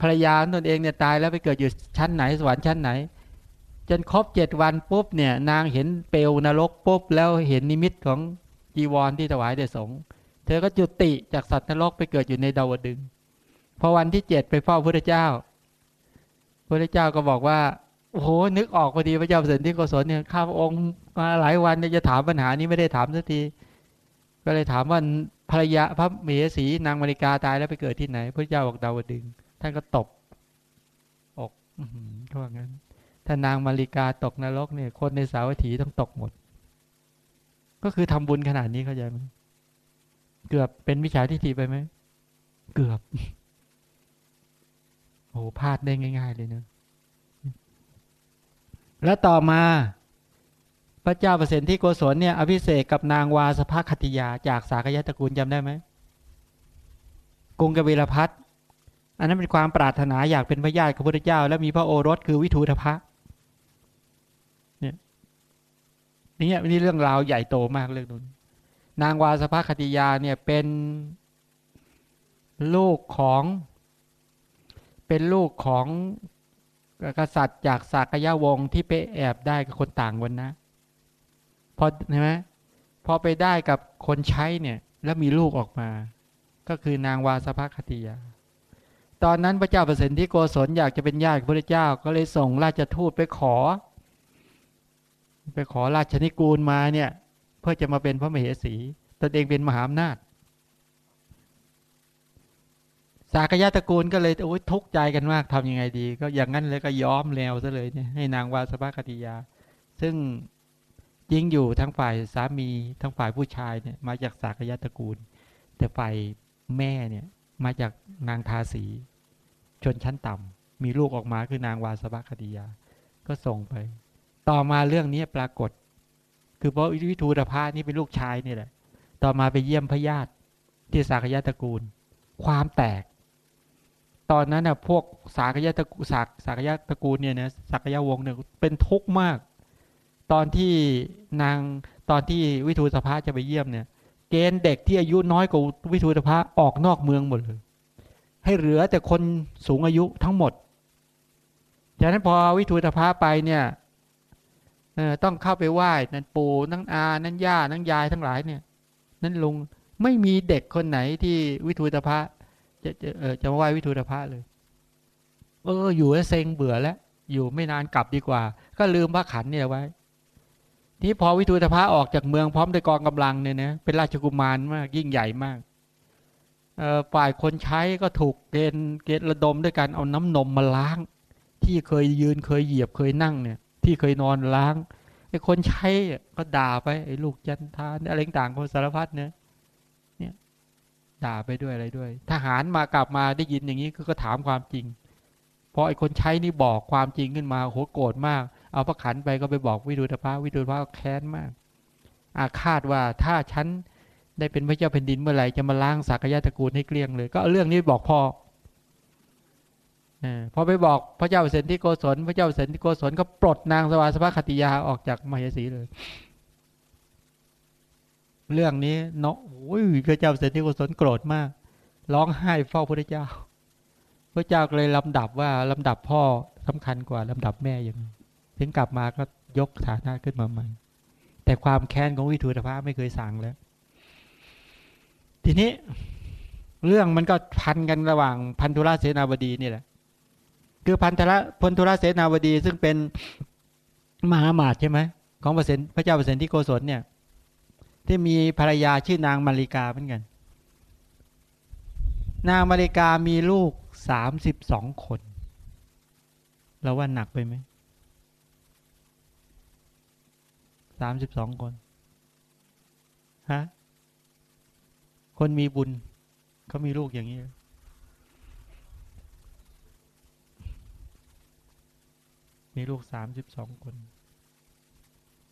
ภรรยาตนเองเนี่ยตายแล้วไปเกิดอยู่ชั้นไหนสวรรค์ชั้นไหน จนครบเจ็ดวันปุ๊บเนี่ย นางเห็นเปลวนรกปุ๊บแล้วเห็นนิมิตของจีวรที่ถวายเดชสง เธอก็จุติจากสัตว์นรกไปเกิดอยู่ในดาวดึงพอวันที่เจ็ดไปเฝ้าพระเจ้า พระเจ้าก็บอกว่าโอ้โหนึกออกพอดีพระเจ้าเสด็จที่โกศลเนี่ยข้าพระองค์มาหลายวันจะถามปัญหานี้ไม่ได้ถามสักที ก็เลยถามว่าภรรยาพระเมสีนางมาริกาตายแล้วไปเกิดที่ไหน พระเจ้าบอกดาวดึง ท่านก็ตบอกก็ว่างั้น ถ้านางมาริกาตกนรกเนี่ย คนในสาวัตถีต้องตกหมด ก็คือทำบุญขนาดนี้เข้าใจไหม เกือบเป็นวิชาทิฏฐิไปไหม เกือบ โอ้พลาดได้ง่าย ๆ เลยเนะแล้วต่อมาพระเจ้าปรตที่โกศลเนี่ยอภิเศกกับนางวาสภคติยา จากสากยตระกูลจำได้ไหมกรุงกบิลพัทอันนั้นเป็นความปรารถนาอยากเป็นพระญาติของพระเจ้า และมีพระโอรสคือวิทูธพะเนี่ยนี่เนี่เรื่องราวใหญ่โตมากเรื่องนู้น นางวาสภคติยาเนี่ยเป็นลูกของเป็นลูกของกษัตริย์จากสากยะวงศ์ที่ไปแอบได้กับคนต่างวันนะพอเห็นไหมพอไปได้กับคนใช้เนี่ย แล้วมีลูกออกมา ก็คือนางวาสภคติยา ตอนนั้นพระเจ้าประสิทธิโกศลอยากจะเป็นญาติพระเจ้าก็เลยส่งราชทูตไปขอ ไปขอราชนิกูลมาเนี่ย เพื่อจะมาเป็นพระมเหสีตนเองเป็นมหาอำนาจ สากยะตระกูลก็เลยโอ้ยทุกข์ใจกันมากทำยังไงดี ก็อย่างนั้นเลยก็ย้อมแล้วซะเลยเนี่ยให้นางวาสภคติยา ซึ่งยิงอยู่ทั้งฝ่ายสามีทั้งฝ่ายผู้ชายเนี่ยมาจากสากยะตระกูล แต่ฝ่ายแม่เนี่ยมาจากนางทาสี ชนชั้นต่ำมีลูกออกมาคือนางวาสภคติยา ก็ส่งไป ต่อมาเรื่องนี้ปรากฏ คือเพราะวิทูรพานี่เป็นลูกชายนี่แหละ ต่อมาไปเยี่ยมพญาติที่สากยะตระกูล ความแตก ตอนนั้นน่ะพวกสากยะตระกูลสากสากยะตระกูลเนี่ยนะสากยะวงเนี่ยเป็นทุกข์มาก ตอนที่นางตอนที่วิทูตภะจะไปเยี่ยมเนี่ย เกณฑ์เด็กที่อายุน้อยกว่าวิทูตภะออกนอกเมืองหมดเลยให้เหลือแต่คนสูงอายุทั้งหมดจากนั้นพอวิทูตภะไปเนี่ย ต้องเข้าไปไหว้นั่นปู่นั่งอานั่นย่านั่งยายทั้งหลายเนี่ย นั่นลุงไม่มีเด็กคนไหนที่วิทูตภะจะจะเออจะมาไหว้วิทูรพระเลย เออ อยู่แล้วเซ็งเบื่อแล้ว อยู่ไม่นานกลับดีกว่า ก็ลืมพระขันเนี่ยไว้ ที่พอวิทูรพระออกจากเมืองพร้อมด้วยกองกำลังเนี่ยนะเป็นราชกุมารมากยิ่งใหญ่มากฝ่ายคนใช้ก็ถูกเกณฑ์เกณฑ์ระดมด้วยการเอาน้ำนมมาล้าง ที่เคยยืนเคยเหยียบเคยนั่งเนี่ย ที่เคยนอนล้างไอ้คนใช้ก็ด่าไปไอ้ลูกจันทานอะไรต่างๆคนสารพัดเนี่ยด่าไปด้วยอะไรด้วย ทหารมากลับมาได้ยินอย่างนี้ก็ถามความจริงพอไอ้คนใช้นี่บอกความจริงขึ้นมาโหโกรธมาก เอาพระขันไปก็ไปบอกวิดูตภะวิดูตภะแค้นมาก อาคาดว่าถ้าฉันได้เป็นพระเจ้าแผ่นดินเมื่อไหร่จะมาล้างสักยะตระกูลให้เกลี้ยงเลย ก็เรื่องนี้บอกพ่อ พอไปบอกพระเจ้าเสนที่โกศลพระเจ้าเสนที่โกศลก็ปลดนางสวาสภคติยาออกจากมเหสีเลย เรื่องนี้เนาะโอ้ยพระเจ้าเสนที่โกศลโกรธมาก ร้องไห้เฝ้าพระเจ้า พระเจ้าเลยลำดับว่าลำดับพ่อสำคัญกว่าลำดับแม่อย่างถึงกลับมาก็ยกฐานะขึ้นมาใหม่แต่ความแค้นของวิทูตภาไม่เคยสั่งแล้ว ทีนี้เรื่องมันก็พันกันระหว่างพันธุระเสนาบดีนี่แหละ คือพันธุระพันธุระเสนาบดีซึ่งเป็นมหามาตใช่ไหมของพระเจ้าเปรตที่โกศลเนี่ย ที่มีภรรยาชื่อนางมาริกาเหมือนกัน นางมาริกามีลูกสามสิบสองคนเราว่าหนักไปไหมสามสิบสองคนฮะคนมีบุญเขามีลูกอย่างนี้ มีลูกสามสิบสองคน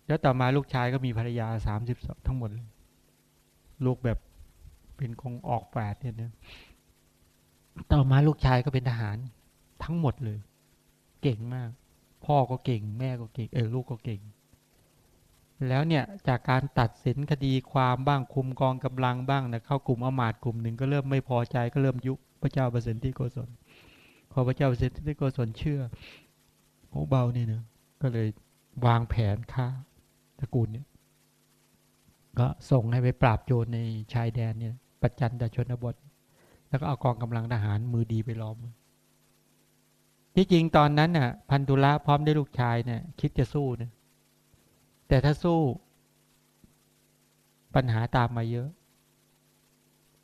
แล้วต่อมาลูกชายก็มีภรรยาสามสิบสองทั้งหมดเลยลูกแบบเป็นคงออกแปดเนี่ยนะต่อมาลูกชายก็เป็นทหารทั้งหมดเลย เก่งมาก พ่อก็เก่ง แม่ก็เก่งเออลูกก็เก่ง แล้วเนี่ยจากการตัดสินคดีความบ้างคุมกองกำลังบ้างนะเข้ากลุ่มอมาตกลุ่มหนึ่งก็เริ่มไม่พอใจก็เริ่มยุพระเจ้าปรตที่โกศลพอพระเจ้าปรตที่โกศลเชื่อ โอ้เบานี่นะก็เลยวางแผนฆ่าตระกูลเนี่ย ก็ส่งให้ไปปราบโจรในชายแดนเนี่ยปัจจันตชนบท แล้วก็เอากองกำลังทหารมือดีไปล้อมที่จริงตอนนั้นน่ะ พันธุระพร้อมได้ลูกชายเนี่ยคิดจะสู้นะแต่ถ้าสู้ ปัญหาตามมาเยอะ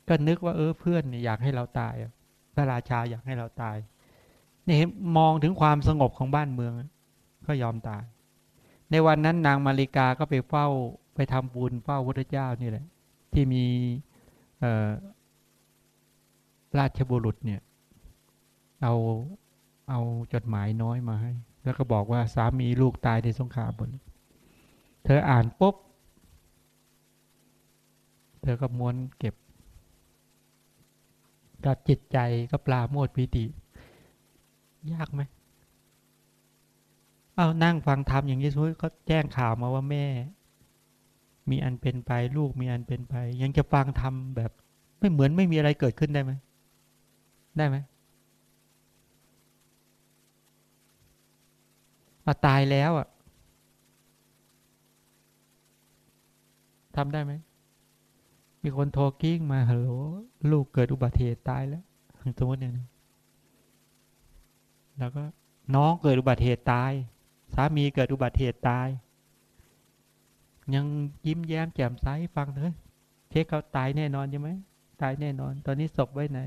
ก็นึกว่าเออเพื่อนอยากให้เราตายพระราชาอยากให้เราตาย นี่มองถึงความสงบของบ้านเมือง ก็ยอมตาย ในวันนั้นนางมาริกาก็ไปเฝ้าไปทำบุญเฝ้าพระเจ้านี่แหละ ที่มีราชบุรุษเนี่ย เอาเอาจดหมายน้อยมาให้ แล้วก็บอกว่าสามีลูกตายในสงครามบน เธออ่านปุ๊บ เธอก็ม้วนเก็บก็จิตใจก็ปลาโมดพิติ ยากไหมเอานั่งฟังธรรมอย่างนี้สุดก็แจ้งข่าวมาว่าแม่ มีอันเป็นไปลูกมีอันเป็นไป ยังจะฟังธรรมแบบ ไม่เหมือนไม่มีอะไรเกิดขึ้นได้ไหมได้ไหมอาตายแล้วอะทำได้ไหม มีคนโทรกิ้งมาฮัลโหลลูกเกิดอุบัติเหตุตายแล้วสมมติอย่างนี้ แล้วก็น้องเกิดอุบัติเหตุตาย สามีเกิดอุบัติเหตุตาย ยังยิ้มแย้มแจ่มใสฟังเถอะเช็คเขาตายแน่นอนใช่ไหมตายแน่นอน ตอนนี้ศพไว้ไหน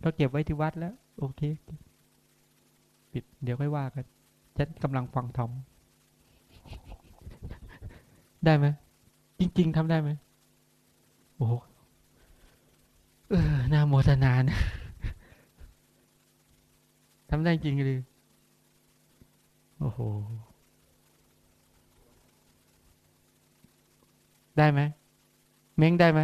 เขาเก็บไว้ที่วัดแล้ว โอเค ปิด เดี๋ยวค่อยว่ากันฉันกำลังฟังธรรมได้ไหมจริง ๆทำได้ไหมโอ้เออน่าโมทนาน ทำได้จริงเลยโอ้โห ได้ไหม เม้งได้ไหม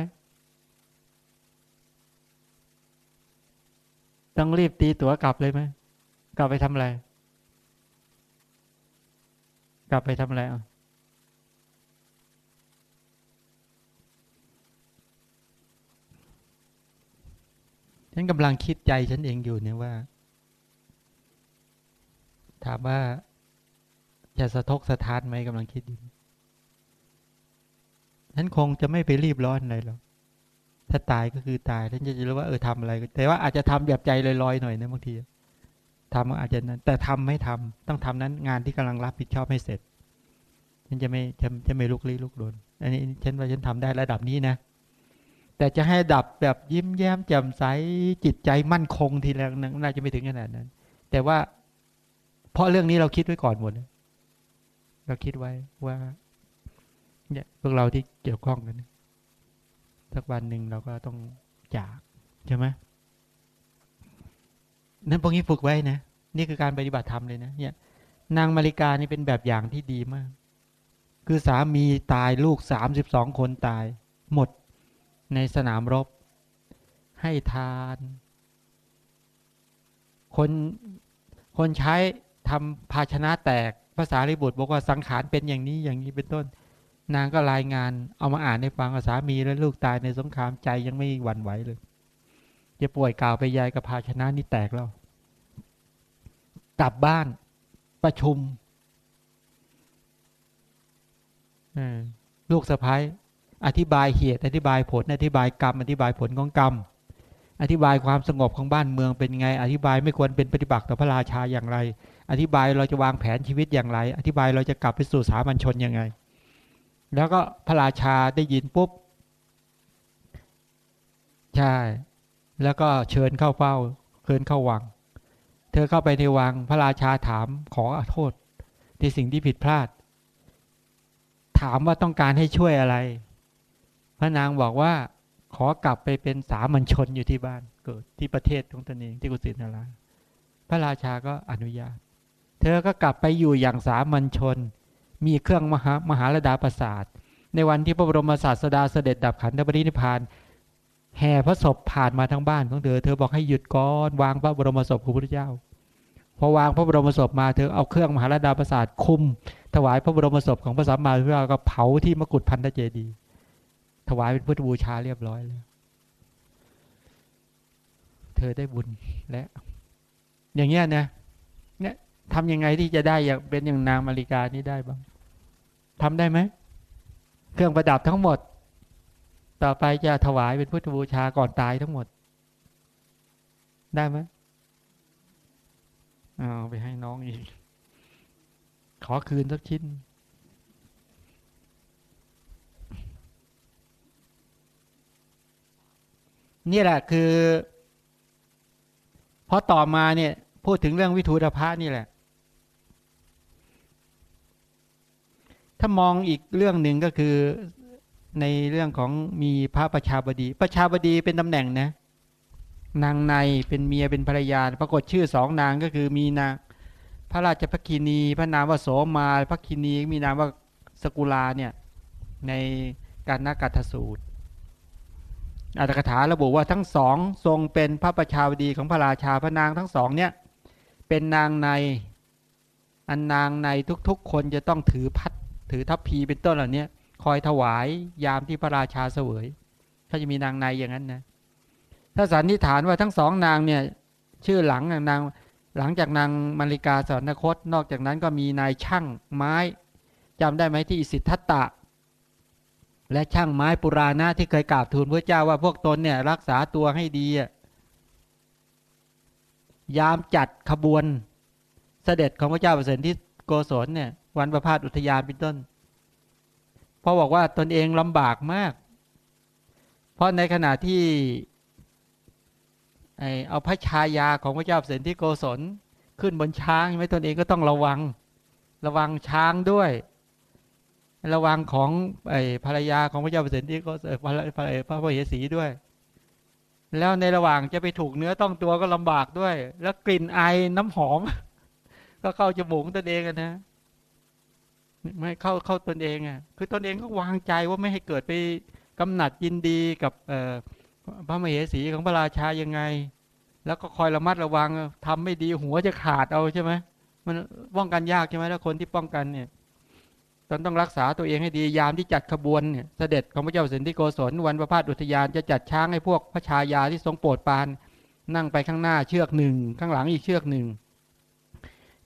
ต้องรีบตีตั๋วกลับเลยไหม กลับไปทำอะไร กลับไปทำอะไรอะฉันกำลังคิดใจฉันเองอยู่เนี่ยว่า ถามว่าจะสะทกสะท้านไหมกำลังคิดอยู่ฉันคงจะไม่ไปรีบร้อนอะไรหรอกถ้าตายก็คือตายท่านจะรู้ว่าเออทำอะไร แต่ว่าอาจจะทำแบบใจลอยๆหน่อยนะบางทีทำอาจจะนั้น แต่ทำไม่ทำต้องทำนั้นงานที่กำลังรับผิดชอบให้เสร็จฉันจะไม่จะจะไม่ลุกลี้ลุกลนอันนี้ฉันว่าฉันทำได้ระดับนี้นะ แต่จะให้ดับแบบยิ้มแย้มแจ่มใสจิตใจมั่นคงทีแรกน่าจะไม่ถึงขนาดนั้น แต่ว่า เพราะเรื่องนี้เราคิดไว้ก่อนหมดเราคิดไว้ว่า เนี่ยพวกเราที่เกี่ยวข้องกันสักวันหนึ่งเราก็ต้องจากใช่ไหมนั้นพวกนี้ฝึกไว้นะนี่คือการปฏิบัติธรรมเลยนะเนี่ย นางมาริกานี่เป็นแบบอย่างที่ดีมาก คือสามีตายลูกสามสิบสองคนตาย หมดในสนามรบ ให้ทาน คนคนใช้ ทำภาชนะแตกภาษาลิบุตรบอกว่าสังขารเป็นอย่างนี้อย่างนี้เป็นต้น นางก็รายงานเอามาอ่านในฟังกับสามีและลูกตายในสงครามใจยังไม่หวั่นไหวเลย จะป่วยกล่าวไปยายกับภาชนะนี่แตกแล้วกลับบ้านประชุมลูกสะพ้ายอธิบายเหตุอธิบายผลอธิบายกรรม อธิบายผลของกรรม อธิบายความสงบของบ้านเมืองเป็นไง อธิบายไม่ควรเป็นปฏิบัติต่อพระราชาอย่างไร อธิบายเราจะวางแผนชีวิตอย่างไร อธิบายเราจะกลับไปสู่สามัญชนยังไง แล้วก็พระราชาได้ยินปุ๊บ ใช่ แล้วก็เชิญเข้าเฝ้าเชิญเข้าวัง เธอเข้าไปในวังพระราชาถามขอโทษในสิ่งที่ผิดพลาด ถามว่าต้องการให้ช่วยอะไร พระนางบอกว่าขอกลับไปเป็นสามัญชนอยู่ที่บ้านเกิดที่ประเทศของตนเองที่กุศินาราพระราชาก็อนุญาต เธอก็กลับไปอยู่อย่างสามัญชน มีเครื่องมหามหาลดาประสาท ในวันที่พระบรมศาสดาเสด็จดับขันธปรินิพานแห่พระศพผ่านมาทั้งบ้านของเธอ เธอบอกให้หยุดก่อนวางพระบรมศพของพระเจ้า พอวางพระบรมศพมาเธอเอาเครื่องมหาลดาประสาทคุม ถวายพระบรมศพของพระสัมมาสัมพุทธเจ้าก็เผาที่มกุฏพันธเจดีย์ถวายเป็นพุทธบูชาเรียบร้อยแล้วเธอได้บุญและ อย่างเงี้ยนะ ทำยังไงที่จะได้อยางเป็นอย่างนางมาริกานี้ได้บ้างทำได้ไหม เครื่องประดับทั้งหมด ต่อไปจะถวายเป็นพุทธบูชาก่อนตายทั้งหมด ได้ไหมเอาไปให้น้องอีก ขอคืนสักชิ้น นี่แหละคือพอต่อมาเนี่ย พูดถึงเรื่องวิทูธภะนี่แหละ ถ้ามองอีกเรื่องหนึ่งก็คือในเรื่องของมีพระประชาบดี ประชาบดีเป็นตำแหน่งนะ นางในเป็นเมียเป็นภรรยา ปรากฏชื่อสองนางก็คือมีนางพระราชพคินี พระนามว่าโสมาพคินีมีนามว่าสกุลาเนี่ยในการนักกัตสูตรอัตถกถาระบุว่าทั้งสองทรงเป็นพระประชาวดีของพระราชาพระนางทั้งสองเนี่ยเป็นนางในอันนางในทุกๆ คนจะต้องถือพัด ถือทัพพีเป็นต้นเหล่านี้คอยถวายยามที่พระราชาเสวยถ้าจะมีนางในอย่างนั้นนะถ้าสันนิษฐานว่าทั้งสองนางเนี่ย ชื่อหลังนางหลังจากนางมาริกาสอนคต นอกจากนั้นก็มีนายช่างไม้จำได้ไหมที่อิสิทธัตตะ และช่างไม้ปุราณะที่เคยกราบทูลพระเจ้าว่าพวกตนเนี่ย รักษาตัวให้ดียามจัดขบวนเสด็จของพระเจ้าประเสริฐที่โกศลเนี่ย วันประพาสอุทยานเป็นต้นพราะบอกว่าตนเองลำบากมาก เพราะในขณะที่เอาพระชายาของพระเจ้าเสด็จที่โกศลขึ้นบนช้างไหมตนเองก็ต้องระวัง ระวังช้างด้วย ระวังของไอ้ภรรยาของพระเจ้าเปรตที่ก็พระพระพระพระเยสีด้วย แล้วในระหว่างจะไปถูกเนื้อต้องตัวก็ลำบากด้วย แล้วกลิ่นไอน้ำหอม ก็เข้าจมูกตนเองนะ ไม่เข้าเข้าตนเองอะคือตนเองก็วางใจว่าไม่ให้เกิดไปกำหนัดยินดีกับพระมเหสีของพระราชายังไง แล้วก็คอยระมัดระวังทำไม่ดีหัวจะขาดเอาใช่ไหมมันป้องกันยากใช่ไหมถ้าคนที่ป้องกันเนี่ยตนต้องรักษาตัวเองให้ดียามที่จัดขบวนเนี่ยเสด็จของพระเจ้าสินธิโกศลวันประพาสอุทยานจะจัดช้างให้พวกพระชายาที่ทรงโปรดปาน นั่งไปข้างหน้าเชือกหนึ่งข้างหลังอีกเชือกหนึ่ง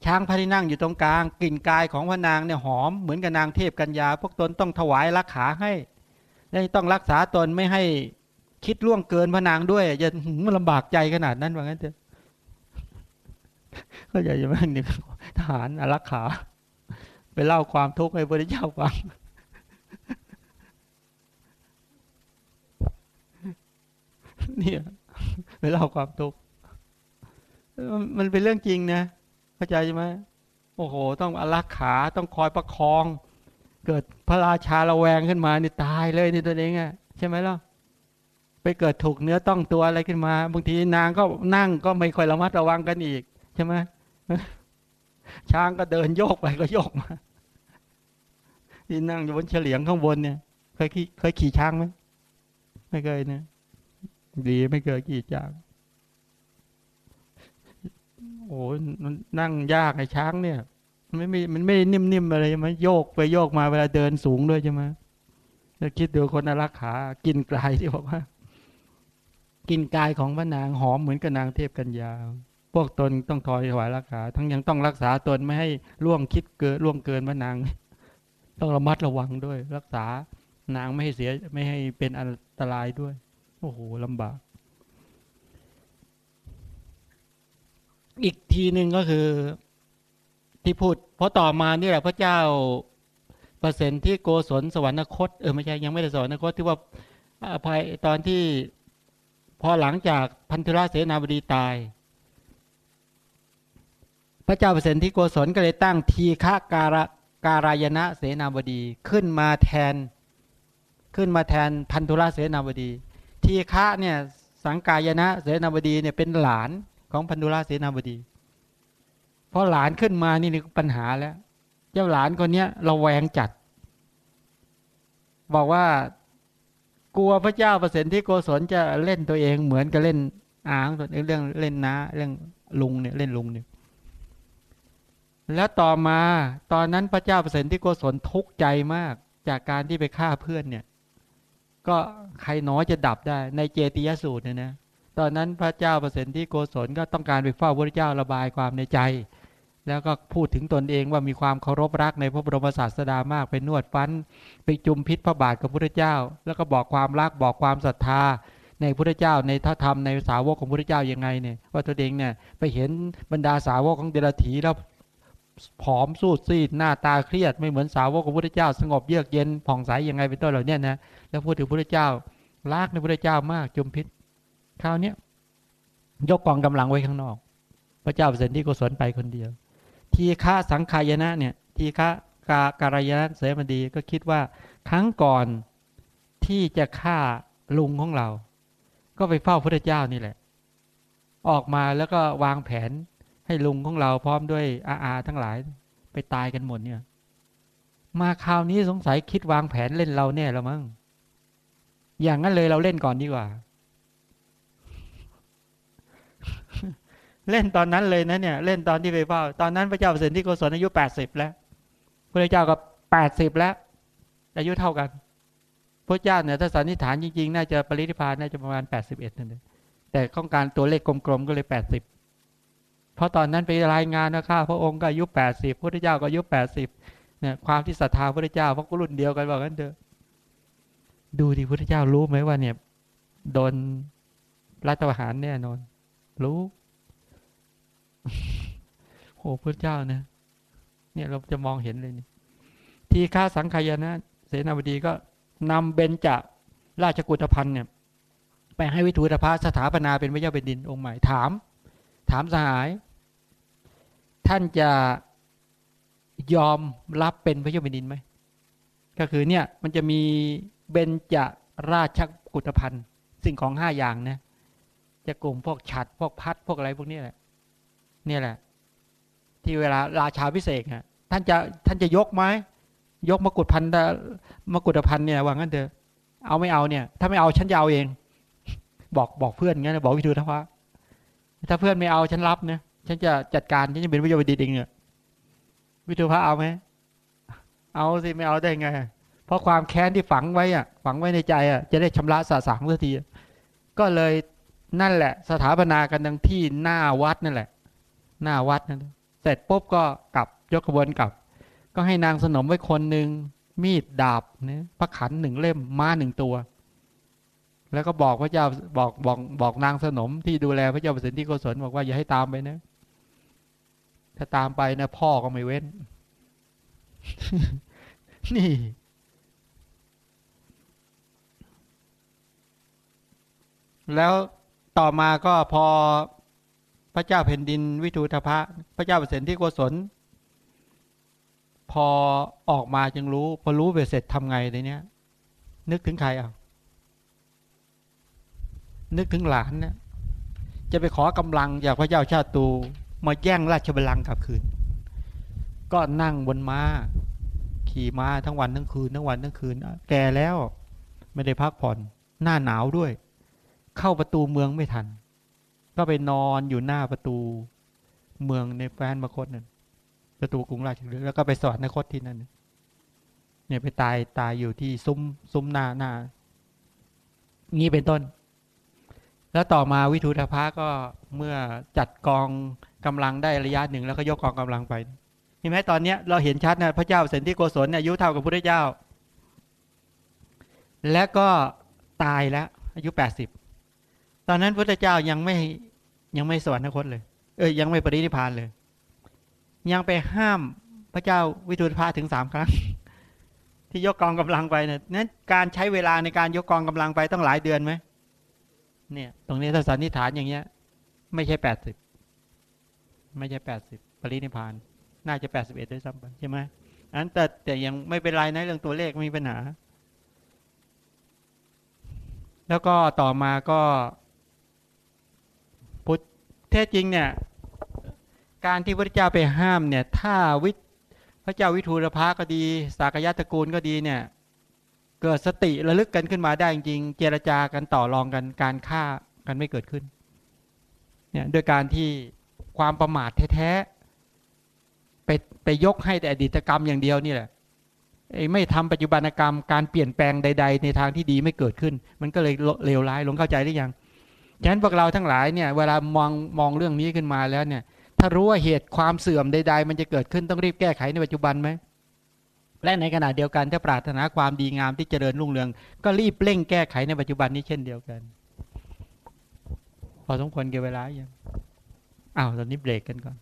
ช้างพระที่นั่งอยู่ตรงกลาง กลิ่นกายของพระนางเนี่ยหอมเหมือนกับนางเทพกัญญา พวกตนต้องถวายรักขาให้ และต้องรักษาตนไม่ให้คิดล่วงเกินพระนางด้วยจะมันลำบากใจขนาดนั้นว่างั้นเถอะก็ใหญ่จะไม่เนี่ยทหารอารักขา ไปเล่าความทุกข์ให้พระเจ้าฟังเนี่ยไปเล่าความทุกข์มันเป็นเรื่องจริงนะ เข้าใจใช่ไหมโอ้โห ต้องอารักขาต้องคอยประคอง เกิดพระราชาระแวงขึ้นมานี่ตายเลยนี่ตัวเองอะใช่ไหมล่ะไปเกิดถูกเนื้อต้องตัวอะไรขึ้นมา บางทีนางก็นั่งก็ไม่ค่อยระมัดระวังกันอีกใช่ไหมช้างก็เดินโยกไปก็โยกมาที่นั่งอยู่บนเฉลียงข้างบนเนี่ยเคยขี่เคยขี่ช้างไหมไม่เคยนะดีไม่เคยขี่ช้าง โอ้มันนั่งยากไอ้ช้างเนี่ย ไม่ไม่มันไม่นิ่มๆอะไรใช่ไหมโยกไปโยกมาเวลาเดินสูงด้วยใช่ไหมแล้วคิดดูคนอารักขากินกลายที่บอกว่า กินกายของพระนางหอมเหมือนกับนางเทพกัญญาพวกตนต้องถอยถวายรักษา ทั้งยังต้องรักษาตนไม่ให้ล่วงคิดเกินล่วงเกินพระนาง ต้องระมัดระวังด้วย รักษานางไม่ให้เสียไม่ให้เป็นอันตรายด้วย โอ้โหลำบาก อีกทีหนึ่งก็คือที่พูดเพราะต่อมานี่แหละพระเจ้าเปอร์เซ็นที่โกศลสวรรคตเออไม่ใช่ยังไม่ได้สวรรคตที่ว่าอภัยตอนที่พอหลังจากพันธุราเสนาบดีตาย พระเจ้าเปอร์เซ็นที่โกศลก็เลยตั้งทีฆาการการายณะเสนาบดีขึ้นมาแทน ขึ้นมาแทนพันธุราเสนาบดี ทีฆะเนี่ยสังกายณะเสนาบดีเนี่ยเป็นหลาน ของพันธุราเสนาบดีพอหลานขึ้นมานี่นี่ปัญหาแล้ว เจ้าหลานคนนี้เราแวงจัด บอกว่ากลัวพระเจ้าประสิทธิโกศลจะเล่นตัวเองเหมือนกับเล่นอ้างตัวเรื่องเล่นน้าเรื่องลุงเนี่ยเล่นลุงเนี่ยแล้วต่อมาตอนนั้นพระเจ้าประสิทธิโกศลทุกข์ใจมาก จากการที่ไปฆ่าเพื่อนเนี่ย ก็ใครน้อยจะดับได้ในเจติยสูตรเนี่ยนะ ตอนนั้นพระเจ้าประสิทธิโกศลก็ต้องการไปเฝ้าพระเจ้าระบายความในใจ แล้วก็พูดถึงตนเองว่ามีความเคารพรักในพระบรมศาสดามากไปนวดฟันไปจุมพิษพระบาทกับพระเจ้า แล้วก็บอกความรักบอกความศรัทธา ในพระเจ้าในท่าธรรมในสาวกของพระเจ้ายังไงเนี่ยว่าตัวเองเนี่ยไปเห็นบรรดาสาวกของเดรัจฉีแล้วผอมสู้ซีดหน้าตาเครียดไม่เหมือนสาวกของพระเจ้า สงบเยือกเย็นผ่องใสยังไงเป็นต้นเหล่านี้นะแล้วพูดถึงพระเจ้ารักในพระเจ้ามากจุมพิษ คราวนี้ยกกองกำลังไว้ข้างนอก พระเจ้าเปรตที่กุศลไปคนเดียว ทีฆะสังขายนะเนี่ย ทีฆะกาการยนะเสมดีก็คิดว่าครั้งก่อนที่จะฆ่าลุงของเรา ก็ไปเฝ้าพระเจ้านี่แหละ ออกมาแล้วก็วางแผนให้ลุงของเราพร้อมด้วยอาอาทั้งหลายไปตายกันหมดเนี่ย มาคราวนี้สงสัยคิดวางแผนเล่นเราแน่แล้วมั้งอย่างนั้นเลยเราเล่นก่อนดีกว่า เล่นตอนนั้นเลยนะเนี่ย เล่นตอนที่ไปเฝ้า ตอนนั้นพระเจ้าเปรตที่โกศลอายุแปดสิบแล้วพระเจ้าก็แปดสิบแล้ว อายุเท่ากันพระเจ้าเนี่ยถ้าสันนิษฐานจริงๆ น่าจะปริธิพานน่าจะประมาณแปดสิบเอ็ดนั่นเองแต่ต้องการตัวเลขกลมๆก็เลยแปดสิบเพราะตอนนั้นไปรายงานนะข้าพระองค์ก็อายุแปดสิบพระเจ้าก็อายุแปดสิบเนี่ยความที่ศรัทธาพระเจ้าเพราะก็รุ่นเดียวกันบอกกันเถอะดูดิพระเจ้ารู้ไหมว่าเนี่ยโดนรัฐประหารแน่นอน รู้ โอ้พระเจ้านะ เนี่ยเราจะมองเห็นเลยนี่ทีฆาสังขยานะ เสนาบดีก็นำเบญจราชกุฏพันธ์เนี่ย ไปให้วิทูตภาสถาปนาเป็นพระเจ้าเป็นดินองค์ใหม่ถาม ถามสหาย ท่านจะยอมรับเป็นพระเจ้าเป็นดินไหมก็คือเนี่ยมันจะมีเบญจราชกุฏพันธ์สิ่งของห้าอย่างนะจะกลุ่มพวกฉัดพวกพัดพวกอะไรพวกนี้แหละ นี่ยแหละ ที่เวลาราชาพิเศษอะท่านจะท่านจะยกไหมยกมกุฎพันธ์มกุฎพันธ์เนี่ยว่างั้นเถอะเอาไม่เอาเนี่ย ถ้าไม่เอาฉันจะเอาเอง บอกบอกเพื่อนงั้นบอกวิทูทพะถ้าเพื่อนไม่เอาฉันรับเนี่ยฉันจะจัดการฉันจะเป็นวิโยดีเองเนี่ยวิทูพระเอาไหมเอาสิไม่เอาได้ไง เพราะความแค้นที่ฝังไว้อะ ฝังไว้ในใจอะจะได้ชำระสาสางสักทีก็เลยนั่นแหละ สถาปนากันทั้งที่หน้าวัดนั่นแหละ หน้าวัดนั่นเสร็จปุ๊บก็กลับยกขบวนกลับ ก็ให้นางสนมไว้คนหนึ่งมีดดาบเนี่ยพระขันหนึ่งเล่มม้าหนึ่งตัว แล้วก็บอกพระเจ้าบอกบอกบอกนางสนมที่ดูแลพระเจ้าปรตที่โกศลบอกว่าอย่าให้ตามไปนะ ถ้าตามไปนะพ่อก็ไม่เว้น นี่แล้วต่อมาก็พอ พระเจ้าแผ่นดินวิทูธพะ พระเจ้าเปรตที่โกศล พอออกมาจึงรู้ พอรู้เสร็จทำไงในเนี้ย นึกถึงใครอะนึกถึงหลานเนี่ยจะไปขอกำลังจากพระเจ้าชาติตูมาแย่งราชบัลลังก์กลับคืน ก็นั่งบนม้า ขี่ม้าทั้งวันทั้งคืนทั้งวันทั้งคืน แก่แล้ว ไม่ได้พักผ่อน หน้าหนาวด้วย เข้าประตูเมืองไม่ทัน ก็ไปนอนอยู่หน้าประตูเมืองในแฟนมคตนั่นประตูกรุงราชฤห์แล้วก็ไปสวรรคตที่นั่นเนี่ยไปตายตายอยู่ที่ซุ้มซุ้มหน้าหน้างี้เป็นต้น แล้วต่อมาวิทูธภาก็เมื่อจัดกองกำลังได้ระยะหนึ่งแล้วก็ยกกองกำลังไปเห็นไหมตอนเนี้ยเราเห็นชัดนะพระเจ้าเสนที่โกศลอายุเท่ากับพระเจ้า และก็ตายแล้วอายุแปดสิบ ตอนนั้นพระเจ้ายังไม่ยังไม่สวรรคตเลย เอ้ยยังไม่ปรินิพานเลย ยังไปห้ามพระเจ้าวิทูธภาถึงสามครั้ง ที่ยกกองกำลังไปเนี่ยนั้นการใช้เวลาในการยกกองกำลังไปต้องหลายเดือนไหมเนี่ย ตรงนี้ถ้าสันนิษฐานอย่างเงี้ย ไม่ใช่แปดสิบไม่ใช่แปดสิบปรินิพาน น่าจะแปดสิบเอ็ดด้วยซ้ำไปใช่ไหมอันแต่แต่ยังไม่เป็นไรนะเรื่องตัวเลขไม่มีปัญหา แล้วก็ต่อมาก็ แท้จริงเนี่ยการที่พระเจ้าไปห้ามเนี่ยถ้าวิพระเจ้าวิทูรภาก็ดี สากยะตระกูลก็ดีเนี่ยเกิดสติระลึกกันขึ้นมาได้จริง เจรจากันต่อรองกันการฆ่ากันไม่เกิดขึ้นเนี่ยโดยการที่ความประมาทแท้ๆไปไปยกให้แต่อดีตกรรมอย่างเดียวนี่แหละไอ้ไม่ทำปัจจุบันกรรมการเปลี่ยนแปลงใด ๆ ในทางที่ดีไม่เกิดขึ้น มันก็เลยเลวร้ายลงเข้าใจหรือยัง ฉะนั้นพวกเราทั้งหลายเนี่ยเวลามองมองเรื่องนี้ขึ้นมาแล้วเนี่ย ถ้ารู้ว่าเหตุความเสื่อมใด ๆ มันจะเกิดขึ้นต้องรีบแก้ไขในปัจจุบันไหมและในขณะเดียวกันถ้าปรารถนาความดีงามที่เจริญรุ่งเรือง ก็รีบเร่งแก้ไขในปัจจุบันนี้เช่นเดียวกัน พอสมควรเกี่เวลายังอ้าวตอนนี้เบรกกันก่อน